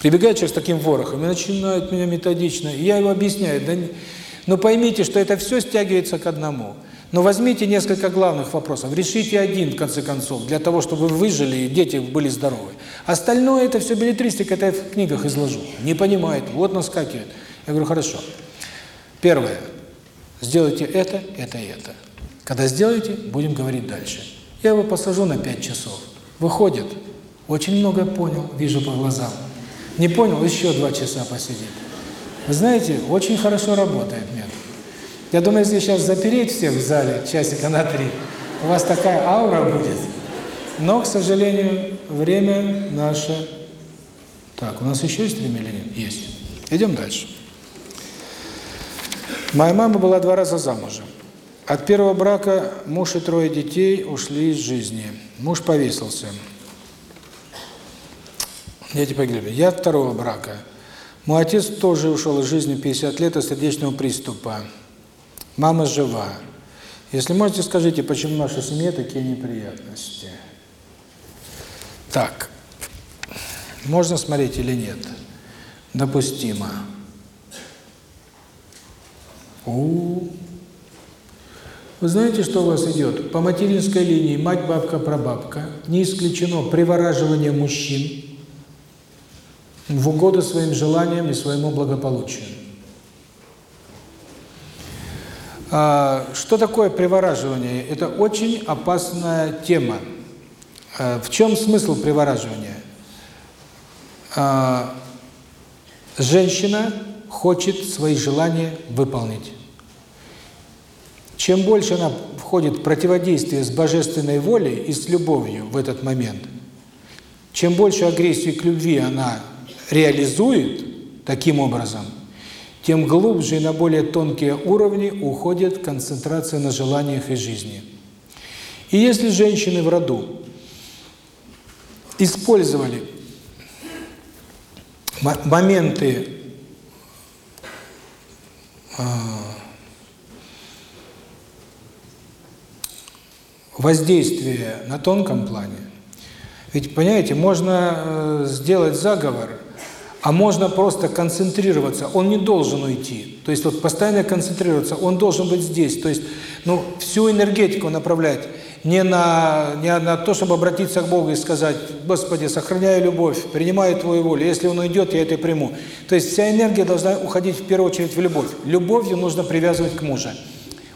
[SPEAKER 1] Прибегает через таким ворохом и начинает меня методично. И я его объясняю, да, но «Ну, поймите, что это все стягивается к одному. Но возьмите несколько главных вопросов, решите один, в конце концов, для того, чтобы вы выжили и дети были здоровы. Остальное это все билетристика, это я в книгах изложу. Не понимает, вот наскакивает. Я говорю, хорошо. Первое. Сделайте это, это и это. Когда сделаете, будем говорить дальше. Я его посажу на 5 часов. Выходит. Очень много понял, вижу по глазам. Не понял, еще два часа посидит. Вы знаете, очень хорошо работает метод. Я думаю, если сейчас запереть всех в зале часика на три, у вас такая аура будет. Но, к сожалению, время наше... Так, у нас еще есть время или нет? Есть. Идем дальше. Моя мама была два раза замужем. От первого брака муж и трое детей ушли из жизни. Муж повесился. Дети погибли. Я второго брака. Мой отец тоже ушел из жизни 50 лет от сердечного приступа. Мама жива. Если можете, скажите, почему в нашей семье такие неприятности? Так. Можно смотреть или нет? Допустимо. У, -у, -у. Вы знаете, что у вас идет? По материнской линии мать, бабка, прабабка. Не исключено привораживание мужчин в угоду своим желаниям и своему благополучию. Что такое привораживание? Это очень опасная тема. А, в чем смысл привораживания? А, женщина хочет свои желания выполнить. Чем больше она входит в противодействие с божественной волей и с любовью в этот момент, чем больше агрессии к любви она реализует таким образом, тем глубже и на более тонкие уровни уходит концентрация на желаниях и жизни. И если женщины в роду использовали моменты а, воздействия на тонком плане, ведь, понимаете, можно э, сделать заговор а можно просто концентрироваться, он не должен уйти. То есть вот постоянно концентрироваться, он должен быть здесь. То есть ну, всю энергетику направлять не на, не на то, чтобы обратиться к Богу и сказать, «Господи, сохраняй любовь, принимай Твою волю, если Он уйдет, я это приму». То есть вся энергия должна уходить в первую очередь в любовь. Любовью нужно привязывать к мужу.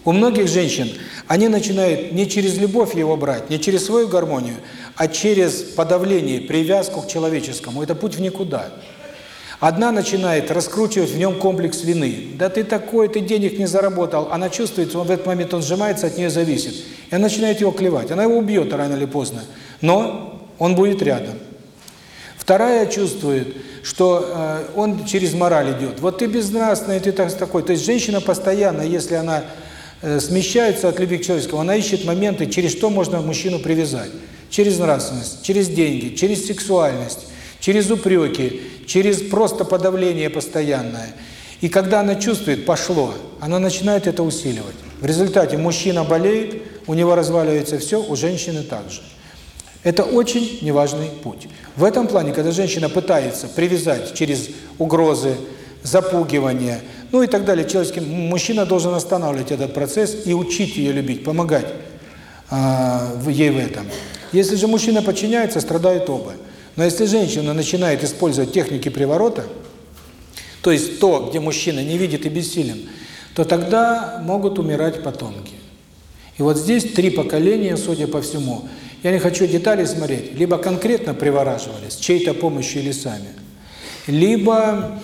[SPEAKER 1] У многих женщин они начинают не через любовь его брать, не через свою гармонию, а через подавление, привязку к человеческому. Это путь в никуда. Одна начинает раскручивать в нем комплекс вины. Да ты такой, ты денег не заработал. Она чувствует, он в этот момент он сжимается, от нее зависит. И она начинает его клевать. Она его убьет рано или поздно. Но он будет рядом. Вторая чувствует, что э, он через мораль идет. Вот ты безнравственный, ты так, такой. То есть женщина постоянно, если она э, смещается от любви к человеческому, она ищет моменты, через что можно мужчину привязать. Через нравственность, через деньги, через сексуальность, через упреки, через просто подавление постоянное. И когда она чувствует, пошло, она начинает это усиливать. В результате мужчина болеет, у него разваливается все, у женщины также. Это очень неважный путь. В этом плане, когда женщина пытается привязать через угрозы, запугивание, ну и так далее, человеческий мужчина должен останавливать этот процесс и учить ее любить, помогать э, ей в этом. Если же мужчина подчиняется, страдают оба. Но если женщина начинает использовать техники приворота, то есть то, где мужчина не видит и бессилен, то тогда могут умирать потомки. И вот здесь три поколения, судя по всему, я не хочу детали смотреть, либо конкретно привораживались, чьей-то помощью или сами, либо,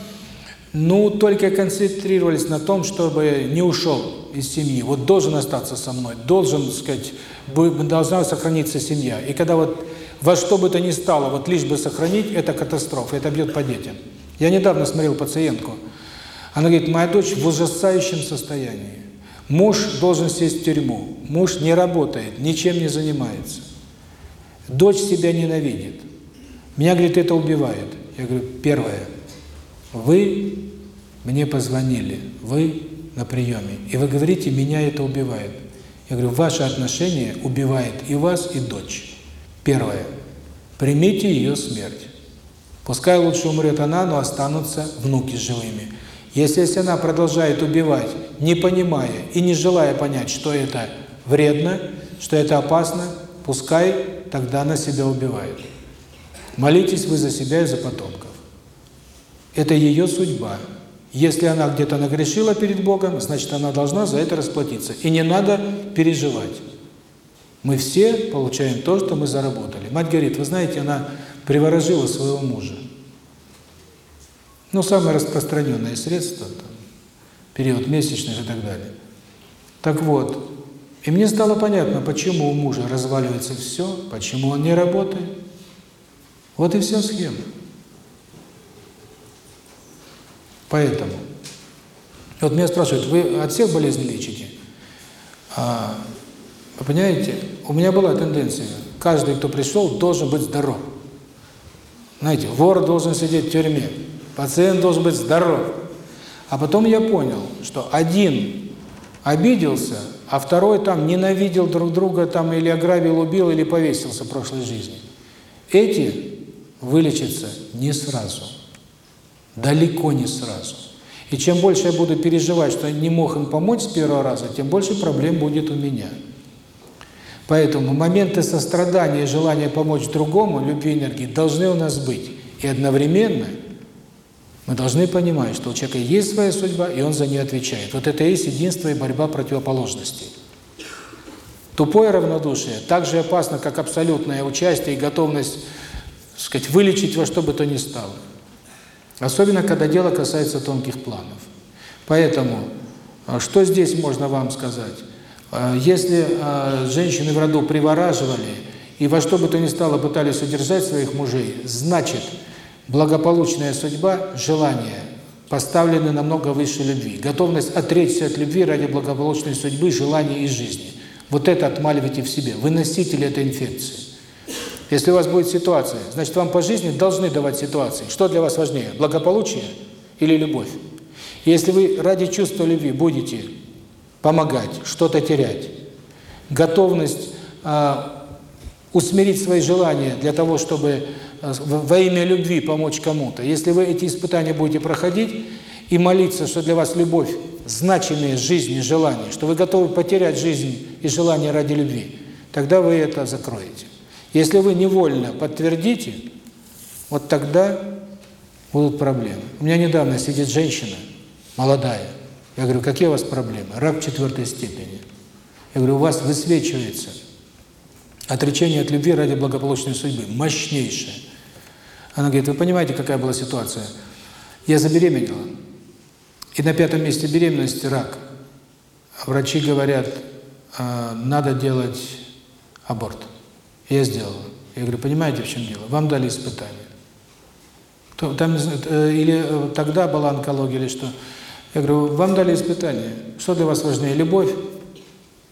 [SPEAKER 1] ну, только концентрировались на том, чтобы не ушел из семьи, вот должен остаться со мной, должен, так сказать, должна сохраниться семья. И когда вот во что бы то ни стало, вот лишь бы сохранить, это катастрофа, это бьет по детям. Я недавно смотрел пациентку. Она говорит, моя дочь в ужасающем состоянии. Муж должен сесть в тюрьму. Муж не работает, ничем не занимается. Дочь себя ненавидит. Меня, говорит, это убивает. Я говорю, первое, вы мне позвонили, вы на приеме, и вы говорите, меня это убивает. Я говорю, ваше отношение убивает и вас, и дочь. Первое. Примите ее смерть. Пускай лучше умрет она, но останутся внуки живыми. Если, если она продолжает убивать, не понимая и не желая понять, что это вредно, что это опасно, пускай тогда она себя убивает. Молитесь вы за себя и за потомков. Это ее судьба. Если она где-то нагрешила перед Богом, значит, она должна за это расплатиться. И не надо переживать. Мы все получаем то, что мы заработали. Мать говорит, вы знаете, она приворожила своего мужа. Ну, самое распространенное средство, там, период месячных и так далее. Так вот, и мне стало понятно, почему у мужа разваливается все, почему он не работает. Вот и вся схема. Поэтому, вот меня спрашивают, вы от всех болезней лечите? А, вы понимаете, у меня была тенденция, каждый, кто пришел, должен быть здоров. Знаете, вор должен сидеть в тюрьме, пациент должен быть здоров. А потом я понял, что один обиделся, а второй там ненавидел друг друга, там или ограбил, убил, или повесился в прошлой жизни. Эти вылечатся не сразу, далеко не сразу. И чем больше я буду переживать, что я не мог им помочь с первого раза, тем больше проблем будет у меня. Поэтому моменты сострадания и желания помочь другому, любви и энергии, должны у нас быть. И одновременно мы должны понимать, что у человека есть своя судьба, и он за нее отвечает. Вот это и есть единство и борьба противоположностей. Тупое равнодушие так же опасно, как абсолютное участие и готовность, сказать, вылечить во что бы то ни стало. Особенно, когда дело касается тонких планов. Поэтому, а что здесь можно вам сказать? Э, если э, женщины в роду привораживали и во что бы то ни стало пытались удержать своих мужей, значит, благополучная судьба, желание поставлены намного выше любви. Готовность отречься от любви ради благополучной судьбы, желания и жизни. Вот это отмаливайте в себе. Вы носители этой инфекции. Если у вас будет ситуация, значит, вам по жизни должны давать ситуации. Что для вас важнее, благополучие или любовь? Если вы ради чувства любви будете помогать, что-то терять. Готовность э, усмирить свои желания для того, чтобы э, во имя любви помочь кому-то. Если вы эти испытания будете проходить и молиться, что для вас любовь значимые жизни, желания, что вы готовы потерять жизнь и желание ради любви, тогда вы это закроете. Если вы невольно подтвердите, вот тогда будут проблемы. У меня недавно сидит женщина, молодая, я говорю, какие у вас проблемы? Рак четвертой степени. Я говорю, у вас высвечивается отречение от любви ради благополучной судьбы, мощнейшее. Она говорит, вы понимаете, какая была ситуация? Я забеременела, и на пятом месте беременности рак. Врачи говорят, «А, надо делать аборт. Я сделала. Я говорю, понимаете, в чем дело? Вам дали испытание. Там, э, или э, тогда была онкология, или что? Я говорю, вам дали испытание. Что для вас важнее, любовь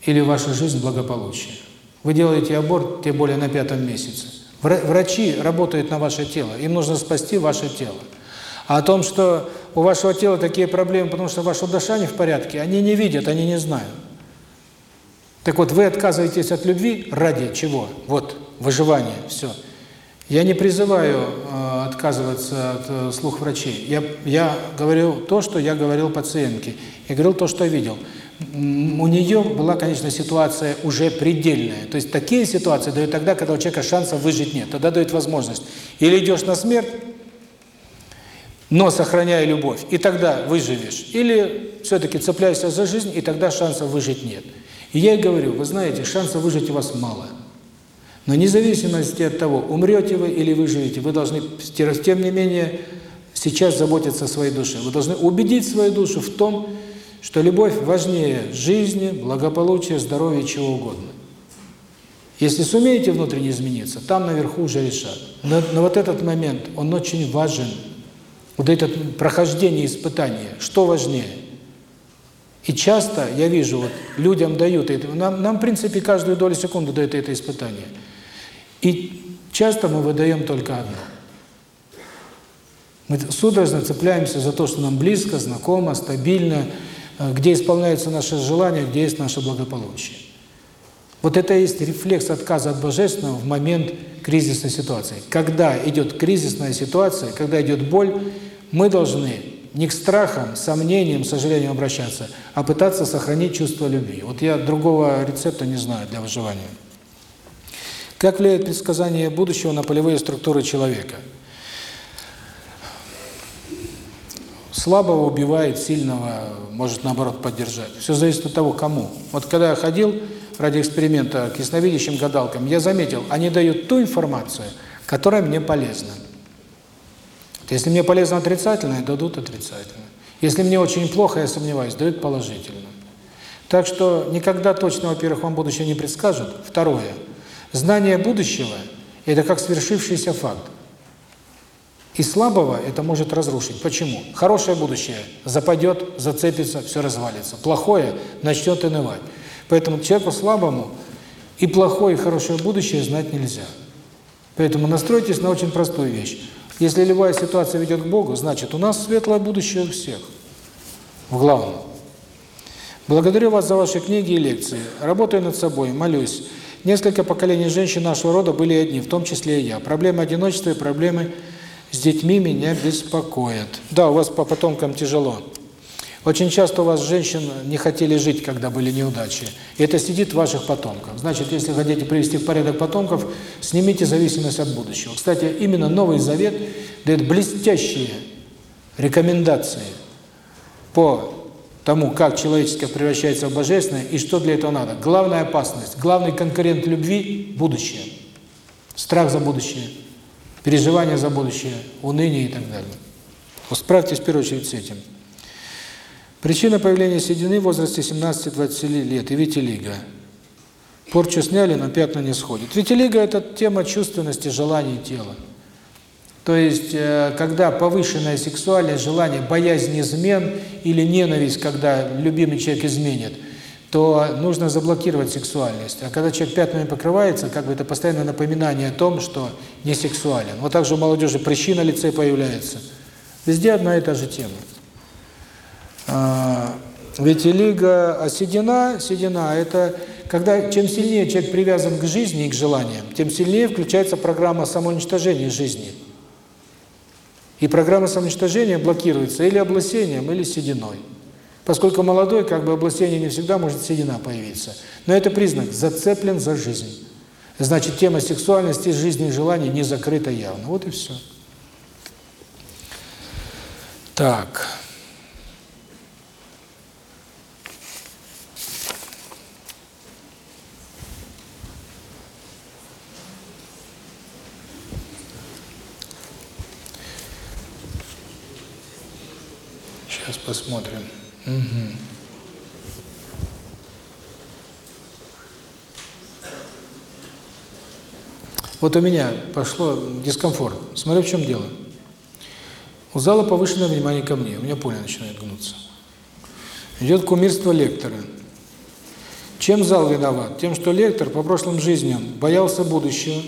[SPEAKER 1] или ваша жизнь благополучие? Вы делаете аборт, тем более на пятом месяце. Врачи работают на ваше тело, им нужно спасти ваше тело. А о том, что у вашего тела такие проблемы, потому что ваша душа не в порядке, они не видят, они не знают. Так вот, вы отказываетесь от любви ради чего? Вот, выживание, все. Все. Я не призываю э, отказываться от э, слух врачей. Я, я говорил то, что я говорил пациентке. Я говорил то, что видел. У нее была, конечно, ситуация уже предельная. То есть такие ситуации дают тогда, когда у человека шансов выжить нет. Тогда дают возможность. Или идешь на смерть, но сохраняя любовь, и тогда выживешь. Или все-таки цепляешься за жизнь, и тогда шансов выжить нет. И я ей говорю, вы знаете, шансов выжить у вас. Мало. Но независимости от того, умрете вы или выживете, вы должны, тем не менее, сейчас заботиться о своей душе. Вы должны убедить свою душу в том, что любовь важнее жизни, благополучия, здоровья, чего угодно. Если сумеете внутренне измениться, там наверху уже решат. Но, но вот этот момент, он очень важен. Вот это прохождение испытания, что важнее? И часто я вижу, вот людям дают это, нам, нам в принципе каждую долю секунды дают это испытание – и часто мы выдаем только одно. Мы судорожно цепляемся за то, что нам близко, знакомо, стабильно, где исполняются наши желания, где есть наше благополучие. Вот это и есть рефлекс отказа от Божественного в момент кризисной ситуации. Когда идет кризисная ситуация, когда идет боль, мы должны не к страхам, сомнениям, сожалению обращаться, а пытаться сохранить чувство любви. Вот я другого рецепта не знаю для выживания. Как влияет предсказание будущего на полевые структуры человека? Слабого убивает, сильного может наоборот поддержать. Все зависит от того, кому. Вот когда я ходил ради эксперимента к ясновидящим гадалкам, я заметил, они дают ту информацию, которая мне полезна. Если мне полезно отрицательное, дадут отрицательное. Если мне очень плохо, я сомневаюсь, дают положительное. Так что никогда точно, во-первых, вам будущее не предскажут. Второе – Знание будущего – это как свершившийся факт. И слабого это может разрушить. Почему? Хорошее будущее западет, зацепится, все развалится. Плохое начнет инывать. Поэтому человеку слабому и плохое, и хорошее будущее знать нельзя. Поэтому настройтесь на очень простую вещь. Если любая ситуация ведет к Богу, значит, у нас светлое будущее у всех. В главном. Благодарю вас за ваши книги и лекции. Работаю над собой, молюсь. Несколько поколений женщин нашего рода были одни, в том числе и я. Проблемы одиночества и проблемы с детьми меня беспокоят. Да, у вас по потомкам тяжело. Очень часто у вас женщин не хотели жить, когда были неудачи. И это сидит в ваших потомках. Значит, если хотите привести в порядок потомков, снимите зависимость от будущего. Кстати, именно Новый Завет дает блестящие рекомендации по тому, как человеческое превращается в божественное и что для этого надо. Главная опасность, главный конкурент любви – будущее. Страх за будущее, переживание за будущее, уныние и так далее. Вот справьтесь в первую очередь с этим. Причина появления седины в возрасте 17-20 лет и витилига. Порчу сняли, но пятна не сходят. Витилига – это тема чувственности, желаний тела. То есть, э, когда повышенное сексуальное желание, боязнь измен или ненависть, когда любимый человек изменит, то нужно заблокировать сексуальность. А когда человек пятнами покрывается, как бы это постоянное напоминание о том, что не сексуален. Вот также у молодежи причина на лице появляется. Везде одна и та же тема. А, ведь лига а седина, седина – это когда чем сильнее человек привязан к жизни и к желаниям, тем сильнее включается программа самоуничтожения жизни – и программа самоуничтожения блокируется или облысением, или сединой. Поскольку молодой, как бы облысение не всегда может седина появиться. Но это признак, зацеплен за жизнь. Значит, тема сексуальности, жизни и желаний не закрыта явно. Вот и все. Так. Сейчас посмотрим. Угу. Вот у меня пошло дискомфорт. Смотри, в чем дело. У зала повышенное внимание ко мне. У меня поле начинает гнуться. Идет кумирство лектора. Чем зал виноват? Тем, что лектор по прошлым жизням боялся будущего.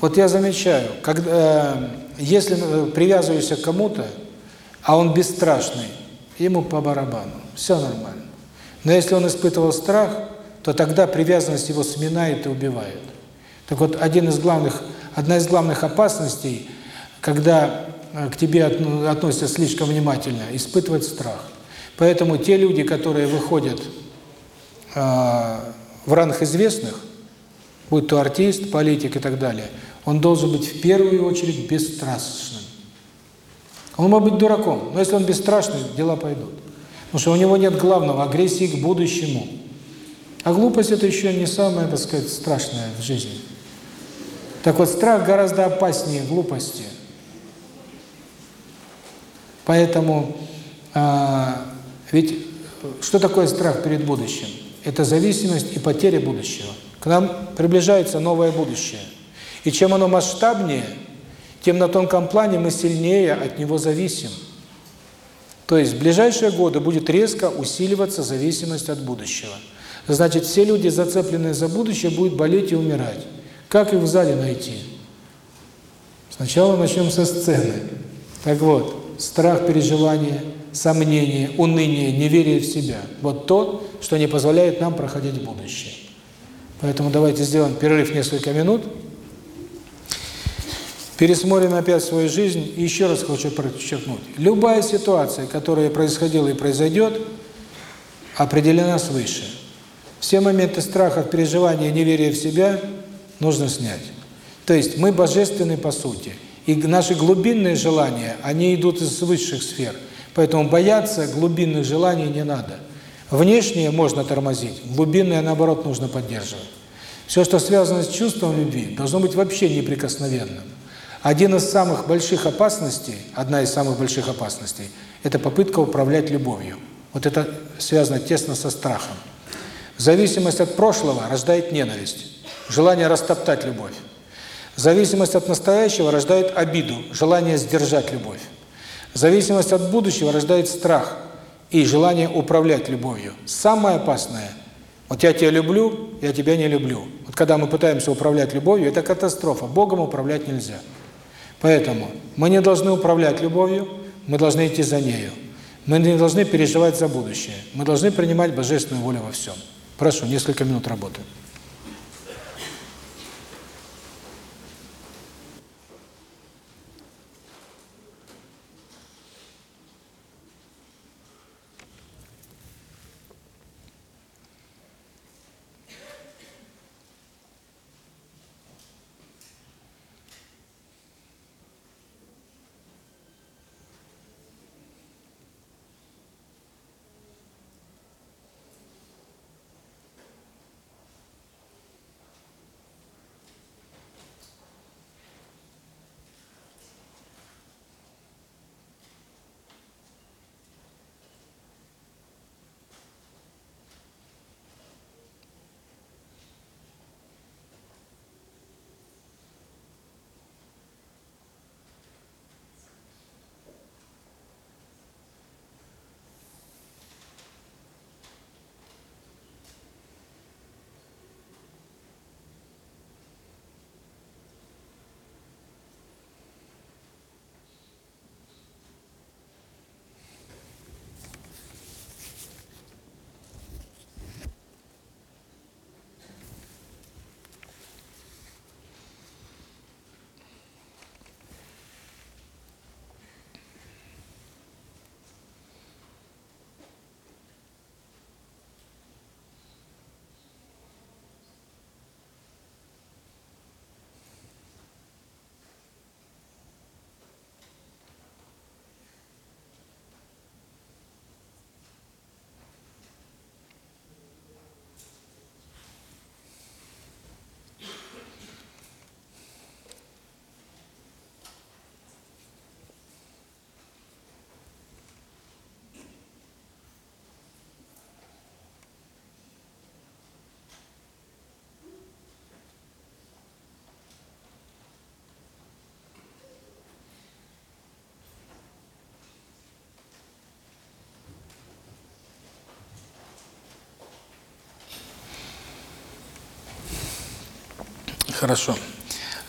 [SPEAKER 1] Вот я замечаю, когда, э, если привязываюсь к кому-то, а он бесстрашный, ему по барабану, все нормально. Но если он испытывал страх, то тогда привязанность его сминает и убивает. Так вот, один из главных, одна из главных опасностей, когда э, к тебе относятся слишком внимательно, испытывать страх. Поэтому те люди, которые выходят э, в ранг известных, будь то артист, политик и так далее, он должен быть в первую очередь бесстрастным. Он может быть дураком, но если он бесстрашный, дела пойдут. Потому что у него нет главного – агрессии к будущему. А глупость – это еще не самое, так сказать, страшное в жизни. Так вот, страх гораздо опаснее глупости. Поэтому, а, ведь что такое страх перед будущим? Это зависимость и потеря будущего. К нам приближается новое будущее. И чем оно масштабнее – тем на тонком плане мы сильнее от него зависим. То есть в ближайшие годы будет резко усиливаться зависимость от будущего. Значит, все люди, зацепленные за будущее, будут болеть и умирать. Как их в зале найти? Сначала начнем со сцены. Так вот, страх, переживание, сомнение, уныние, неверие в себя. Вот то, что не позволяет нам проходить будущее. Поэтому давайте сделаем перерыв несколько минут пересмотрим опять свою жизнь, и еще раз хочу подчеркнуть. Любая ситуация, которая происходила и произойдет, определена свыше. Все моменты страха, переживания, неверия в себя нужно снять. То есть мы божественны по сути. И наши глубинные желания, они идут из высших сфер. Поэтому бояться глубинных желаний не надо. Внешнее можно тормозить, глубинное, наоборот, нужно поддерживать. Все, что связано с чувством любви, должно быть вообще неприкосновенным. Один из самых больших опасностей, одна из самых больших опасностей, это попытка управлять любовью. Вот это связано тесно со страхом. Зависимость от прошлого рождает ненависть, желание растоптать любовь. Зависимость от настоящего рождает обиду, желание сдержать любовь. Зависимость от будущего рождает страх и желание управлять любовью. Самое опасное – вот я тебя люблю, я тебя не люблю. Вот когда мы пытаемся управлять любовью, это катастрофа. Богом управлять нельзя. Поэтому мы не должны управлять любовью, мы должны идти за нею. Мы не должны переживать за будущее. Мы должны принимать божественную волю во всем. Прошу, несколько минут работы. Хорошо.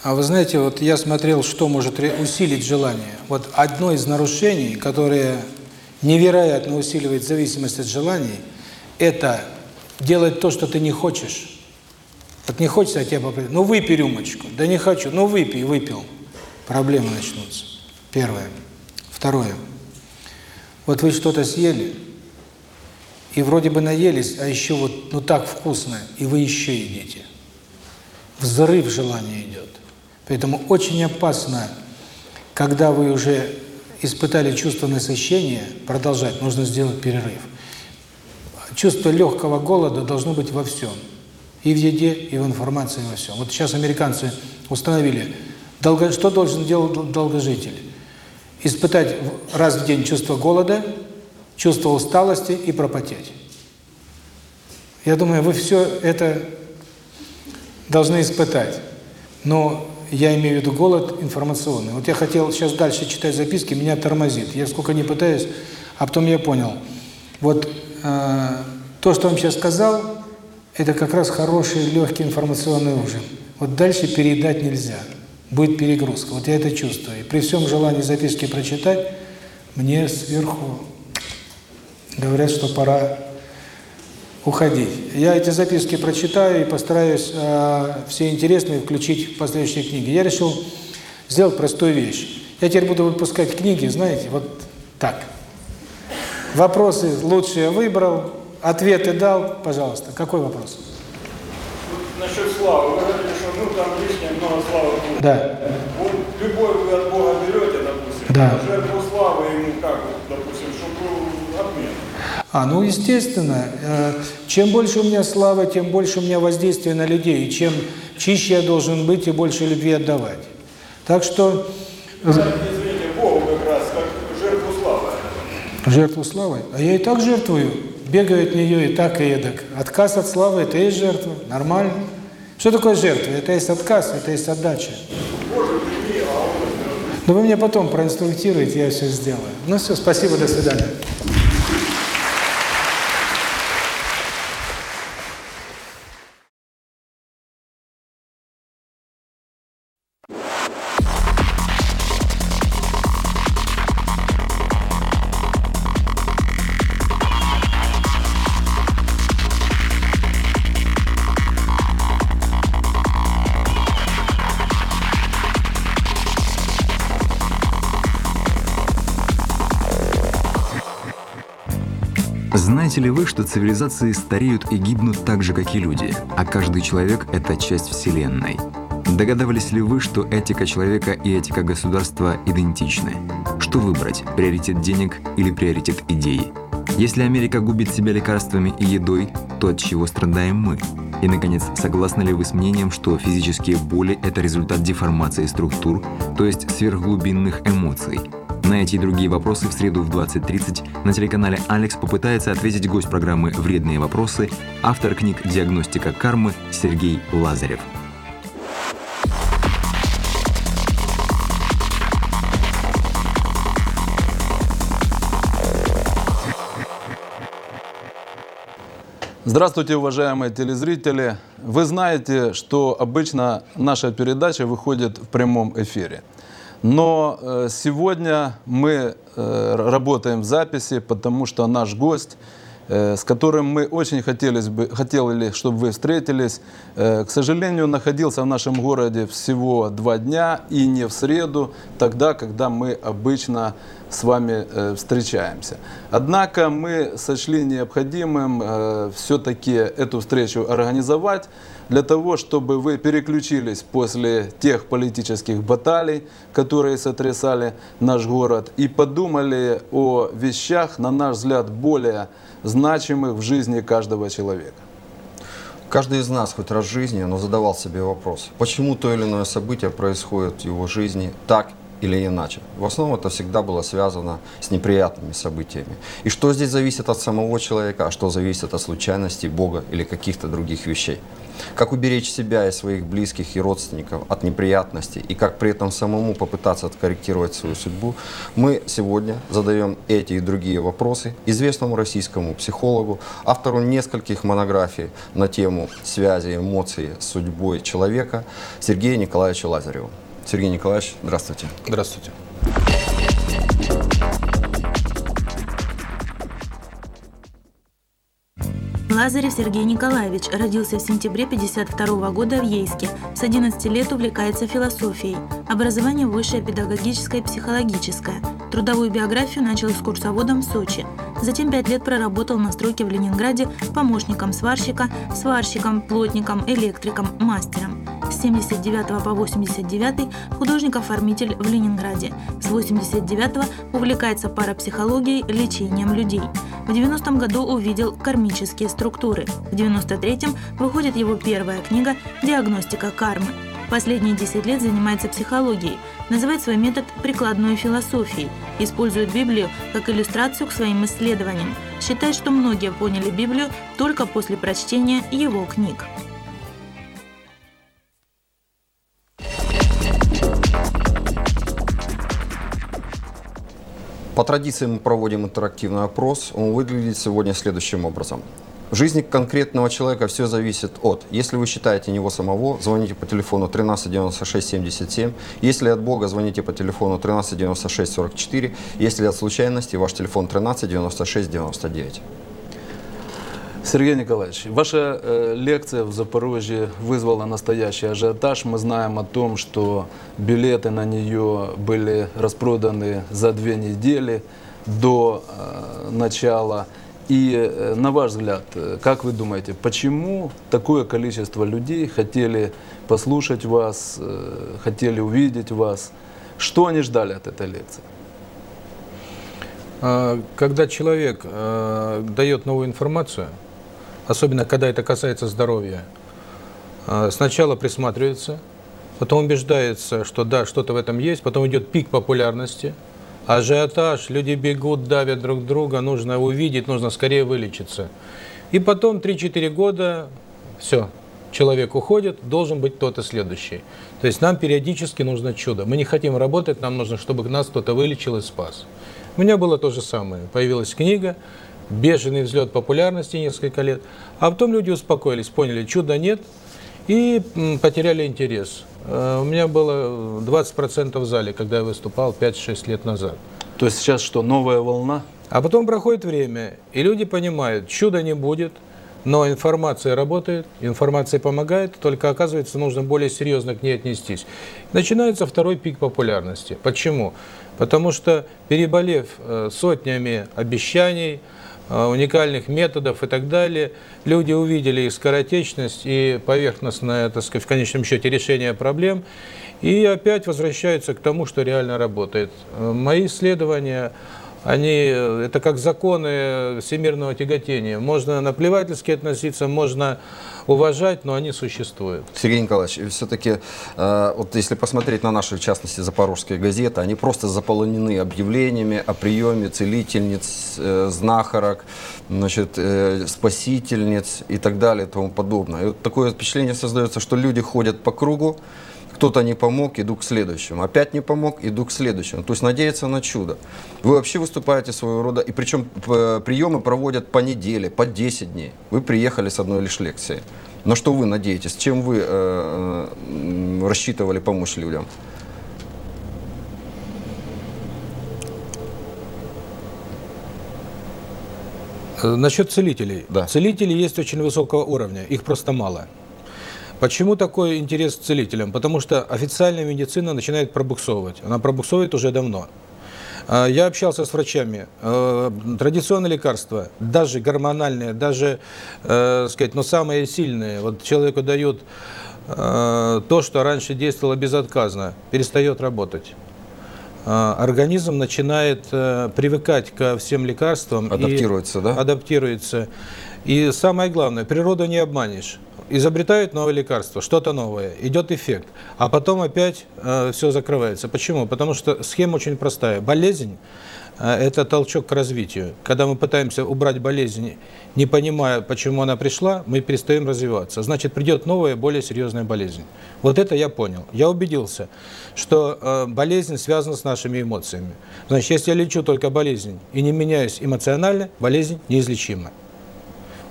[SPEAKER 1] А вы знаете, вот я смотрел, что может усилить желание. Вот одно из нарушений, которое невероятно усиливает зависимость от желаний, это делать то, что ты не хочешь. Вот не хочется, а тебя попросят. Ну, выпей рюмочку. Да не хочу. Ну, выпей. Выпил. Проблемы начнутся. Первое. Второе. Вот вы что-то съели, и вроде бы наелись, а еще вот ну так вкусно, и вы еще едите взрыв желания идет. Поэтому очень опасно, когда вы уже испытали чувство насыщения, продолжать, нужно сделать перерыв. Чувство легкого голода должно быть во всем. И в еде, и в информации, и во всем. Вот сейчас американцы установили, что должен делать долгожитель. Испытать раз в день чувство голода, чувство усталости и пропотеть. Я думаю, вы все это должны испытать. Но я имею в виду голод информационный. Вот я хотел сейчас дальше читать записки, меня тормозит. Я сколько не пытаюсь, а потом я понял. Вот э, то, что я вам сейчас сказал, это как раз хороший, легкий информационный ужин. Вот дальше передать нельзя. Будет перегрузка. Вот я это чувствую. И при всем желании записки прочитать, мне сверху говорят, что пора уходить. Я эти записки прочитаю и постараюсь э, все интересные включить в последующие книги. Я решил сделать простую вещь. Я теперь буду выпускать книги, знаете, вот так. Вопросы лучшие выбрал, ответы дал. Пожалуйста, какой вопрос?
[SPEAKER 2] Вот насчет славы. Вы говорите, что ну, там лишнее много славы.
[SPEAKER 1] Да.
[SPEAKER 2] Вот любой вы от Бога берете, допустим.
[SPEAKER 1] Да.
[SPEAKER 2] Жертву славы ему как?
[SPEAKER 1] А, ну, естественно, э, чем больше у меня славы, тем больше у меня воздействия на людей, и чем чище я должен быть и больше любви отдавать. Так что... Э,
[SPEAKER 2] Извините, Богу как раз, как жертву славы.
[SPEAKER 1] Жертву славы? А я и так жертвую. Бегаю от нее и так, и эдак. Отказ от славы – это и есть жертва. Нормально. Что такое жертва? Это есть отказ, это есть отдача. А Но вы меня потом проинструктируете, я все сделаю. Ну все, спасибо, до свидания.
[SPEAKER 3] Жители что цивилизации стареют и гибнут так же, как и люди, а каждый человек — это часть Вселенной. Догадывались ли вы, что этика человека и этика государства идентичны? Что выбрать – приоритет денег или приоритет идей? Если Америка губит себя лекарствами и едой, то от чего страдаем мы? И, наконец, согласны ли вы с мнением, что физические боли – это результат деформации структур, то есть сверхглубинных эмоций – на эти и другие вопросы в среду в 20.30 на телеканале «Алекс» попытается ответить гость программы «Вредные вопросы» автор книг «Диагностика кармы» Сергей Лазарев.
[SPEAKER 4] Здравствуйте, уважаемые телезрители! Вы знаете, что обычно наша передача выходит в прямом эфире – но э, сегодня мы э, работаем в записи, потому что наш гость – Э, с которым мы очень хотелось бы, хотели, чтобы вы встретились. Э, к сожалению, находился в нашем городе всего два дня и не в среду, тогда, когда мы обычно с вами э, встречаемся. Однако мы сочли необходимым все-таки эту встречу организовать для того, чтобы вы переключились после тех политических баталий, которые сотрясали наш город, и подумали о вещах, на наш взгляд, более значимых в жизни каждого человека.
[SPEAKER 5] Каждый из нас хоть раз в жизни, но задавал себе вопрос, почему то или иное событие происходит в его жизни так или иначе. В основном это всегда было связано с неприятными событиями. И что здесь зависит от самого человека, а что зависит от случайностей Бога или каких-то других вещей. Как уберечь себя и своих близких и родственников от неприятностей и как при этом самому попытаться откорректировать свою судьбу, мы сегодня задаем эти и другие вопросы известному российскому психологу, автору нескольких монографий на тему связи эмоций с судьбой человека Сергею Николаевичу Лазареву. Сергей Николаевич, здравствуйте.
[SPEAKER 4] Здравствуйте.
[SPEAKER 6] Лазарев Сергей Николаевич родился в сентябре 1952 года в Ейске. С 11 лет увлекается философией. Образование высшее педагогическое и психологическое. Трудовую биографию начал с курсоводом в Сочи. Затем пять лет проработал на стройке в Ленинграде помощником сварщика, сварщиком, плотником, электриком, мастером. 79 по 89 художник-оформитель в Ленинграде. С 89 увлекается парапсихологией, лечением людей. В 90 году увидел кармические структуры. В 93-м выходит его первая книга «Диагностика кармы». Последние 10 лет занимается психологией, называет свой метод прикладной философией, использует Библию как иллюстрацию к своим исследованиям, считает, что многие поняли Библию только после прочтения его книг.
[SPEAKER 5] По традиции мы проводим интерактивный опрос. Он выглядит сегодня следующим образом. В жизни конкретного человека все зависит от, если вы считаете него самого, звоните по телефону 13 96 77, если от Бога, звоните по телефону 13 96 44, если от случайности, ваш телефон 13 96 99.
[SPEAKER 4] Сергей Николаевич, ваша э, лекция в Запорожье вызвала настоящий ажиотаж. Мы знаем о том, что билеты на нее были распроданы за две недели до э, начала. И э, на ваш взгляд, как вы думаете, почему такое количество людей хотели послушать вас, хотели увидеть вас? Что они ждали от этой лекции?
[SPEAKER 1] А, когда человек э, дает новую информацию, особенно когда это касается здоровья, а, сначала присматривается, потом убеждается, что да, что-то в этом есть, потом идет пик популярности, ажиотаж, люди бегут, давят друг друга, нужно увидеть, нужно скорее вылечиться. И потом 3-4 года все, человек уходит, должен быть тот и следующий. То есть нам периодически нужно чудо. Мы не хотим работать, нам нужно, чтобы нас кто-то вылечил и спас. У меня было то же самое. Появилась книга, бешеный взлет популярности несколько лет. А потом люди успокоились, поняли, чуда нет и потеряли интерес. Э, у меня было 20% в зале, когда я выступал 5-6 лет назад.
[SPEAKER 4] То есть сейчас что, новая волна?
[SPEAKER 1] А потом проходит время, и люди понимают, чуда не будет, но информация работает, информация помогает, только оказывается, нужно более серьезно к ней отнестись. Начинается второй пик популярности. Почему? Потому что переболев э, сотнями обещаний, а, уникальных методов и так далее. Люди увидели их скоротечность и поверхностное, так сказать, в конечном счете, решение проблем. И опять возвращаются к тому, что реально работает. Э, мои исследования они, э, это как законы всемирного тяготения. Можно наплевательски относиться, можно уважать, но они существуют.
[SPEAKER 5] Сергей Николаевич, все-таки, э, вот если посмотреть на наши, в частности, запорожские газеты, они просто заполнены объявлениями о приеме целительниц, э, знахарок, значит, э, спасительниц и так далее и тому подобное. И вот такое впечатление создается, что люди ходят по кругу, кто-то не помог, иду к следующему. Опять не помог, иду к следующему. То есть надеяться на чудо. Вы вообще выступаете своего рода, и причем э, приемы проводят по неделе, по 10 дней. Вы приехали с одной лишь лекцией. На что вы надеетесь? Чем вы э, рассчитывали помочь людям?
[SPEAKER 1] Э, Насчет целителей.
[SPEAKER 5] Да.
[SPEAKER 1] Целители есть очень высокого уровня, их просто мало. Почему такой интерес к целителям? Потому что официальная медицина начинает пробуксовывать. Она пробуксовывает уже давно. А, я общался с врачами. А, традиционные лекарства, даже гормональные, даже, э, сказать, но самые сильные. Вот человеку дают э, то, что раньше действовало безотказно, перестает работать. А, организм начинает э, привыкать ко всем лекарствам.
[SPEAKER 5] Адаптируется, да?
[SPEAKER 1] Адаптируется. И самое главное, природу не обманешь изобретают новое лекарство, что-то новое, идет эффект, а потом опять э, все закрывается. Почему? Потому что схема очень простая. Болезнь э, – это толчок к развитию. Когда мы пытаемся убрать болезнь, не понимая, почему она пришла, мы перестаем развиваться. Значит, придет новая, более серьезная болезнь. Вот это я понял. Я убедился, что э, болезнь связана с нашими эмоциями. Значит, если я лечу только болезнь и не меняюсь эмоционально, болезнь неизлечима.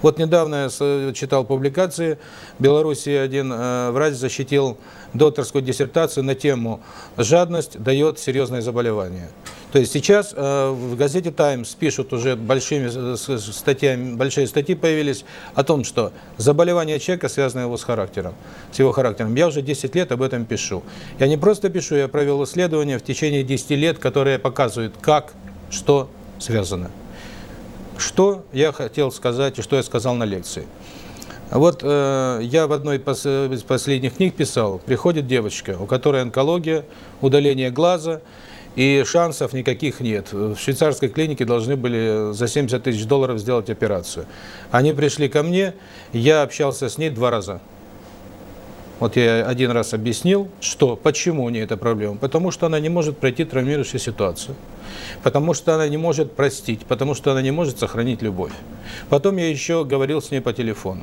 [SPEAKER 1] Вот недавно я читал публикации, э, в Беларуси один врач защитил докторскую диссертацию на тему «Жадность дает серьезное заболевание». То есть сейчас э, в газете «Таймс» пишут уже большими э, статьями, большие статьи появились о том, что заболевание человека связано его с характером, с его характером. Я уже 10 лет об этом пишу. Я не просто пишу, я провел исследования в течение 10 лет, которые показывают, как, что связано что я хотел сказать и что я сказал на лекции. Вот э, я в одной пос из последних книг писал, приходит девочка, у которой онкология, удаление глаза, и шансов никаких нет. В швейцарской клинике должны были за 70 тысяч долларов сделать операцию. Они пришли ко мне, я общался с ней два раза. Вот я один раз объяснил, что, почему у нее эта проблема. Потому что она не может пройти травмирующую ситуацию потому что она не может простить, потому что она не может сохранить любовь. Потом я еще говорил с ней по телефону.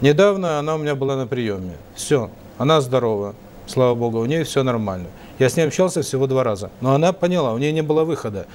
[SPEAKER 1] Недавно она у меня была на приеме. Все, она здорова, слава богу, у нее все нормально. Я с ней общался всего два раза. Но она поняла, у нее не было выхода.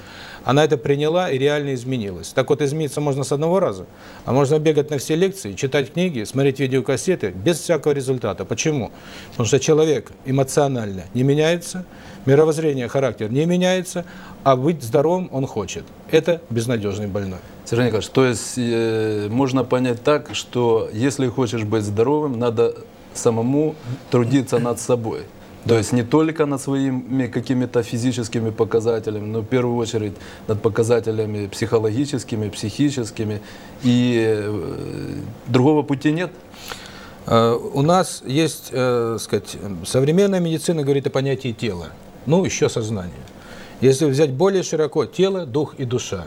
[SPEAKER 1] Она это приняла и реально изменилась. Так вот, измениться можно с одного раза. А можно бегать на все лекции, читать книги, смотреть видеокассеты без всякого результата. Почему? Потому что человек эмоционально не меняется, мировоззрение, характер не меняется, а быть здоровым он хочет. Это безнадежный больной.
[SPEAKER 4] Сергей Николаевич, то есть э, можно понять так, что если хочешь быть здоровым, надо самому трудиться над собой. То есть не только над своими какими-то физическими показателями, но в первую очередь над показателями психологическими, психическими. И э, другого пути нет.
[SPEAKER 1] Э, у нас есть, э, сказать, современная медицина говорит о понятии тела, ну еще сознание. Если взять более широко тело, дух и душа.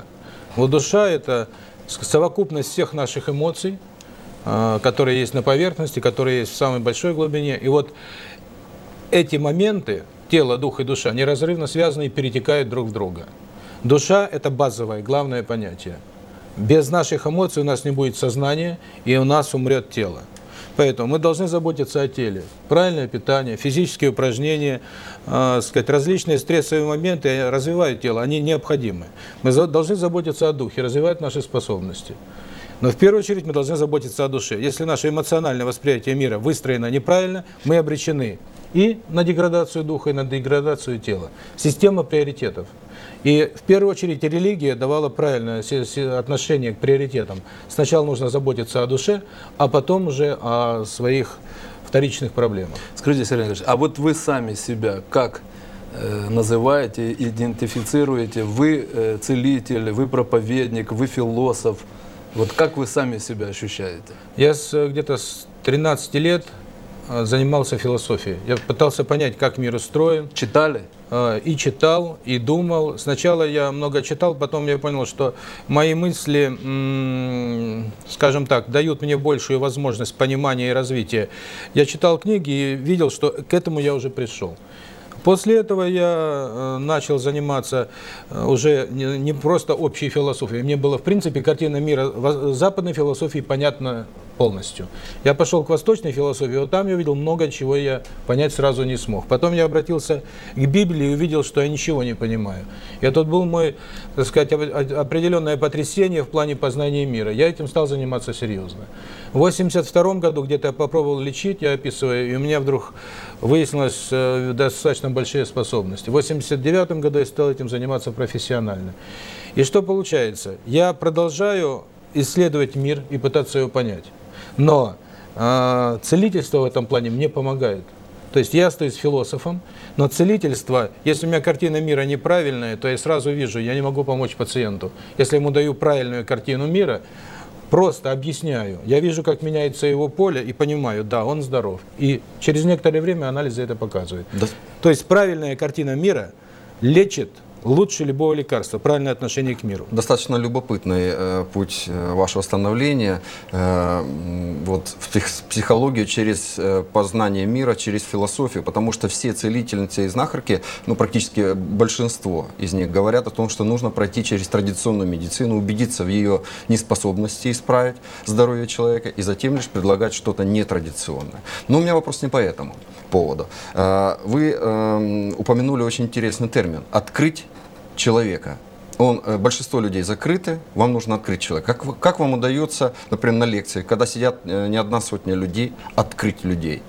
[SPEAKER 1] Вот душа это совокупность всех наших эмоций, которые есть на поверхности, которые есть в самой большой глубине. И вот эти моменты, тело, дух и душа, неразрывно связаны и перетекают друг в друга. Душа – это базовое, главное понятие. Без наших эмоций у нас не будет сознания, и у нас умрет тело. Поэтому мы должны заботиться о теле. Правильное питание, физические упражнения, э, сказать, различные стрессовые моменты развивают тело, они необходимы. Мы должны заботиться о духе, развивать наши способности. Но в первую очередь мы должны заботиться о душе. Если наше эмоциональное восприятие мира выстроено неправильно, мы обречены и на деградацию духа, и на деградацию тела. Система приоритетов. И в первую очередь религия давала правильное отношение к приоритетам. Сначала нужно заботиться о душе, а потом уже о своих вторичных проблемах.
[SPEAKER 4] Скажите, Сергей Николаевич, а вот вы сами себя как э, называете, идентифицируете, вы э, целитель, вы проповедник, вы философ. Вот как вы сами себя ощущаете?
[SPEAKER 1] Я э, где-то с 13 лет занимался философией. Я пытался понять, как мир устроен.
[SPEAKER 4] Читали?
[SPEAKER 1] И читал, и думал. Сначала я много читал, потом я понял, что мои мысли, скажем так, дают мне большую возможность понимания и развития. Я читал книги и видел, что к этому я уже пришел. После этого я э, начал заниматься э, уже не просто общей философией. Мне было, в принципе, картина мира западной философии понятна полностью. Я пошел к восточной философии, вот там я увидел много чего я понять сразу не смог. Потом я обратился к Библии и увидел, что я ничего не понимаю. И тут был мой, так сказать, определенное потрясение в плане познания мира. Я этим стал заниматься серьезно. В 82 году где-то я попробовал лечить, я описываю, и у меня вдруг выяснилось э, достаточно большие способности. В 1989 году я стал этим заниматься профессионально. И что получается? Я продолжаю исследовать мир и пытаться его понять. Но э, целительство в этом плане мне помогает. То есть я остаюсь философом, но целительство, если у меня картина мира неправильная, то я сразу вижу, я не могу помочь пациенту. Если ему даю правильную картину мира, Просто объясняю. Я вижу, как меняется его поле и понимаю, да, он здоров. И через некоторое время анализы это показывают.
[SPEAKER 5] Да.
[SPEAKER 1] То есть правильная картина мира лечит лучше любого лекарства, правильное отношение к миру.
[SPEAKER 5] Достаточно любопытный э, путь э, вашего становления э, вот, в псих психологию через э, познание мира, через философию, потому что все целительницы и знахарки, ну практически большинство из них говорят о том, что нужно пройти через традиционную медицину, убедиться в ее неспособности исправить здоровье человека и затем лишь предлагать что-то нетрадиционное. Но у меня вопрос не по этому поводу. Э, вы эм, упомянули очень интересный термин – открыть человека. Он, э, большинство людей закрыты, вам нужно открыть человека. Как, как вам удается, например, на лекции, когда сидят э, не одна сотня людей, открыть людей?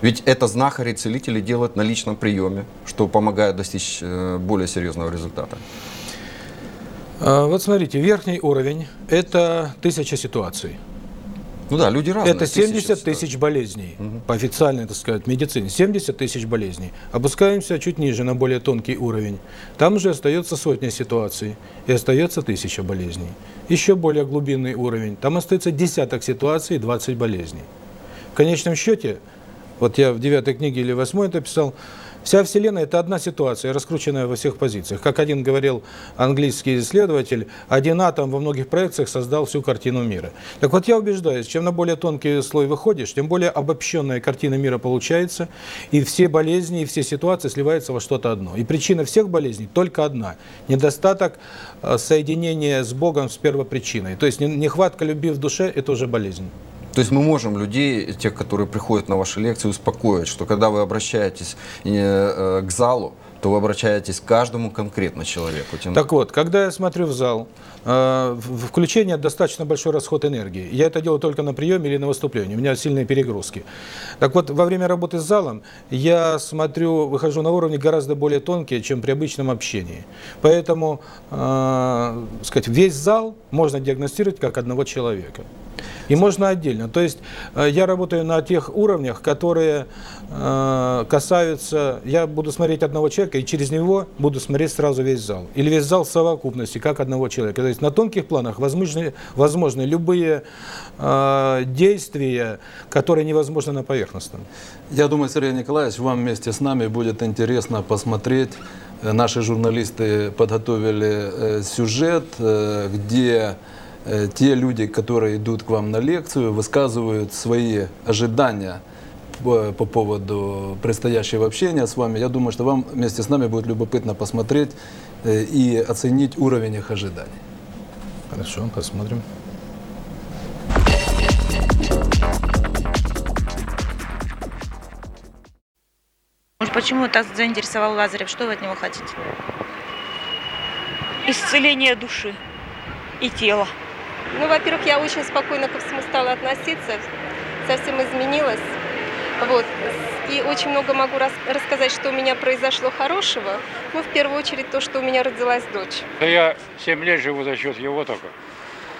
[SPEAKER 5] Ведь это знахари целители делают на личном приеме, что помогает достичь э, более серьезного результата.
[SPEAKER 1] Вот смотрите, верхний уровень – это тысяча ситуаций.
[SPEAKER 5] Ну да, люди разные.
[SPEAKER 1] Это 70 тысяч болезней, угу. по официальной, так сказать, медицине. 70 тысяч болезней. Опускаемся чуть ниже, на более тонкий уровень. Там же остается сотня ситуаций и остается тысяча болезней. Еще более глубинный уровень. Там остается десяток ситуаций и 20 болезней. В конечном счете, вот я в девятой книге или восьмой это писал, Вся Вселенная – это одна ситуация, раскрученная во всех позициях. Как один говорил английский исследователь, один атом во многих проекциях создал всю картину мира. Так вот, я убеждаюсь, чем на более тонкий слой выходишь, тем более обобщенная картина мира получается, и все болезни, и все ситуации сливаются во что-то одно. И причина всех болезней только одна – недостаток э, соединения с Богом, с первопричиной. То есть нехватка любви в душе – это уже болезнь.
[SPEAKER 5] То есть мы можем людей, тех, которые приходят на ваши лекции, успокоить, что когда вы обращаетесь э, э, к залу, то вы обращаетесь к каждому конкретно человеку. Тем...
[SPEAKER 1] Так вот, когда я смотрю в зал, э, включение достаточно большой расход энергии. Я это делаю только на приеме или на выступлении. У меня сильные перегрузки. Так вот, во время работы с залом я смотрю, выхожу на уровни гораздо более тонкие, чем при обычном общении. Поэтому, э, сказать, весь зал можно диагностировать как одного человека. И можно отдельно. То есть э, я работаю на тех уровнях, которые э, касаются, я буду смотреть одного человека, и через него буду смотреть сразу весь зал. Или весь зал в совокупности, как одного человека. То есть на тонких планах возможны, возможны любые э, действия, которые невозможны на поверхностном.
[SPEAKER 4] Я думаю, Сергей Николаевич, вам вместе с нами будет интересно посмотреть. Наши журналисты подготовили сюжет, где те люди, которые идут к вам на лекцию, высказывают свои ожидания по поводу предстоящего общения с вами. Я думаю, что вам вместе с нами будет любопытно посмотреть э, и оценить уровень их ожиданий.
[SPEAKER 1] Хорошо, посмотрим.
[SPEAKER 6] Почему так заинтересовал Лазарев? Что вы от него хотите?
[SPEAKER 7] Исцеление души и тела.
[SPEAKER 8] Ну, во-первых, я очень спокойно ко всему стала относиться, совсем изменилась. Вот. И очень много могу рас рассказать, что у меня произошло хорошего. Ну, в первую очередь, то, что у меня родилась дочь.
[SPEAKER 2] Да я 7 лет живу за счет его только.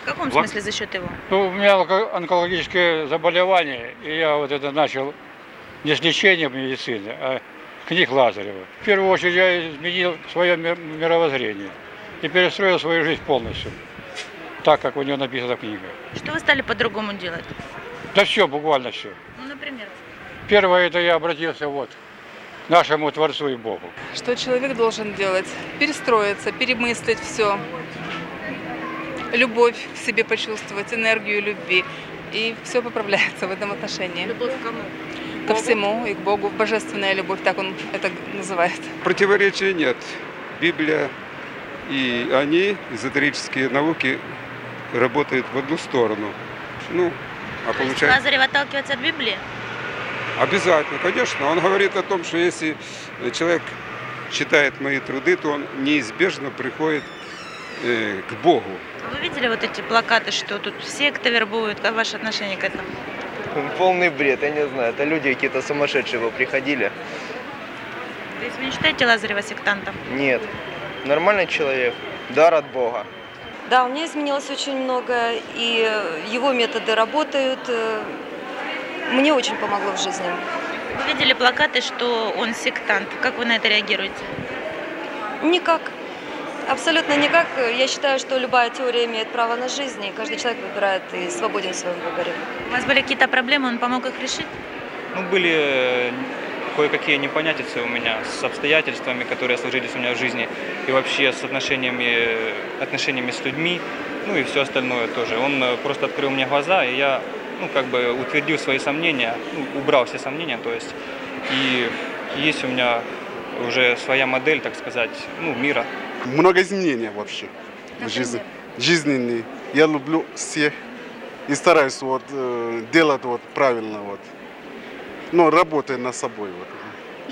[SPEAKER 6] В каком
[SPEAKER 2] Во...
[SPEAKER 6] смысле за счет его?
[SPEAKER 2] Ну, у меня онкологическое заболевание, и я вот это начал не с лечения медицины, а книг Лазарева. В первую очередь я изменил свое мировоззрение и перестроил свою жизнь полностью так, как у него написана книга.
[SPEAKER 6] Что вы стали по-другому делать?
[SPEAKER 2] Да все, буквально все.
[SPEAKER 6] Ну, например?
[SPEAKER 2] Первое, это я обратился вот к нашему Творцу и Богу.
[SPEAKER 9] Что человек должен делать? Перестроиться, перемыслить все. Любовь в себе почувствовать, энергию любви. И все поправляется в этом отношении.
[SPEAKER 6] Любовь к кому?
[SPEAKER 9] Ко Богу? всему и к Богу. Божественная любовь, так он это называет.
[SPEAKER 10] Противоречия нет. Библия и они, эзотерические науки, работает в одну сторону. Ну, а получается...
[SPEAKER 6] Лазарев отталкивается от Библии?
[SPEAKER 10] Обязательно, конечно. Он говорит о том, что если человек читает мои труды, то он неизбежно приходит э, к Богу.
[SPEAKER 6] А вы видели вот эти плакаты, что тут все, кто вербуют? Как ваше отношение к этому?
[SPEAKER 11] Ну, полный бред, я не знаю. Это люди какие-то сумасшедшие его приходили.
[SPEAKER 6] То есть вы не считаете Лазарева сектантом?
[SPEAKER 11] Нет. Нормальный человек. Дар от Бога.
[SPEAKER 8] Да, у меня изменилось очень много, и э, его методы работают. Э, мне очень помогло в жизни.
[SPEAKER 6] Вы видели плакаты, что он сектант. Как вы на это реагируете?
[SPEAKER 8] Никак. Абсолютно никак. Я считаю, что любая теория имеет право на жизнь, и каждый человек выбирает и свободен в своем выборе.
[SPEAKER 6] У вас были какие-то проблемы, он помог их решить?
[SPEAKER 11] Ну, были э, кое-какие непонятицы у меня с обстоятельствами, которые сложились у меня в жизни, и вообще с отношениями, отношениями с людьми, ну и все остальное тоже. Он э, просто открыл мне глаза, и я ну, как бы утвердил свои сомнения, ну, убрал все сомнения, то есть. И есть у меня уже своя модель, так сказать, ну, мира.
[SPEAKER 10] Много изменений вообще в жизни. Жизненные. Я люблю всех и стараюсь вот, э, делать вот правильно. Вот но работы на собой. Вот.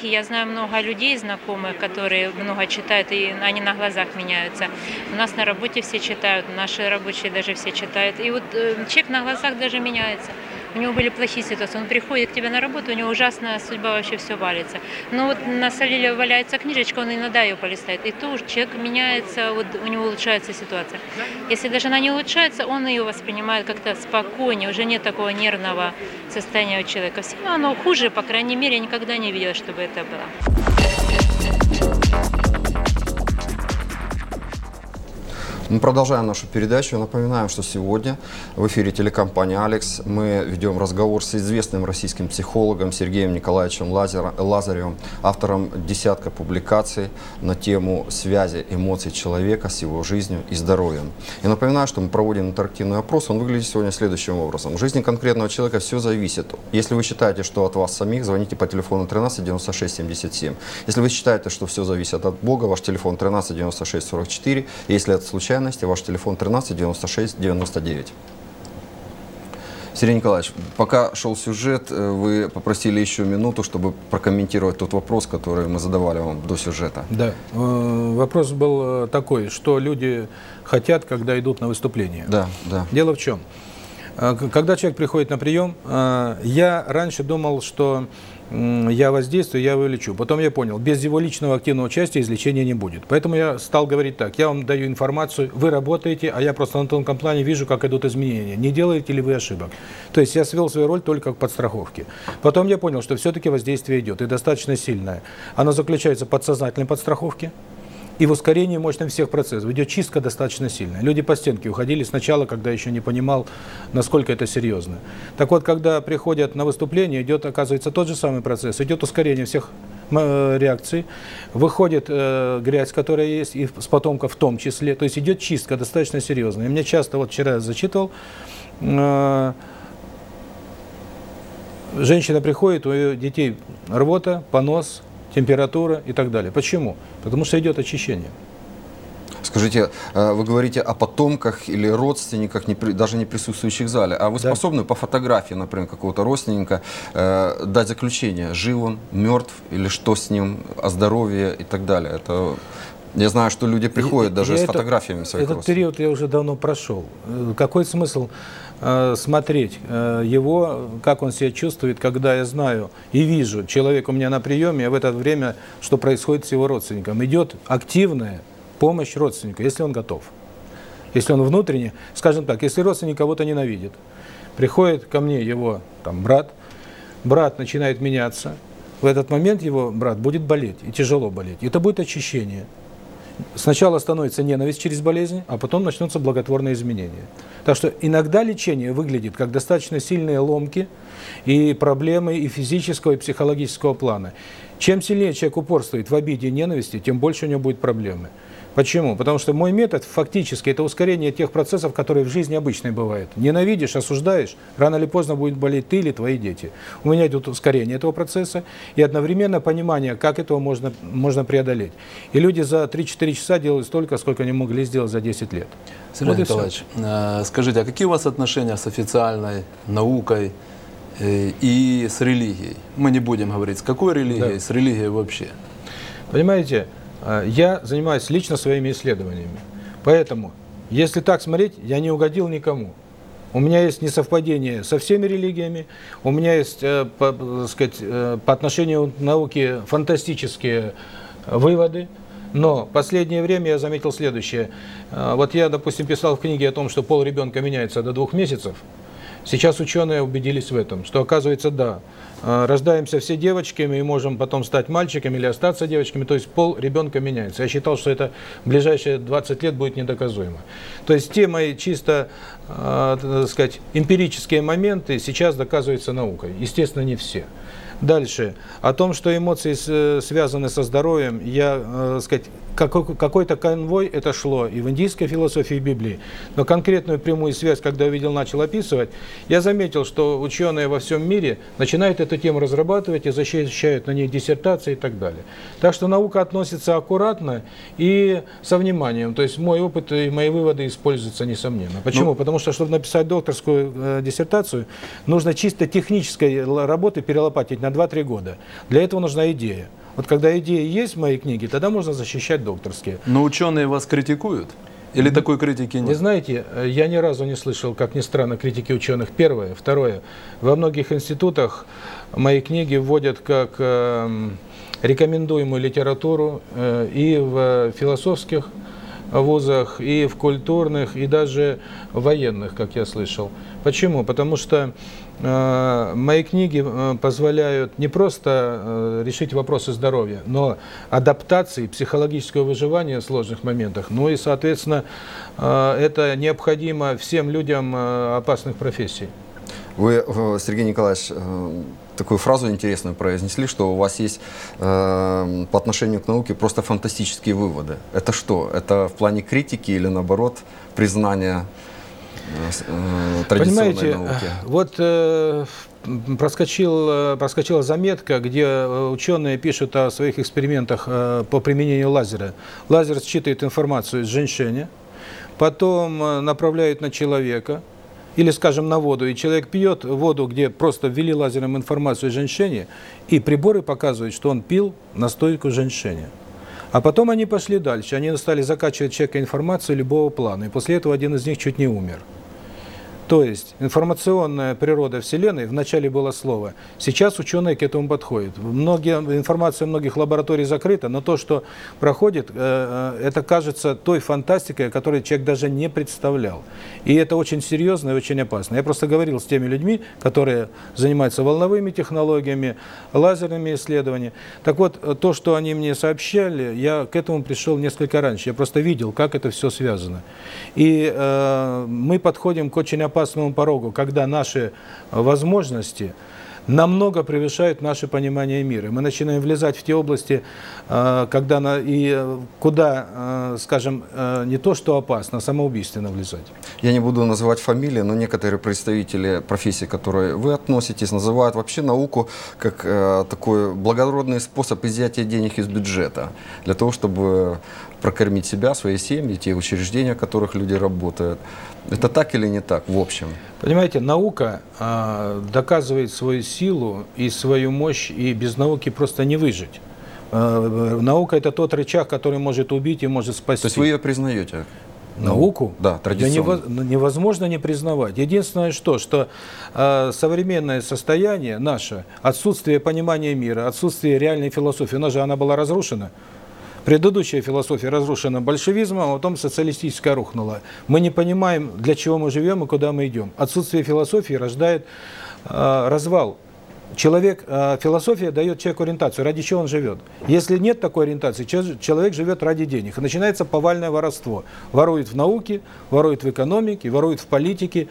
[SPEAKER 7] Я знаю много людей знакомых, которые много читают, и они на глазах меняются. У нас на работе все читают, наши рабочие даже все читают. И вот э, человек на глазах даже меняется у него были плохие ситуации, он приходит к тебе на работу, у него ужасная судьба, вообще все валится. Но вот на солиле валяется книжечка, он иногда ее полистает, и то человек меняется, вот у него улучшается ситуация. Если даже она не улучшается, он ее воспринимает как-то спокойнее, уже нет такого нервного состояния у человека. Всегда оно хуже, по крайней мере, я никогда не видела, чтобы это было.
[SPEAKER 5] Мы продолжаем нашу передачу. Напоминаем, что сегодня в эфире телекомпании «Алекс» мы ведем разговор с известным российским психологом Сергеем Николаевичем Лазаревым, автором десятка публикаций на тему связи эмоций человека с его жизнью и здоровьем. И напоминаю, что мы проводим интерактивный опрос. Он выглядит сегодня следующим образом. В жизни конкретного человека все зависит. Если вы считаете, что от вас самих, звоните по телефону 13 96 77. Если вы считаете, что все зависит от Бога, ваш телефон 13 96 44. Если это случайно, благодарности. Ваш телефон 13 96 99. Сергей Николаевич, пока шел сюжет, э, вы попросили еще минуту, чтобы прокомментировать тот вопрос, который мы задавали вам до сюжета.
[SPEAKER 1] Да. Э, вопрос был э, такой, что люди хотят, когда идут на выступление.
[SPEAKER 5] Да, да.
[SPEAKER 1] Дело в чем? Когда человек приходит на прием, я раньше думал, что я воздействую, я вылечу. Потом я понял, без его личного активного участия излечения не будет. Поэтому я стал говорить так, я вам даю информацию, вы работаете, а я просто на тонком плане вижу, как идут изменения. Не делаете ли вы ошибок? То есть я свел свою роль только к подстраховке. Потом я понял, что все-таки воздействие идет, и достаточно сильное. Оно заключается в подсознательной подстраховке, и в ускорении мощным всех процессов. Идет чистка достаточно сильная. Люди по стенке уходили сначала, когда еще не понимал, насколько это серьезно. Так вот, когда приходят на выступление, идет, оказывается, тот же самый процесс. Идет ускорение всех э, реакций, выходит э, грязь, которая есть, и с потомка в том числе. То есть идет чистка достаточно серьезная. И мне часто, вот вчера я зачитывал, э, женщина приходит, у ее детей рвота, понос, температура и так далее. Почему? Потому что идет очищение.
[SPEAKER 5] Скажите, э, вы говорите о потомках или родственниках, даже не присутствующих в зале. А вы
[SPEAKER 1] да.
[SPEAKER 5] способны по фотографии, например, какого-то родственника э, дать заключение, жив он, мертв или что с ним, о здоровье и так далее? Это я знаю, что люди приходят
[SPEAKER 1] и,
[SPEAKER 5] даже
[SPEAKER 1] и
[SPEAKER 5] с
[SPEAKER 1] это,
[SPEAKER 5] фотографиями своих
[SPEAKER 1] Этот период я уже давно прошел. Какой смысл э, смотреть э, его, как он себя чувствует, когда я знаю и вижу, человек у меня на приеме, а в это время что происходит с его родственником? Идет активная помощь родственнику, если он готов. Если он внутренне, скажем так, если родственник кого-то ненавидит, приходит ко мне его там брат, брат начинает меняться, в этот момент его брат будет болеть, и тяжело болеть. Это будет очищение сначала становится ненависть через болезнь, а потом начнутся благотворные изменения. Так что иногда лечение выглядит как достаточно сильные ломки и проблемы и физического, и психологического плана. Чем сильнее человек упорствует в обиде и ненависти, тем больше у него будет проблемы. Почему? Потому что мой метод фактически это ускорение тех процессов, которые в жизни обычной бывают. Ненавидишь, осуждаешь, рано или поздно будет болеть ты или твои дети. У меня идет ускорение этого процесса и одновременно понимание, как этого можно, можно преодолеть. И люди за 3-4 часа делают столько, сколько они могли сделать за 10 лет.
[SPEAKER 4] Сергей
[SPEAKER 1] вот
[SPEAKER 4] Николаевич, э, скажите, а какие у вас отношения с официальной наукой э, и с религией? Мы не будем говорить, с какой религией,
[SPEAKER 1] да.
[SPEAKER 4] с религией вообще.
[SPEAKER 1] Понимаете, Э, я занимаюсь лично своими исследованиями. Поэтому, если так смотреть, я не угодил никому. У меня есть несовпадение со всеми религиями, у меня есть, э, по, э, сказать, по отношению к науке фантастические выводы, но последнее время я заметил следующее. Вот я, допустим, писал в книге о том, что пол ребенка меняется до двух месяцев. Сейчас ученые убедились в этом, что оказывается, да, рождаемся все девочками и можем потом стать мальчиками или остаться девочками, то есть пол ребенка меняется. Я считал, что это в ближайшие 20 лет будет недоказуемо. То есть те мои чисто, э, так сказать, эмпирические моменты сейчас доказываются наукой. Естественно, не все. Дальше. О том, что эмоции э, связаны со здоровьем, я, э, сказать, какой-то конвой это шло и в индийской философии и Библии. Но конкретную прямую связь, когда увидел, начал описывать, я заметил, что ученые во всем мире начинают эту тему разрабатывать и защищают на ней диссертации и так далее. Так что наука относится аккуратно и со вниманием. То есть мой опыт и мои выводы используются несомненно. Почему?
[SPEAKER 4] Ну,
[SPEAKER 1] Потому что, чтобы написать докторскую э, диссертацию, нужно чисто технической работы перелопатить на 2-3 года. Для этого нужна идея. Вот когда идея есть в моей книге, тогда можно защищать докторские.
[SPEAKER 4] Но ученые вас критикуют? Или такой критики нет?
[SPEAKER 1] Не знаете, э, я ни разу не слышал, как ни странно, критики ученых. Первое. Второе. Во многих институтах мои книги вводят как э, рекомендуемую литературу э, и в философских вузах, и в культурных, и даже военных, как я слышал. Почему? Потому что мои книги позволяют не просто решить вопросы здоровья, но адаптации, психологического выживания в сложных моментах. Ну и, соответственно, э, это необходимо всем людям э, опасных профессий.
[SPEAKER 5] Вы, э, Сергей Николаевич, такую фразу интересную произнесли, что у вас есть э, по отношению к науке просто фантастические выводы. Это что? Это в плане критики или наоборот признания?
[SPEAKER 1] Понимаете, вот проскочил, проскочила заметка, где ученые пишут о своих экспериментах по применению лазера. Лазер считывает информацию из женщины, потом направляет на человека, или, скажем, на воду, и человек пьет воду, где просто ввели лазером информацию о женщине, и приборы показывают, что он пил настойку женщины. А потом они пошли дальше, они стали закачивать человека информацию любого плана, и после этого один из них чуть не умер. То есть информационная природа Вселенной, вначале было слово, сейчас ученые к этому подходят. Многие, информация многих лабораторий закрыта, но то, что проходит, э, э, это кажется той фантастикой, которую человек даже не представлял. И это очень серьезно и очень опасно. Я просто говорил с теми людьми, которые занимаются волновыми технологиями, лазерными исследованиями. Так вот, э, то, что они мне сообщали, я к этому пришел несколько раньше. Я просто видел, как это все связано. И э, мы подходим к очень опасному опасному порогу, когда наши возможности намного превышают наше понимание мира. Мы начинаем влезать в те области, э, когда на, и э, куда, э, скажем, не то что опасно, а самоубийственно влезать.
[SPEAKER 5] Я не буду называть фамилии, но некоторые представители профессии, к которой вы относитесь, называют вообще науку как такой благородный способ изъятия денег из бюджета для того, чтобы прокормить себя, свои семьи, те учреждения, в которых люди работают. Это так или не так, в общем?
[SPEAKER 1] Понимаете, наука э, доказывает свой силу и свою мощь, и без науки просто не выжить. Э, э, наука – это тот рычаг, который может убить и может спасти.
[SPEAKER 5] То есть вы ее признаете?
[SPEAKER 1] Науку?
[SPEAKER 5] Да, традиционно.
[SPEAKER 1] Да невозможно не признавать. Единственное что, что э, современное состояние наше, отсутствие понимания мира, отсутствие реальной философии, она же она была разрушена. Предыдущая философия разрушена большевизмом, а потом социалистическая рухнула. Мы не понимаем, для чего мы живем и куда мы идем. Отсутствие философии рождает э, развал Человек, э, философия дает человеку ориентацию, ради чего он живет. Если нет такой ориентации, человек живет ради денег. И начинается повальное воровство. Ворует в науке, ворует в экономике, ворует в политике.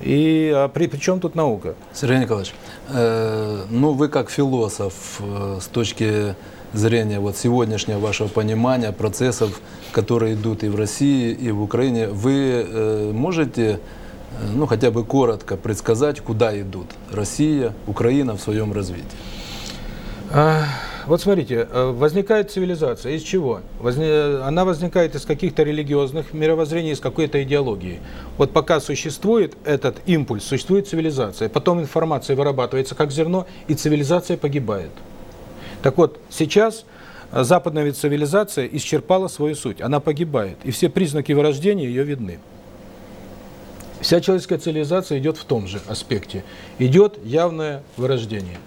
[SPEAKER 1] И а, при, при чем тут наука?
[SPEAKER 4] Сергей Николаевич, э, ну вы как философ э, с точки зрения вот сегодняшнего вашего понимания процессов, которые идут и в России, и в Украине, вы э, можете ну хотя бы коротко предсказать, куда идут Россия, Украина в своем развитии?
[SPEAKER 1] А, вот смотрите, э, возникает цивилизация. Из чего? Она возникает из каких-то религиозных мировоззрений, из какой-то идеологии. Вот пока существует этот импульс, существует цивилизация. Потом информация вырабатывается как зерно, и цивилизация погибает. Так вот, сейчас э, западная цивилизация исчерпала свою суть. Она погибает. И все признаки вырождения ее видны. Вся человеческая цивилизация идет в том же аспекте. Идет явное вырождение.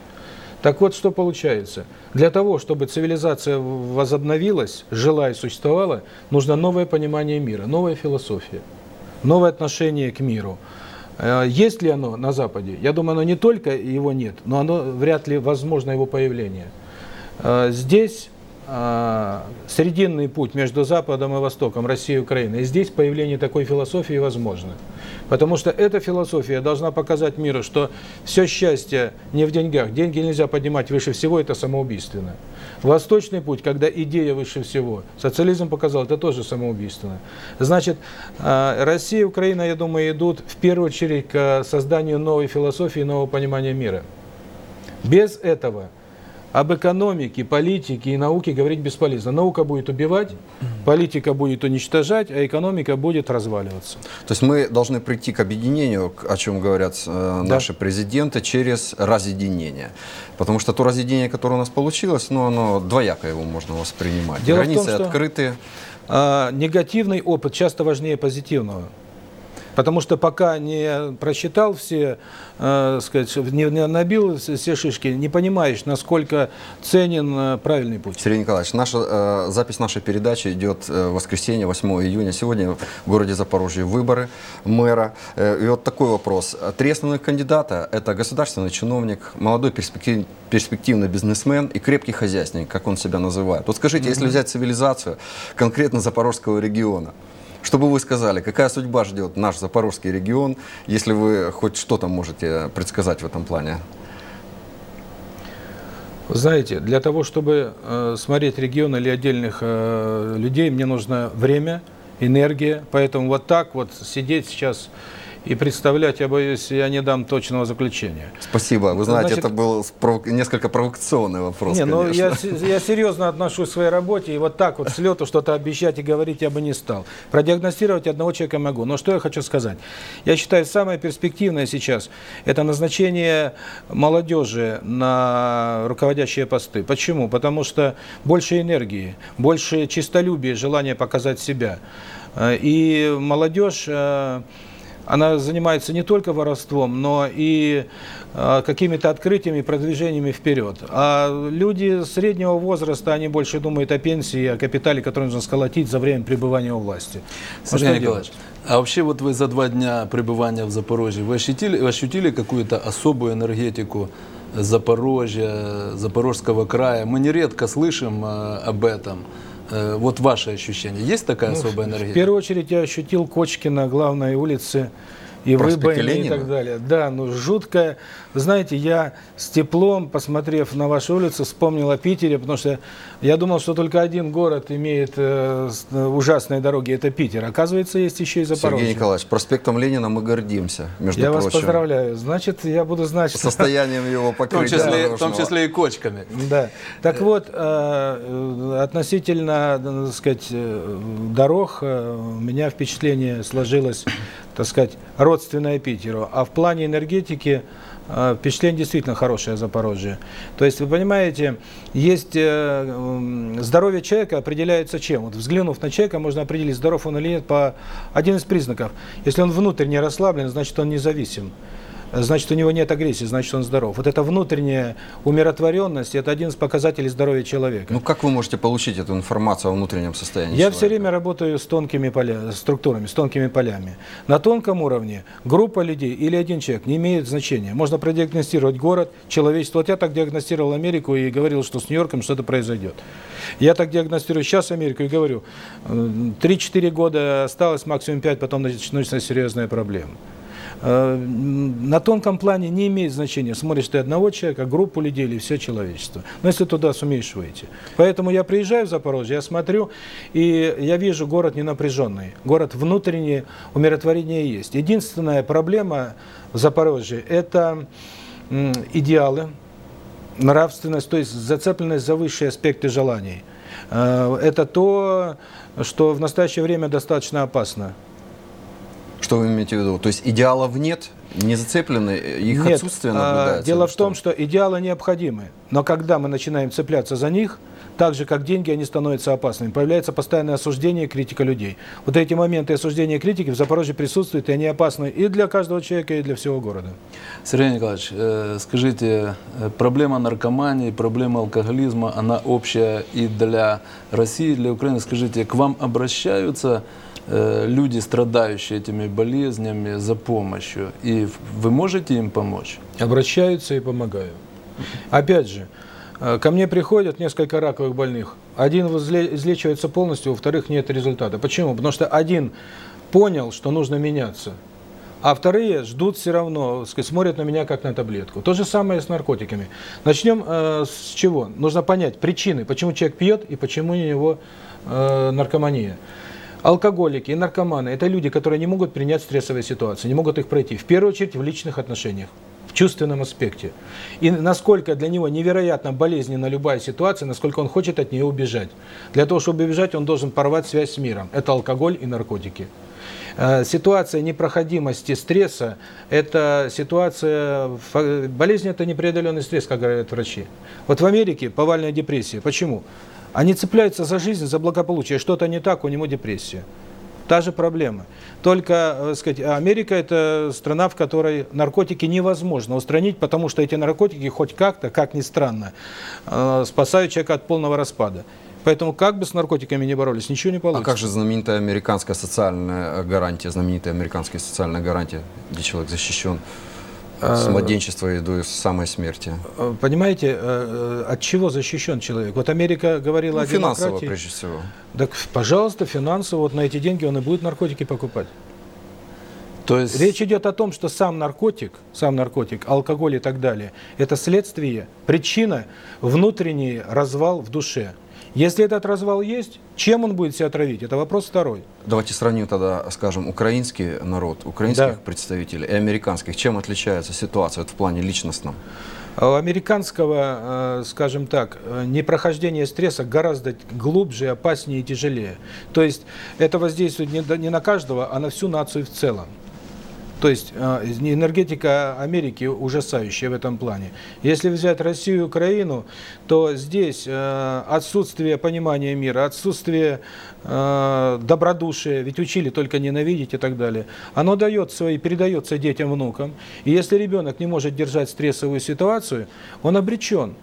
[SPEAKER 1] Так вот, что получается? Для того, чтобы цивилизация возобновилась, жила и существовала, нужно новое понимание мира, новая философия, новое отношение к миру. Э, есть ли оно на Западе? Я думаю, оно не только его нет, но оно вряд ли возможно его появление. Э, здесь э, срединный путь между Западом и Востоком, Россией и Украиной. И здесь появление такой философии возможно. Потому что эта философия должна показать миру, что все счастье не в деньгах. Деньги нельзя поднимать выше всего, это самоубийственно. Восточный путь, когда идея выше всего, социализм показал, это тоже самоубийственно. Значит, э, Россия и Украина, я думаю, идут в первую очередь к созданию новой философии, нового понимания мира. Без этого об экономике, политике и науке говорить бесполезно. Наука будет убивать, политика будет уничтожать, а экономика будет разваливаться.
[SPEAKER 5] То есть мы должны прийти к объединению, о чем говорят э, да. наши президенты, через разъединение. Потому что то разъединение, которое у нас получилось, ну, оно двояко его можно воспринимать.
[SPEAKER 1] Дело Границы том, что, открыты. Э, негативный опыт часто важнее позитивного. Потому что пока не прочитал все, э, сказать, не, не набил все шишки, не понимаешь, насколько ценен э, правильный путь.
[SPEAKER 5] Сергей Николаевич, наша, э, запись нашей передачи идет э, в воскресенье, 8 июня. Сегодня в городе Запорожье выборы мэра. Э, и вот такой вопрос. Три основных кандидата – это государственный чиновник, молодой перспектив, перспективный бизнесмен и крепкий хозяйственник, как он себя называет. Вот скажите, mm-hmm. если взять цивилизацию конкретно запорожского региона – чтобы вы сказали, какая судьба ждет наш запорожский регион, если вы хоть что-то можете предсказать в этом плане?
[SPEAKER 1] Знаете, для того, чтобы э, смотреть регион или отдельных э, людей, мне нужно время, энергия. Поэтому вот так вот сидеть сейчас и представлять, я боюсь, я не дам точного заключения.
[SPEAKER 5] Спасибо. Вы знаете,
[SPEAKER 1] Значит,
[SPEAKER 5] это был спров... несколько провокационный вопрос.
[SPEAKER 1] Не, ну, я, я серьезно отношусь к своей работе, и вот так вот с лету что-то обещать и говорить я бы не стал. Продиагностировать одного человека могу. Но что я хочу сказать? Я считаю, самое перспективное сейчас – это назначение молодежи на руководящие посты. Почему? Потому что больше энергии, больше чистолюбия, желание показать себя. Э, и молодежь э, она занимается не только воровством, но и э, какими-то открытиями, продвижениями вперед. А люди среднего возраста, они больше думают о пенсии, о капитале, который нужно сколотить за время пребывания у власти. Ну,
[SPEAKER 4] Сергей Николаевич, а вообще вот вы за два дня пребывания в Запорожье, вы ощутили, вы ощутили какую-то особую энергетику Запорожья, Запорожского края? Мы нередко слышим э, об этом. Э, вот ваше ощущение? Есть такая ну, особая
[SPEAKER 1] энергия? В первую очередь я ощутил кочки на главной улице и Выбойны и так далее. Да, ну жуткая знаете, я с теплом, посмотрев на вашу улицу, вспомнил о Питере, потому что я думал, что только один город имеет э, э, ужасные дороги, это Питер. Оказывается, есть еще и Запорожье.
[SPEAKER 5] Сергей Николаевич, проспектом Ленина мы гордимся, между
[SPEAKER 1] я
[SPEAKER 5] прочим.
[SPEAKER 1] Я вас поздравляю. Значит, я буду знать... Что...
[SPEAKER 5] Состоянием его покрытия.
[SPEAKER 4] В том числе, в том числе и кочками.
[SPEAKER 1] Да. Так вот, э, относительно, так сказать, дорог, у меня впечатление сложилось, так сказать, родственное Питеру. А в плане энергетики впечатление действительно хорошее Запорожье. То есть, вы понимаете, есть э, здоровье человека определяется чем? Вот взглянув на человека, можно определить, здоров он или нет, по один из признаков. Если он внутренне расслаблен, значит, он независим значит, у него нет агрессии, значит, он здоров. Вот эта внутренняя умиротворенность – это один из показателей здоровья человека.
[SPEAKER 5] Ну, как вы можете получить эту информацию о внутреннем состоянии
[SPEAKER 1] Я
[SPEAKER 5] человека?
[SPEAKER 1] все время работаю с тонкими поля, структурами, с тонкими полями. На тонком уровне группа людей или один человек не имеет значения. Можно продиагностировать город, человечество. Вот я так диагностировал Америку и говорил, что с Нью-Йорком что-то произойдет. Я так диагностирую сейчас Америку и говорю, 3-4 года осталось, максимум 5, потом начнутся серьезные проблемы. Э, на тонком плане не имеет значения, смотришь ты одного человека, группу людей или все человечество. Но если туда сумеешь выйти. Поэтому я приезжаю в Запорожье, я смотрю, и я вижу город не напряженный, город внутренний, умиротворение есть. Единственная проблема в Запорожье – это идеалы, нравственность, то есть зацепленность за высшие аспекты желаний. Э, это то, что в настоящее время достаточно опасно.
[SPEAKER 5] Что вы имеете в виду? То есть идеалов нет, не зацеплены, их
[SPEAKER 1] нет,
[SPEAKER 5] отсутствие
[SPEAKER 1] а,
[SPEAKER 5] наблюдается?
[SPEAKER 1] Дело в том, что идеалы необходимы, но когда мы начинаем цепляться за них, так же, как деньги, они становятся опасными. Появляется постоянное осуждение и критика людей. Вот эти моменты осуждения и критики в Запорожье присутствуют, и они опасны и для каждого человека, и для всего города.
[SPEAKER 4] Сергей Николаевич, э, скажите, э, проблема наркомании, проблема алкоголизма, она общая и для России, и для Украины. Скажите, к вам обращаются люди, страдающие этими болезнями, за помощью. И вы можете им помочь?
[SPEAKER 1] Обращаются и помогаю. Опять же, э, ко мне приходят несколько раковых больных. Один излечивается полностью, во-вторых, нет результата. Почему? Потому что один понял, что нужно меняться. А вторые ждут все равно, смотрят на меня как на таблетку. То же самое с наркотиками. Начнем э, с чего? Нужно понять причины, почему человек пьет и почему у него э, наркомания алкоголики, наркоманы – это люди, которые не могут принять стрессовые ситуации, не могут их пройти. В первую очередь в личных отношениях в чувственном аспекте. И насколько для него невероятно болезненна любая ситуация, насколько он хочет от нее убежать. Для того, чтобы убежать, он должен порвать связь с миром. Это алкоголь и наркотики. Э, ситуация непроходимости стресса – это ситуация… Болезнь – это непреодоленный стресс, как говорят врачи. Вот в Америке повальная депрессия. Почему? Почему? Они цепляются за жизнь, за благополучие. Что-то не так, у него депрессия. Та же проблема. Только, э, сказать, Америка – это страна, в которой наркотики невозможно устранить, потому что эти наркотики хоть как-то, как ни странно, э, спасают человека от полного распада. Поэтому как бы с наркотиками не боролись, ничего не получится.
[SPEAKER 5] А как же знаменитая американская социальная гарантия, знаменитая американская социальная гарантия, где человек защищен? Э,
[SPEAKER 1] С
[SPEAKER 5] младенчества и до самой смерти.
[SPEAKER 1] Э, понимаете, э, от чего защищен человек? Вот Америка говорила
[SPEAKER 5] ну,
[SPEAKER 1] о демократии.
[SPEAKER 5] Финансово, прежде всего.
[SPEAKER 1] Так, пожалуйста, финансово, вот на эти деньги он и будет наркотики покупать.
[SPEAKER 4] То есть...
[SPEAKER 1] Речь идет о том, что сам наркотик, сам наркотик, алкоголь и так далее, это следствие, причина, внутренний развал в душе. Если этот развал есть, чем он будет себя отравить? Это вопрос второй.
[SPEAKER 5] Давайте сравним тогда, скажем, украинский народ, украинских
[SPEAKER 1] да.
[SPEAKER 5] представителей и американских. Чем отличается ситуация вот в плане личностном?
[SPEAKER 1] А у американского, э, скажем так, э, непрохождение стресса гораздо глубже, опаснее и тяжелее. То есть это воздействует не на каждого, а на всю нацию в целом. То есть а, энергетика Америки ужасающая в этом плане. Если взять Россию и Украину, то здесь э, отсутствие понимания мира, отсутствие э, добродушия, ведь учили только ненавидеть и так далее, оно дает свои, передается детям, внукам. И если ребенок не может держать стрессовую ситуацию, он обречен.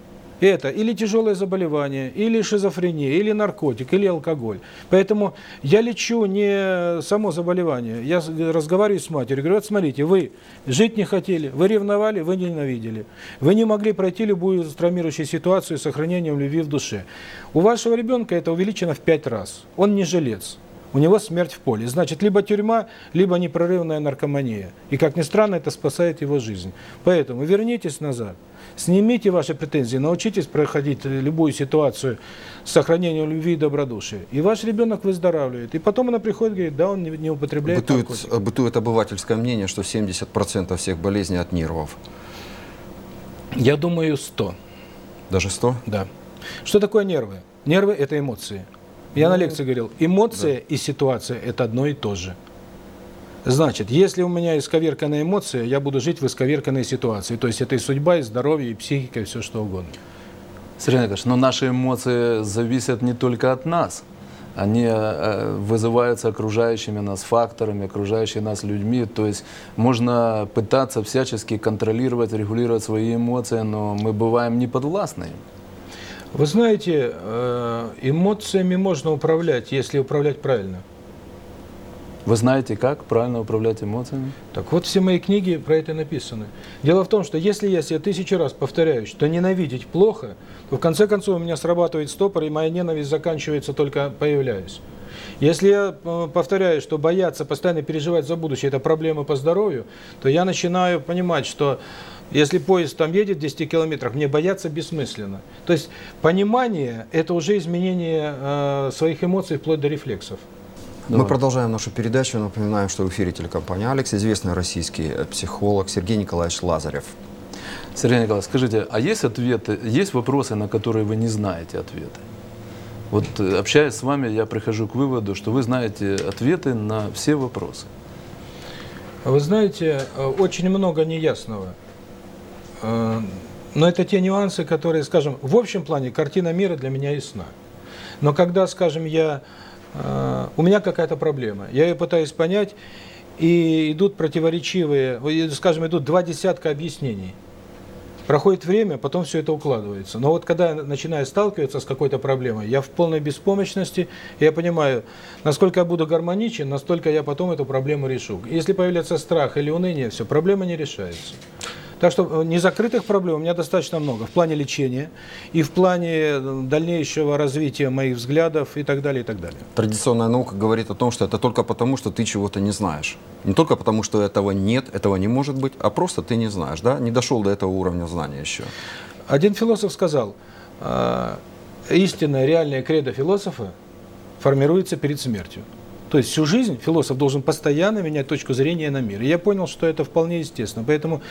[SPEAKER 1] Это или тяжелое заболевание, или шизофрения, или наркотик, или алкоголь. Поэтому я лечу не само заболевание. Я разговариваю с матерью, говорю, вот смотрите, вы жить не хотели, вы ревновали, вы ненавидели. Вы не могли пройти любую травмирующую ситуацию с сохранением любви в душе. У вашего ребенка это увеличено в пять раз. Он не жилец. У него смерть в поле. Значит, либо тюрьма, либо непрерывная наркомания. И, как ни странно, это спасает его жизнь. Поэтому вернитесь назад. Снимите ваши претензии, научитесь проходить любую ситуацию с сохранением любви и добродушия. И ваш ребенок выздоравливает. И потом она приходит и говорит, да, он не, не употребляет
[SPEAKER 5] бытует,
[SPEAKER 1] наркотики.
[SPEAKER 5] Э, бытует обывательское мнение, что 70% всех болезней от нервов.
[SPEAKER 1] Я думаю, 100.
[SPEAKER 5] Даже 100?
[SPEAKER 1] Да. Что такое нервы? Нервы – это эмоции. Я ну, на лекции говорил, эмоция да. и ситуация – это одно и то же. Значит, если у меня исковерканные эмоции, я буду жить в исковерканной ситуации. То есть это и судьба, и здоровье, и психика, и все что угодно.
[SPEAKER 4] Сергей Николаевич, но наши эмоции зависят не только от нас. Они э, э, вызываются окружающими нас факторами, окружающими нас людьми. То есть можно пытаться всячески контролировать, регулировать свои эмоции, но мы бываем неподвластны.
[SPEAKER 1] Вы знаете, э, эмоциями можно управлять, если управлять правильно.
[SPEAKER 4] Вы знаете, как правильно управлять эмоциями?
[SPEAKER 1] Так вот, все мои книги про это написаны. Дело в том, что если я себе тысячу раз повторяю, что ненавидеть плохо, то в конце концов у меня срабатывает стопор, и моя ненависть заканчивается только появляюсь. Если я э, повторяю, что бояться, постоянно переживать за будущее – это проблемы по здоровью, то я начинаю понимать, что если поезд там едет в 10 километрах, мне бояться бессмысленно. То есть понимание – это уже изменение э, своих эмоций вплоть до рефлексов.
[SPEAKER 5] Мы продолжаем нашу передачу. Напоминаем, что в эфире телекомпания «Алекс» известный российский э, психолог Сергей Николаевич Лазарев.
[SPEAKER 4] Сергей Николаевич, скажите, а есть ответы, есть вопросы, на которые вы не знаете ответы? Вот э, общаясь с вами, я прихожу к выводу, что вы знаете ответы на все вопросы.
[SPEAKER 1] А вы знаете, э, очень много неясного. Но это те нюансы, которые, скажем, в общем плане картина мира для меня ясна. Но когда, скажем, я Э, у меня какая-то проблема. Я ее пытаюсь понять, и идут противоречивые, скажем, идут два десятка объяснений. Проходит время, потом все это укладывается. Но вот когда я начинаю сталкиваться с какой-то проблемой, я в полной беспомощности, я понимаю, насколько я буду гармоничен, настолько я потом эту проблему решу. Если появляется страх или уныние, все, проблема не решается. Так что э, незакрытых проблем у меня достаточно много в плане лечения и в плане э, дальнейшего развития моих взглядов и так далее, и так далее.
[SPEAKER 5] Традиционная наука говорит о том, что это только потому, что ты чего-то не знаешь. Не только потому, что этого нет, этого не может быть, а просто ты не знаешь, да? Не дошел до этого уровня знания еще.
[SPEAKER 1] Один философ сказал, э, истинная, реальная кредо философа формируется перед смертью. То есть всю жизнь философ должен постоянно менять точку зрения на мир. И я понял, что это вполне естественно. Поэтому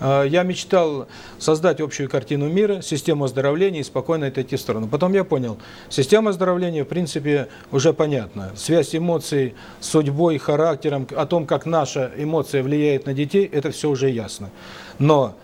[SPEAKER 1] э, я мечтал создать общую картину мира, систему оздоровления и спокойно это идти в сторону. Потом я понял, система оздоровления в принципе уже понятна. Связь эмоций с судьбой, характером, о том, как наша эмоция влияет на детей, это все уже ясно. Но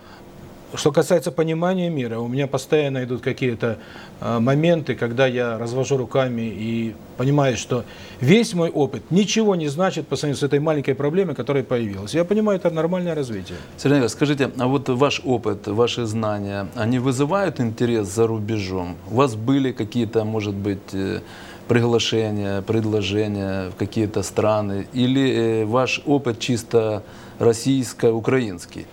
[SPEAKER 1] что касается понимания мира, у меня постоянно идут какие-то э, моменты, когда я развожу руками и понимаю, что весь мой опыт ничего не значит по сравнению с этой маленькой проблемой, которая появилась. Я понимаю, это нормальное развитие.
[SPEAKER 4] Сергей, скажите, а вот ваш опыт, ваши знания, они вызывают интерес за рубежом? У вас были какие-то, может быть, э, приглашения, предложения в какие-то страны? Или э, ваш опыт чисто российско-украинский?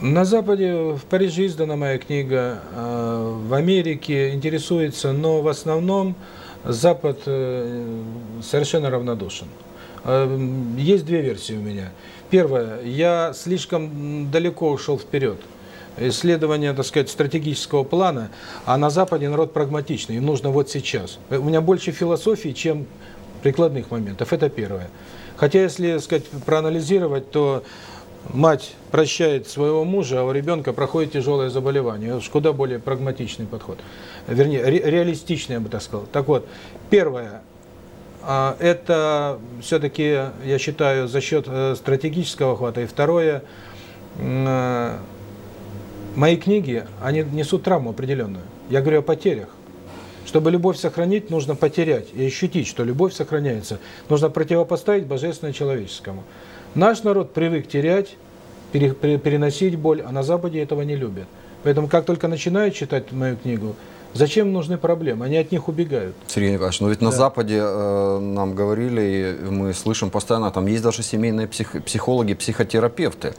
[SPEAKER 1] На Западе, в Париже издана моя книга, в Америке интересуется, но в основном Запад совершенно равнодушен. Есть две версии у меня. Первое, я слишком далеко ушел вперед. Исследование, так сказать, стратегического плана, а на Западе народ прагматичный, им нужно вот сейчас. У меня больше философии, чем прикладных моментов, это первое. Хотя, если, так сказать, проанализировать, то мать прощает своего мужа, а у ребенка проходит тяжелое заболевание. Это куда более прагматичный подход. Вернее, ре реалистичный, я бы так сказал. Так вот, первое, а, это все-таки, я считаю, за счет э, стратегического охвата. И второе, э, мои книги, они несут травму определенную. Я говорю о потерях. Чтобы любовь сохранить, нужно потерять и ощутить, что любовь сохраняется. Нужно противопоставить божественное человеческому. Наш народ привык терять, переносить боль, а на Западе этого не любят. Поэтому как только начинают читать мою книгу, Зачем нужны проблемы? Они от них убегают.
[SPEAKER 5] Сергей Николаевич, но ведь да. на Западе э, нам говорили, и мы слышим постоянно, там есть даже семейные псих, психологи, психотерапевты.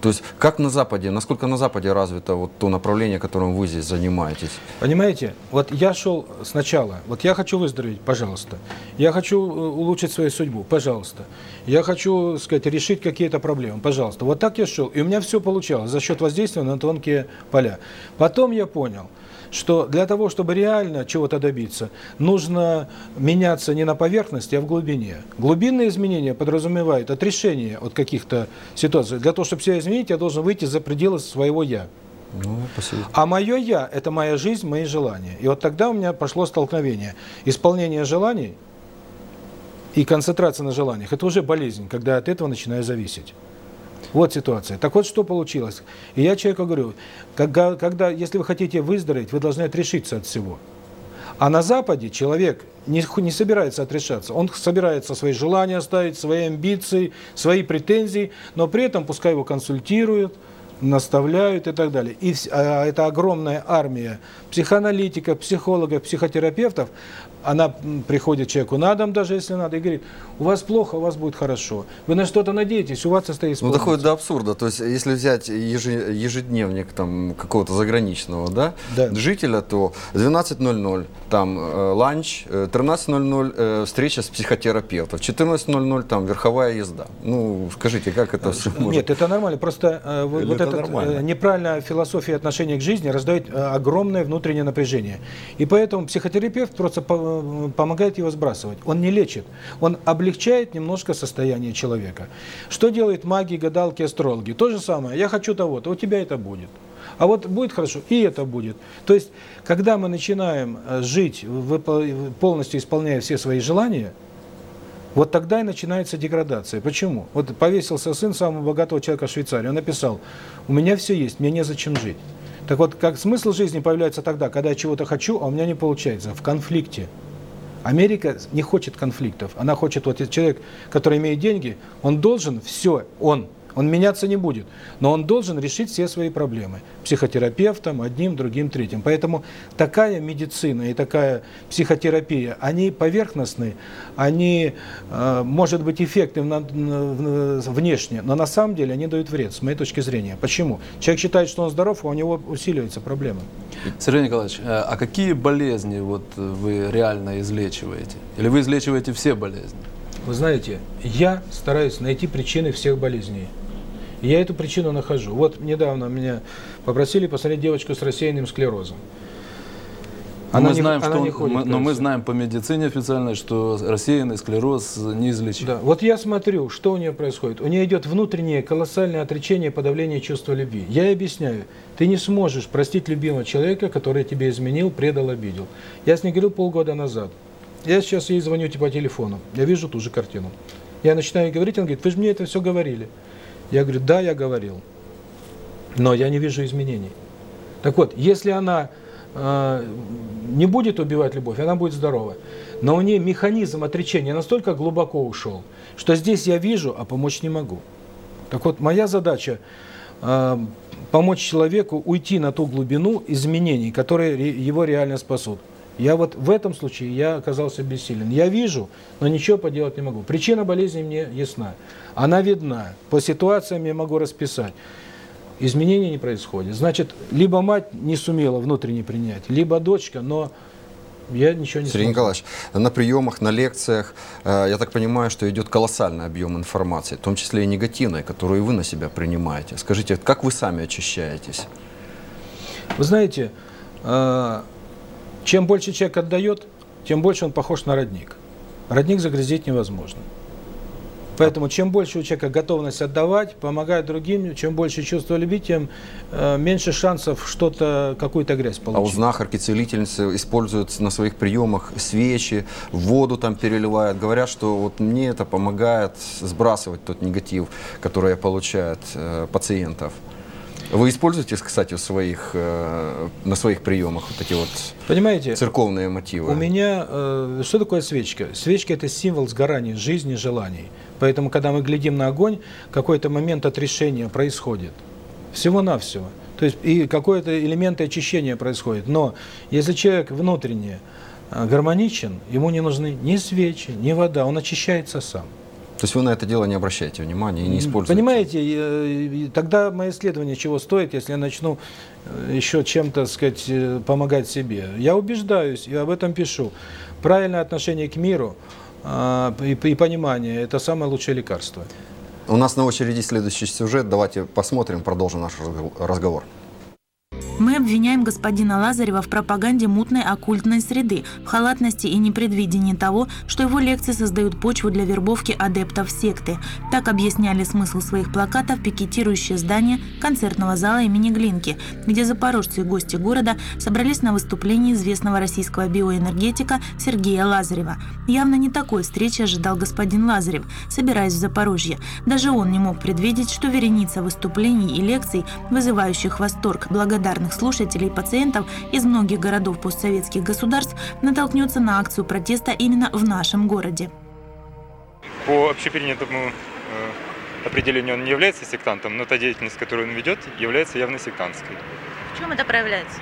[SPEAKER 5] То есть как на Западе, насколько на Западе развито вот то направление, которым вы здесь занимаетесь?
[SPEAKER 1] Понимаете, вот я шел сначала, вот я хочу выздороветь, пожалуйста. Я хочу э, улучшить свою судьбу, пожалуйста. Я хочу, сказать, решить какие-то проблемы, пожалуйста. Вот так я шел, и у меня все получалось за счет воздействия на тонкие поля. Потом я понял – что для того, чтобы реально чего-то добиться, нужно меняться не на поверхности, а в глубине. Глубинные изменения подразумевают отрешение от каких-то ситуаций. Для того, чтобы все изменить, я должен выйти за пределы своего «я». Ну, а мое «я» – это моя жизнь, мои желания. И вот тогда у меня пошло столкновение. Исполнение желаний и концентрация на желаниях – это уже болезнь, когда от этого начинаю зависеть. Вот ситуация. Так вот, что получилось. И я человеку говорю, когда, когда, если вы хотите выздороветь, вы должны отрешиться от всего. А на Западе человек не, не собирается отрешаться. Он собирается свои желания оставить, свои амбиции, свои претензии, но при этом пускай его консультируют, наставляют и так далее. И а, а, это огромная армия психоаналитиков, психологов, психотерапевтов, она приходит человеку на дом, даже если надо, и говорит, у вас плохо, у вас будет хорошо. Вы на что-то надеетесь, у вас состоит
[SPEAKER 5] Ну, доходит до абсурда. То есть, если взять ежедневник там какого-то заграничного, да, да. жителя, то 12.00 там э, ланч, э, 13.00 э, встреча с психотерапевтом, 14.00 там верховая езда. Ну, скажите, как это все может...
[SPEAKER 1] Нет, это нормально. Просто э, вот, эта неправильная философия отношения к жизни раздает огромное внутреннее напряжение. И поэтому психотерапевт просто помогает его сбрасывать. Он не лечит. Он облегчает немножко состояние человека. Что делают маги, гадалки, астрологи? То же самое. Я хочу того-то, у тебя это будет. А вот будет хорошо, и это будет. То есть, когда мы начинаем э, жить, полностью исполняя все свои желания, вот тогда и начинается деградация. Почему? Вот повесился сын самого богатого человека в Швейцарии. Он написал, у меня все есть, мне незачем жить. Так вот, как смысл жизни появляется тогда, когда я чего-то хочу, а у меня не получается, в конфликте. Америка не хочет конфликтов, она хочет, вот человек, который имеет деньги, он должен все, он он меняться не будет, но он должен решить все свои проблемы психотерапевтом, одним, другим, третьим. Поэтому такая медицина и такая психотерапия, они поверхностны, они, э, может быть, эффектны внешне, но на самом деле они дают вред, с моей точки зрения. Почему? Человек считает, что он здоров, а у него усиливаются проблемы.
[SPEAKER 4] Сергей Николаевич, э, а какие болезни вот вы реально излечиваете? Или вы излечиваете все болезни?
[SPEAKER 1] Вы знаете, я стараюсь найти причины всех болезней. Я эту причину нахожу. Вот недавно меня попросили посмотреть девочку с рассеянным склерозом.
[SPEAKER 4] Она мы не, знаем, она что не ходит, мы, но мы знаем по медицине официально, что рассеянный склероз неизлечим.
[SPEAKER 1] Да. Вот я смотрю, что у нее происходит. У нее идет внутреннее колоссальное отречение, подавление чувства любви. Я ей объясняю, ты не сможешь простить любимого человека, который тебе изменил, предал, обидел. Я с ней говорил полгода назад. Я сейчас ей звоню типа, по телефону. Я вижу ту же картину. Я начинаю говорить, она говорит, вы же мне это все говорили. Я говорю, да, я говорил, но я не вижу изменений. Так вот, если она э, не будет убивать любовь, она будет здорова. Но у нее механизм отречения настолько глубоко ушел, что здесь я вижу, а помочь не могу. Так вот, моя задача э, помочь человеку уйти на ту глубину изменений, которые его реально спасут. Я вот в этом случае я оказался бессилен. Я вижу, но ничего поделать не могу. Причина болезни мне ясна. Она видна. По ситуациям я могу расписать. Изменения не происходят. Значит, либо мать не сумела внутренне принять, либо дочка, но я ничего не
[SPEAKER 5] Сергей смог. Николаевич, на приемах, на лекциях, э, я так понимаю, что идет колоссальный объем информации, в том числе и негативной, которую вы на себя принимаете. Скажите, как вы сами очищаетесь?
[SPEAKER 1] Вы знаете, э, чем больше человек отдает, тем больше он похож на родник. Родник загрязнить невозможно. Поэтому чем больше у человека готовность отдавать, помогать другим, чем больше чувство любви, тем э, меньше шансов что-то, какую-то грязь получить.
[SPEAKER 5] А у знахарки, целительницы используют на своих приемах свечи, воду там переливают. Говорят, что вот мне это помогает сбрасывать тот негатив, который я получаю от э, пациентов. Вы используете, кстати, в своих, э, на своих приемах вот эти вот
[SPEAKER 1] Понимаете,
[SPEAKER 5] церковные мотивы?
[SPEAKER 1] У меня... Э, что такое свечка? Свечка – это символ сгорания жизни, желаний. Поэтому, когда мы глядим на огонь, какой-то момент отрешения происходит. Всего-навсего. То есть и какой-то элемент очищения происходит. Но если человек внутренне э, гармоничен, ему не нужны ни свечи, ни вода. Он очищается сам.
[SPEAKER 5] То есть вы на это дело не обращаете внимания и не используете?
[SPEAKER 1] Понимаете, э, тогда мое исследование чего стоит, если я начну э, еще чем-то, сказать, э, помогать себе. Я убеждаюсь и об этом пишу. Правильное отношение к миру а, и понимание – это самое лучшее лекарство.
[SPEAKER 5] У нас на очереди следующий сюжет. Давайте посмотрим, продолжим наш разговор.
[SPEAKER 6] Мы обвиняем господина Лазарева в пропаганде мутной оккультной среды, в халатности и непредвидении того, что его лекции создают почву для вербовки адептов секты. Так объясняли смысл своих плакатов пикетирующее здание концертного зала имени Глинки, где запорожцы и гости города собрались на выступление известного российского биоэнергетика Сергея Лазарева. Явно не такой встречи ожидал господин Лазарев, собираясь в Запорожье. Даже он не мог предвидеть, что вереница выступлений и лекций, вызывающих восторг, благодарность бесплатных слушателей и пациентов из многих городов постсоветских государств натолкнется на акцию протеста именно в нашем городе.
[SPEAKER 12] По общепринятому э, определению он не является сектантом, но та деятельность, которую он ведет, является явно сектантской.
[SPEAKER 6] В чем это проявляется?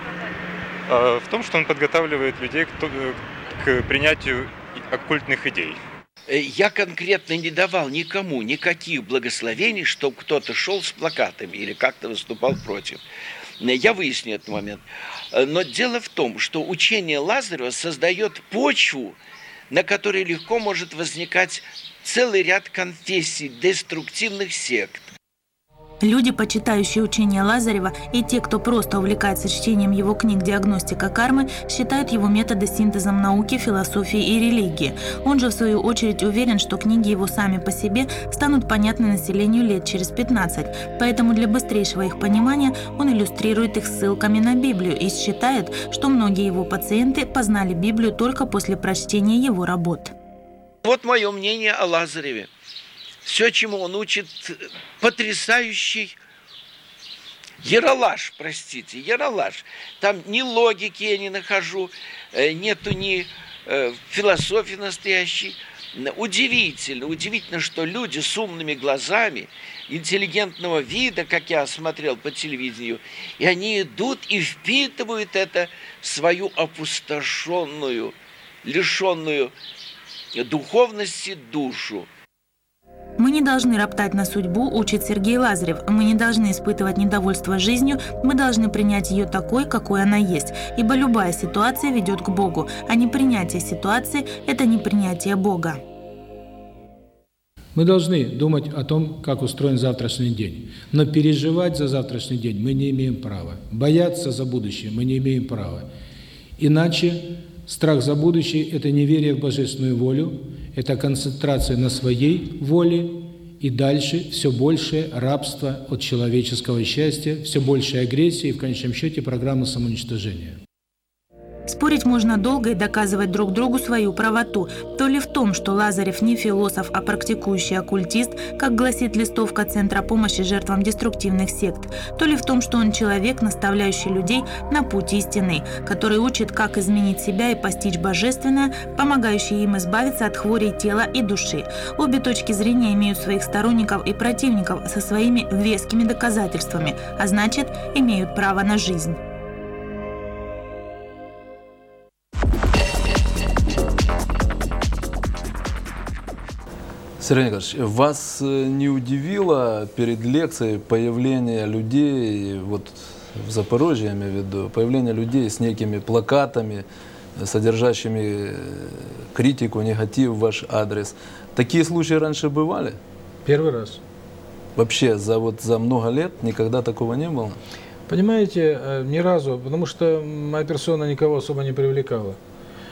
[SPEAKER 12] А, в том, что он подготавливает людей к э, принятию оккультных идей.
[SPEAKER 13] Э, я конкретно не давал никому никаких благословений, чтобы кто-то шел с плакатами или как-то выступал против. Я выясню этот момент. Э, но дело в том, что учение Лазарева создает почву, на которой легко может возникать целый ряд конфессий, деструктивных сект.
[SPEAKER 6] Люди, почитающие учение Лазарева, и те, кто просто увлекается чтением его книг «Диагностика кармы», считают его методы синтезом науки, философии и религии. Он же, в свою очередь, уверен, что книги его сами по себе станут понятны населению лет через 15. Поэтому для быстрейшего их понимания он иллюстрирует их ссылками на Библию и считает, что многие его пациенты познали Библию только после прочтения его работ.
[SPEAKER 13] Вот мое мнение о Лазареве все, чему он учит, потрясающий Яралаш, простите, яралаш. Там ни логики я не нахожу, нету ни философии настоящей. Удивительно, удивительно, что люди с умными глазами, интеллигентного вида, как я смотрел по телевидению, и они идут и впитывают это свою опустошенную, лишенную духовности душу.
[SPEAKER 6] Мы не должны роптать на судьбу, учит Сергей Лазарев. Мы не должны испытывать недовольство жизнью, мы должны принять ее такой, какой она есть. Ибо любая ситуация ведет к Богу, а не принятие ситуации – это не принятие Бога.
[SPEAKER 1] Мы должны думать о том, как устроен завтрашний день. Но переживать за завтрашний день мы не имеем права. Бояться за будущее мы не имеем права. Иначе страх за будущее – это неверие в божественную волю – это концентрация на своей воле и дальше все большее рабство от человеческого счастья, все больше агрессии и в конечном счете программа самоуничтожения.
[SPEAKER 6] Спорить можно долго и доказывать друг другу свою правоту. То ли в том, что Лазарев не философ, а практикующий оккультист, как гласит листовка Центра помощи жертвам деструктивных сект, то ли в том, что он человек, наставляющий людей на путь истины, который учит, как изменить себя и постичь божественное, помогающий им избавиться от хворей тела и души. Обе точки зрения имеют своих сторонников и противников со своими вескими доказательствами, а значит, имеют право на жизнь.
[SPEAKER 4] Сергей Николаевич, вас э, не удивило перед лекцией появление людей, вот в Запорожье я имею в виду, появление людей с некими плакатами, содержащими э, критику, негатив в ваш адрес. Такие случаи раньше бывали?
[SPEAKER 1] Первый раз.
[SPEAKER 4] Вообще за, вот, за много лет никогда такого не было?
[SPEAKER 1] Понимаете, э, ни разу, потому что моя персона никого особо не привлекала.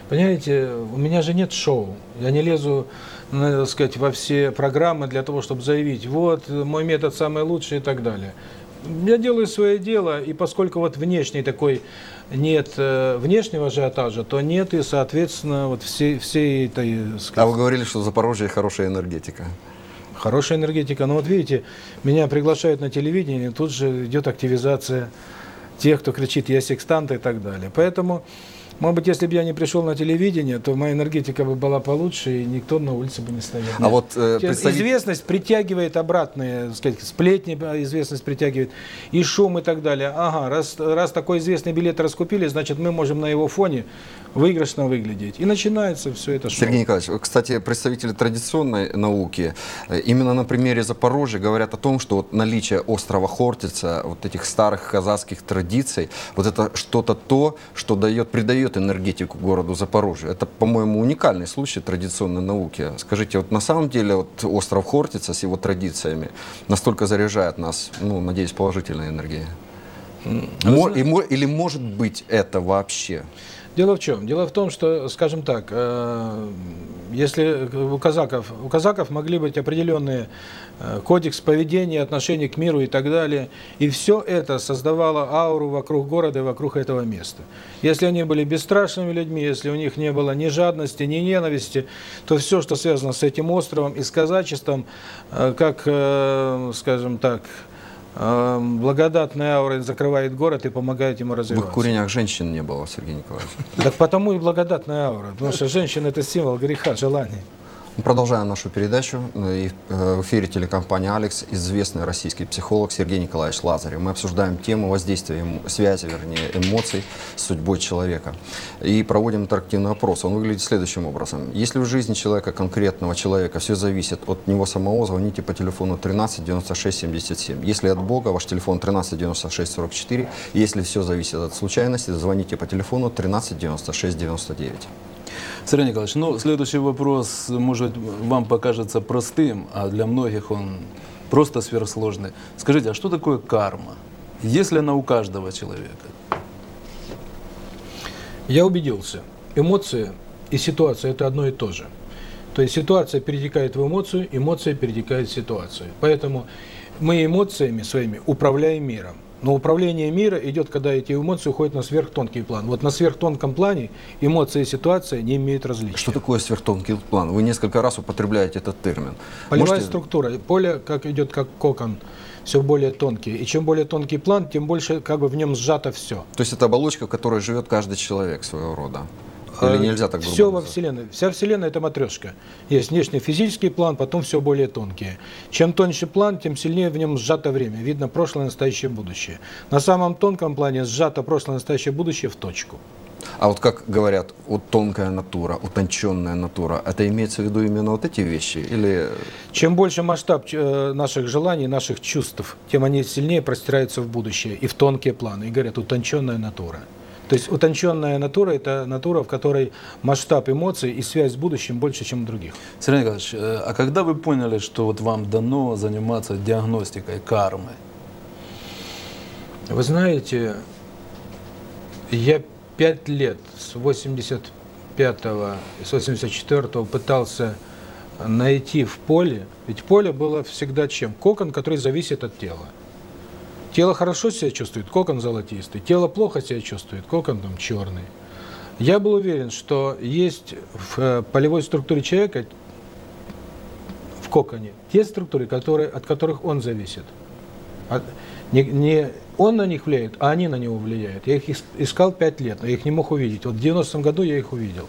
[SPEAKER 1] Понимаете, у меня же нет шоу. Я не лезу ну, так сказать, во все программы для того, чтобы заявить, вот, мой метод самый лучший и так далее. Я делаю свое дело, и поскольку вот внешней такой нет э, внешнего ажиотажа, то нет и, соответственно, вот все, все этой... Э, сказать...
[SPEAKER 5] А вы говорили, что Запорожье хорошая энергетика.
[SPEAKER 1] Хорошая энергетика. Но вот видите, меня приглашают на телевидение, тут же идет активизация тех, кто кричит, я секстант и так далее. Поэтому... Может быть, если бы я не пришел на телевидение, то моя энергетика бы была получше, и никто на улице бы не стоял.
[SPEAKER 5] А вот э,
[SPEAKER 1] представитель... известность притягивает обратные, сказать, сплетни, э, известность притягивает, и шум и так далее. Ага, раз, раз такой известный билет раскупили, значит, мы можем на его фоне выигрышно выглядеть. И начинается все это шоу.
[SPEAKER 5] Сергей Николаевич, кстати, представители традиционной науки э, именно на примере Запорожья говорят о том, что вот наличие острова Хортица, вот этих старых казахских традиций, вот это что-то то, что дает, придает энергетику городу Запорожью. Это, по-моему, уникальный случай традиционной науки. Скажите, вот на самом деле вот остров Хортица с его традициями настолько заряжает нас, ну, надеюсь, положительной энергией? Мор, или может быть это вообще?
[SPEAKER 1] Дело в чем? Дело в том, что, скажем так, э, если у казаков, у казаков могли быть определенные э, кодекс поведения, отношения к миру и так далее, и все это создавало ауру вокруг города и вокруг этого места. Если они были бесстрашными людьми, если у них не было ни жадности, ни ненависти, то все, что связано с этим островом и с казачеством, э, как, скажем так, благодатная аура закрывает город и помогает ему развиваться.
[SPEAKER 5] В курениях женщин не было, Сергей Николаевич.
[SPEAKER 1] Так потому и благодатная аура, потому что женщина – это символ греха, желания.
[SPEAKER 5] Продолжаем нашу передачу. И э, в эфире телекомпания «Алекс» известный российский психолог Сергей Николаевич Лазарев. Мы обсуждаем тему воздействия связи, вернее, эмоций с судьбой человека. И проводим интерактивный опрос. Он выглядит следующим образом. Если в жизни человека, конкретного человека, все зависит от него самого, звоните по телефону 13 96 77. Если от Бога, ваш телефон 13 96 44. Если все зависит от случайности, звоните по телефону 13 96 99.
[SPEAKER 4] Сергей Николаевич, ну, следующий вопрос, может, вам покажется простым, а для многих он просто сверхсложный. Скажите, а что такое карма? Есть ли она у каждого человека?
[SPEAKER 1] Я убедился, эмоции и ситуация – это одно и то же. То есть ситуация перетекает в эмоцию, эмоция перетекает в ситуацию. Поэтому мы эмоциями своими управляем миром. Но управление мира идет, когда эти эмоции уходят на сверхтонкий план. Вот на сверхтонком плане эмоции и ситуация не имеют различия.
[SPEAKER 5] Что такое сверхтонкий план? Вы несколько раз употребляете этот термин.
[SPEAKER 1] Полевая Можете... структура. Поле как идет как кокон все более тонкий. И чем более тонкий план, тем больше как бы в нем сжато все.
[SPEAKER 5] То есть это оболочка, в которой живет каждый человек своего рода. Или а, нельзя так
[SPEAKER 1] Все во Вселенной. Вся Вселенная – это матрешка. Есть внешний физический план, потом все более тонкие. Чем тоньше план, тем сильнее в нем сжато время. Видно прошлое, настоящее, будущее. На самом тонком плане сжато прошлое, настоящее, будущее в точку.
[SPEAKER 5] А вот как говорят, вот тонкая натура, утонченная натура, это имеется в виду именно вот эти вещи? Или...
[SPEAKER 1] Чем больше масштаб э, наших желаний, наших чувств, тем они сильнее простираются в будущее и в тонкие планы. И говорят, утонченная натура. То есть утонченная натура – это натура, в которой масштаб эмоций и связь с будущим больше, чем у других.
[SPEAKER 4] Сергей Николаевич, э, а когда вы поняли, что вот вам дано заниматься диагностикой кармы?
[SPEAKER 1] Вы знаете, я пять лет с 85 с 84 пытался найти в поле, ведь поле было всегда чем? Кокон, который зависит от тела. Тело хорошо себя чувствует, кокон золотистый. Тело плохо себя чувствует, кокон там черный. Я был уверен, что есть в э, полевой структуре человека, в коконе, те структуры, которые, от которых он зависит. От, не, не он на них влияет, а они на него влияют. Я их искал пять лет, но я их не мог увидеть. Вот в 90-м году я их увидел.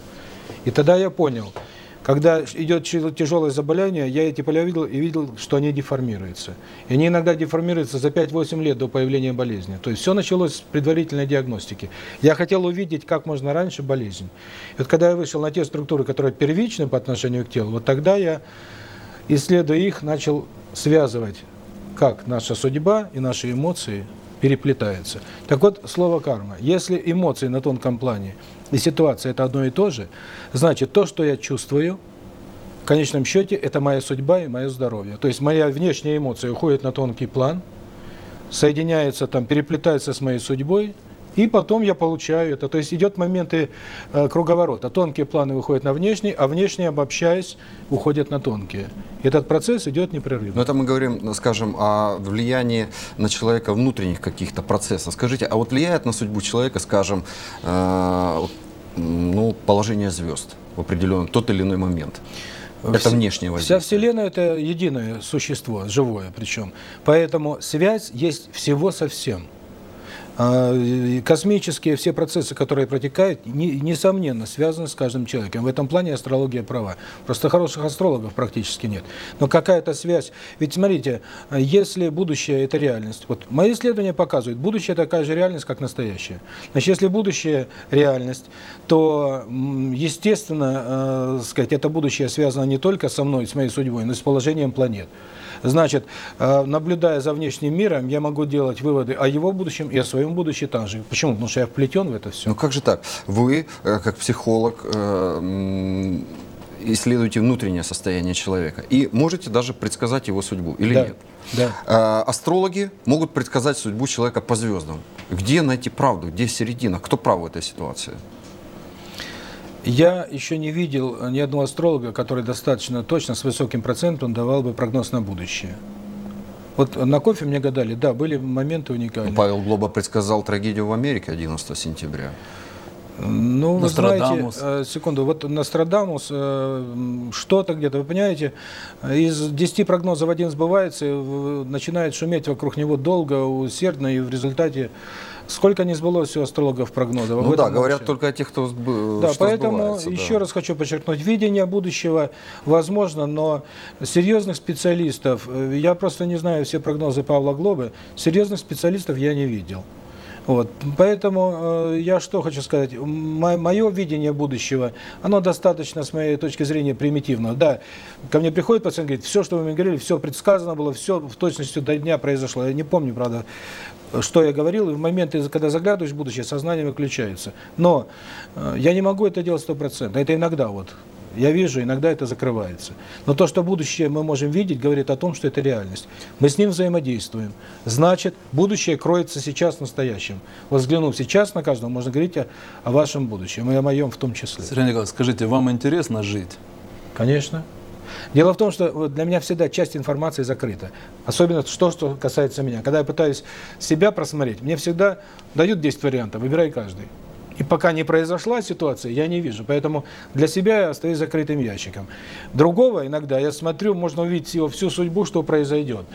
[SPEAKER 1] И тогда я понял – когда идет тяжелое заболевание, я эти поля видел и видел, что они деформируются. И они иногда деформируются за 5-8 лет до появления болезни. То есть все началось с предварительной диагностики. Я хотел увидеть как можно раньше болезнь. И вот когда я вышел на те структуры, которые первичны по отношению к телу, вот тогда я, исследуя их, начал связывать, как наша судьба и наши эмоции переплетаются. Так вот, слово карма. Если эмоции на тонком плане и ситуация это одно и то же. Значит, то, что я чувствую, в конечном счете, это моя судьба и мое здоровье. То есть моя внешняя эмоция уходит на тонкий план, соединяется там, переплетается с моей судьбой, и потом я получаю это. То есть идет моменты э, круговорота. Тонкие планы выходят на внешний, а внешние, обобщаясь, уходят на тонкие. Этот процесс идет непрерывно.
[SPEAKER 5] Но это мы говорим, ну, скажем, о влиянии на человека внутренних каких-то процессов. Скажите, а вот влияет на судьбу человека, скажем, э, ну, положение звезд в определенный тот или иной момент? Это внешнее воздействие.
[SPEAKER 1] Вся Вселенная – это единое существо, живое причем. Поэтому связь есть всего со всем. А, космические все процессы, которые протекают, несомненно, связаны с каждым человеком. В этом плане астрология права. Просто хороших астрологов практически нет. Но какая-то связь. Ведь смотрите, если будущее – это реальность. Вот мои исследования показывают, будущее – такая же реальность, как настоящее. Значит, если будущее – реальность, то, естественно, э, сказать, это будущее связано не только со мной, с моей судьбой, но и с положением планет. Значит, э, наблюдая за внешним миром, я могу делать выводы о его будущем и о своем будущем также. Почему? Потому что я вплетен в это все.
[SPEAKER 5] Ну как же так? Вы, э, как психолог, э, исследуете внутреннее состояние человека и можете даже предсказать его судьбу или
[SPEAKER 1] да.
[SPEAKER 5] нет.
[SPEAKER 1] Да.
[SPEAKER 5] А, астрологи могут предсказать судьбу человека по звездам. Где найти правду, где середина, кто прав в этой ситуации?
[SPEAKER 1] Я еще не видел ни одного астролога, который достаточно точно, с высоким процентом давал бы прогноз на будущее. Вот на кофе мне гадали, да, были моменты уникальные.
[SPEAKER 5] Ну, Павел Глоба предсказал трагедию в Америке 11 сентября.
[SPEAKER 1] Ну, вы знаете, э, секунду, вот Нострадамус, э, что-то где-то, вы понимаете, из 10 прогнозов один сбывается, начинает шуметь вокруг него долго, усердно, и в результате Сколько не сбылось у астрологов прогнозов?
[SPEAKER 5] Ну да, говорят
[SPEAKER 1] вообще.
[SPEAKER 5] только о тех, кто сб...
[SPEAKER 1] Да,
[SPEAKER 5] что
[SPEAKER 1] поэтому
[SPEAKER 5] еще да.
[SPEAKER 1] раз хочу подчеркнуть, видение будущего возможно, но серьезных специалистов, э, я просто не знаю все прогнозы Павла Глобы, серьезных специалистов я не видел. Вот. Поэтому э, я что хочу сказать, мое видение будущего, оно достаточно, с моей точки зрения, примитивно. Да, ко мне приходит пациент, говорит, все, что вы мне говорили, все предсказано было, все в точности до дня произошло. Я не помню, правда, что я говорил, и в момент, когда заглядываешь в будущее, сознание выключается. Но э, я не могу это делать стопроцентно, это иногда вот. Я вижу, иногда это закрывается. Но то, что будущее мы можем видеть, говорит о том, что это реальность. Мы с ним взаимодействуем. Значит, будущее кроется сейчас настоящим. Вот взглянув сейчас на каждого, можно говорить о, о вашем будущем и о моем в том числе.
[SPEAKER 4] Сергей Николаевич, скажите, вам интересно жить?
[SPEAKER 1] Конечно. Дело в том, что для меня всегда часть информации закрыта. Особенно то, что касается меня. Когда я пытаюсь себя просмотреть, мне всегда дают 10 вариантов, выбирай каждый. И пока не произошла ситуация, я не вижу. Поэтому для себя я остаюсь закрытым ящиком. Другого иногда я смотрю, можно увидеть его всю судьбу, что произойдет.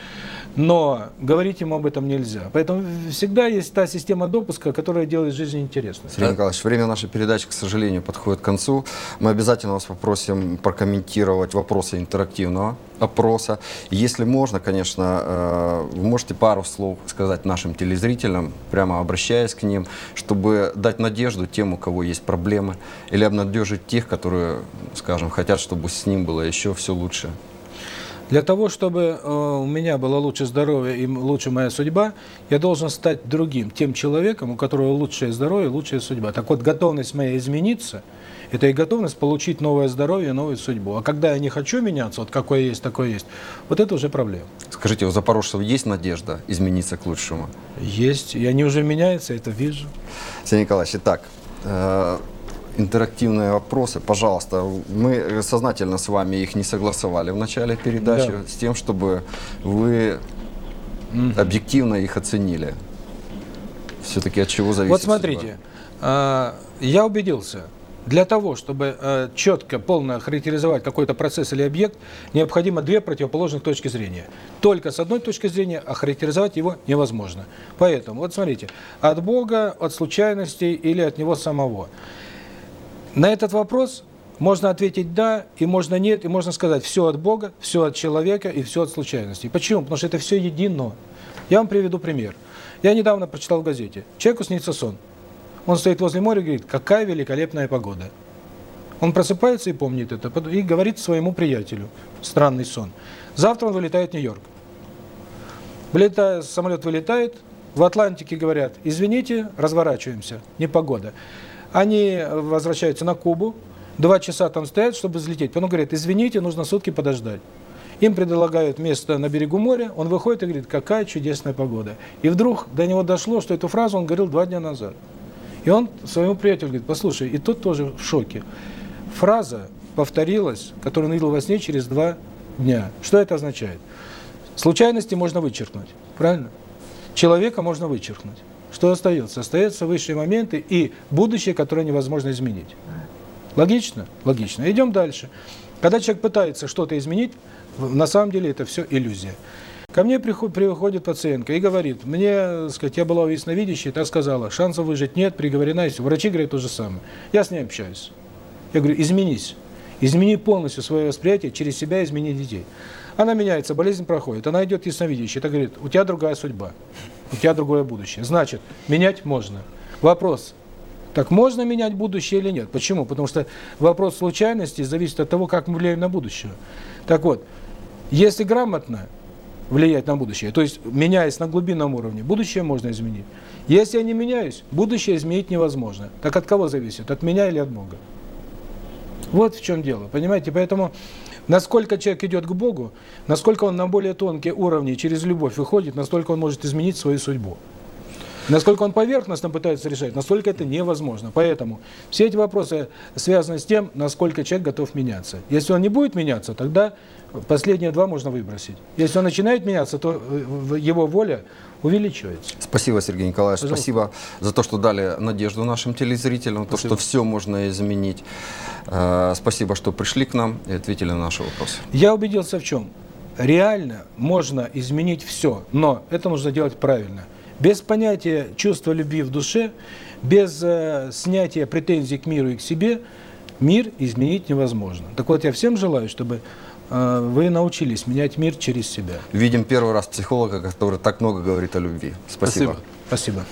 [SPEAKER 1] Но говорить ему об этом нельзя. Поэтому всегда есть та система допуска, которая делает жизнь интересной.
[SPEAKER 5] Сергей Николаевич, время нашей передачи, к сожалению, подходит к концу. Мы обязательно вас попросим прокомментировать вопросы интерактивного опроса. Если можно, конечно, э, вы можете пару слов сказать нашим телезрителям, прямо обращаясь к ним, чтобы дать надежду тем, у кого есть проблемы, или обнадежить тех, которые, скажем, хотят, чтобы с ним было еще все лучше.
[SPEAKER 1] Для того, чтобы э, у меня было лучше здоровье и лучше моя судьба, я должен стать другим, тем человеком, у которого лучшее здоровье, лучшая судьба. Так вот, готовность моя измениться – это и готовность получить новое здоровье, новую судьбу. А когда я не хочу меняться, вот какое есть, такое есть, вот это уже проблема.
[SPEAKER 5] Скажите, у запорожцев есть надежда измениться к лучшему?
[SPEAKER 1] Есть. И они уже меняются, это вижу.
[SPEAKER 5] Сергей Николаевич, итак, э, интерактивные вопросы, пожалуйста. Мы сознательно с вами их не согласовали в начале передачи
[SPEAKER 1] да.
[SPEAKER 5] с тем, чтобы вы угу. объективно их оценили. Все-таки от чего зависит?
[SPEAKER 1] Вот смотрите, судьба? я убедился. Для того, чтобы а, четко, полно характеризовать какой-то процесс или объект, необходимо две противоположных точки зрения. Только с одной точки зрения, а охарактеризовать его невозможно. Поэтому, вот смотрите, от Бога, от случайностей или от него самого – на этот вопрос можно ответить «да» и можно «нет», и можно сказать «все от Бога», «все от человека» и «все от случайности. Почему? Потому что это все едино. Я вам приведу пример. Я недавно прочитал в газете. Человеку снится сон. Он стоит возле моря и говорит «какая великолепная погода». Он просыпается и помнит это, и говорит своему приятелю «странный сон». Завтра он вылетает в Нью-Йорк. Самолет вылетает, в Атлантике говорят «извините, разворачиваемся, непогода». погода. Они возвращаются на Кубу, два часа там стоят, чтобы взлететь. Он говорит, извините, нужно сутки подождать. Им предлагают место на берегу моря, он выходит и говорит, какая чудесная погода. И вдруг до него дошло, что эту фразу он говорил два дня назад. И он своему приятелю говорит, послушай, и тот тоже в шоке. Фраза повторилась, которую он видел во сне через два дня. Что это означает? Случайности можно вычеркнуть, правильно? Человека можно вычеркнуть что остается? Остаются высшие моменты и будущее, которое невозможно изменить. Логично? Логично. Идем дальше. Когда человек пытается что-то изменить, на самом деле это все иллюзия. Ко мне приходит пациентка и говорит, мне, сказать, я была ясновидящей, та сказала, шансов выжить нет, приговорена, если врачи говорят то же самое. Я с ней общаюсь. Я говорю, изменись. Измени полностью свое восприятие, через себя измени детей. Она меняется, болезнь проходит, она идет ясновидящей, это говорит, у тебя другая судьба. У тебя другое будущее. Значит, менять можно. Вопрос, так можно менять будущее или нет? Почему? Потому что вопрос случайности зависит от того, как мы влияем на будущее. Так вот, если грамотно влиять на будущее, то есть меняясь на глубинном уровне, будущее можно изменить. Если я не меняюсь, будущее изменить невозможно. Так от кого зависит? От меня или от Бога? Вот в чем дело, понимаете? Поэтому Насколько человек идет к Богу, насколько он на более тонкие уровни через любовь выходит, настолько он может изменить свою судьбу. Насколько он поверхностно пытается решать, настолько это невозможно. Поэтому все эти вопросы связаны с тем, насколько человек готов меняться. Если он не будет меняться, тогда последние два можно выбросить. Если он начинает меняться, то э, его воля увеличивается.
[SPEAKER 5] Спасибо, Сергей Николаевич. Пожалуйста. Спасибо за то, что дали надежду нашим телезрителям, Спасибо. то, что все можно изменить. Э, спасибо, что пришли к нам и ответили на наши вопросы.
[SPEAKER 1] Я убедился в чем? Реально можно изменить все, но это нужно делать правильно. Без понятия чувства любви в душе, без э, снятия претензий к миру и к себе, мир изменить невозможно. Так вот, я всем желаю, чтобы Э, вы научились менять мир через себя.
[SPEAKER 5] Видим первый раз психолога, который так много говорит о любви. Спасибо.
[SPEAKER 1] Спасибо. Спасибо.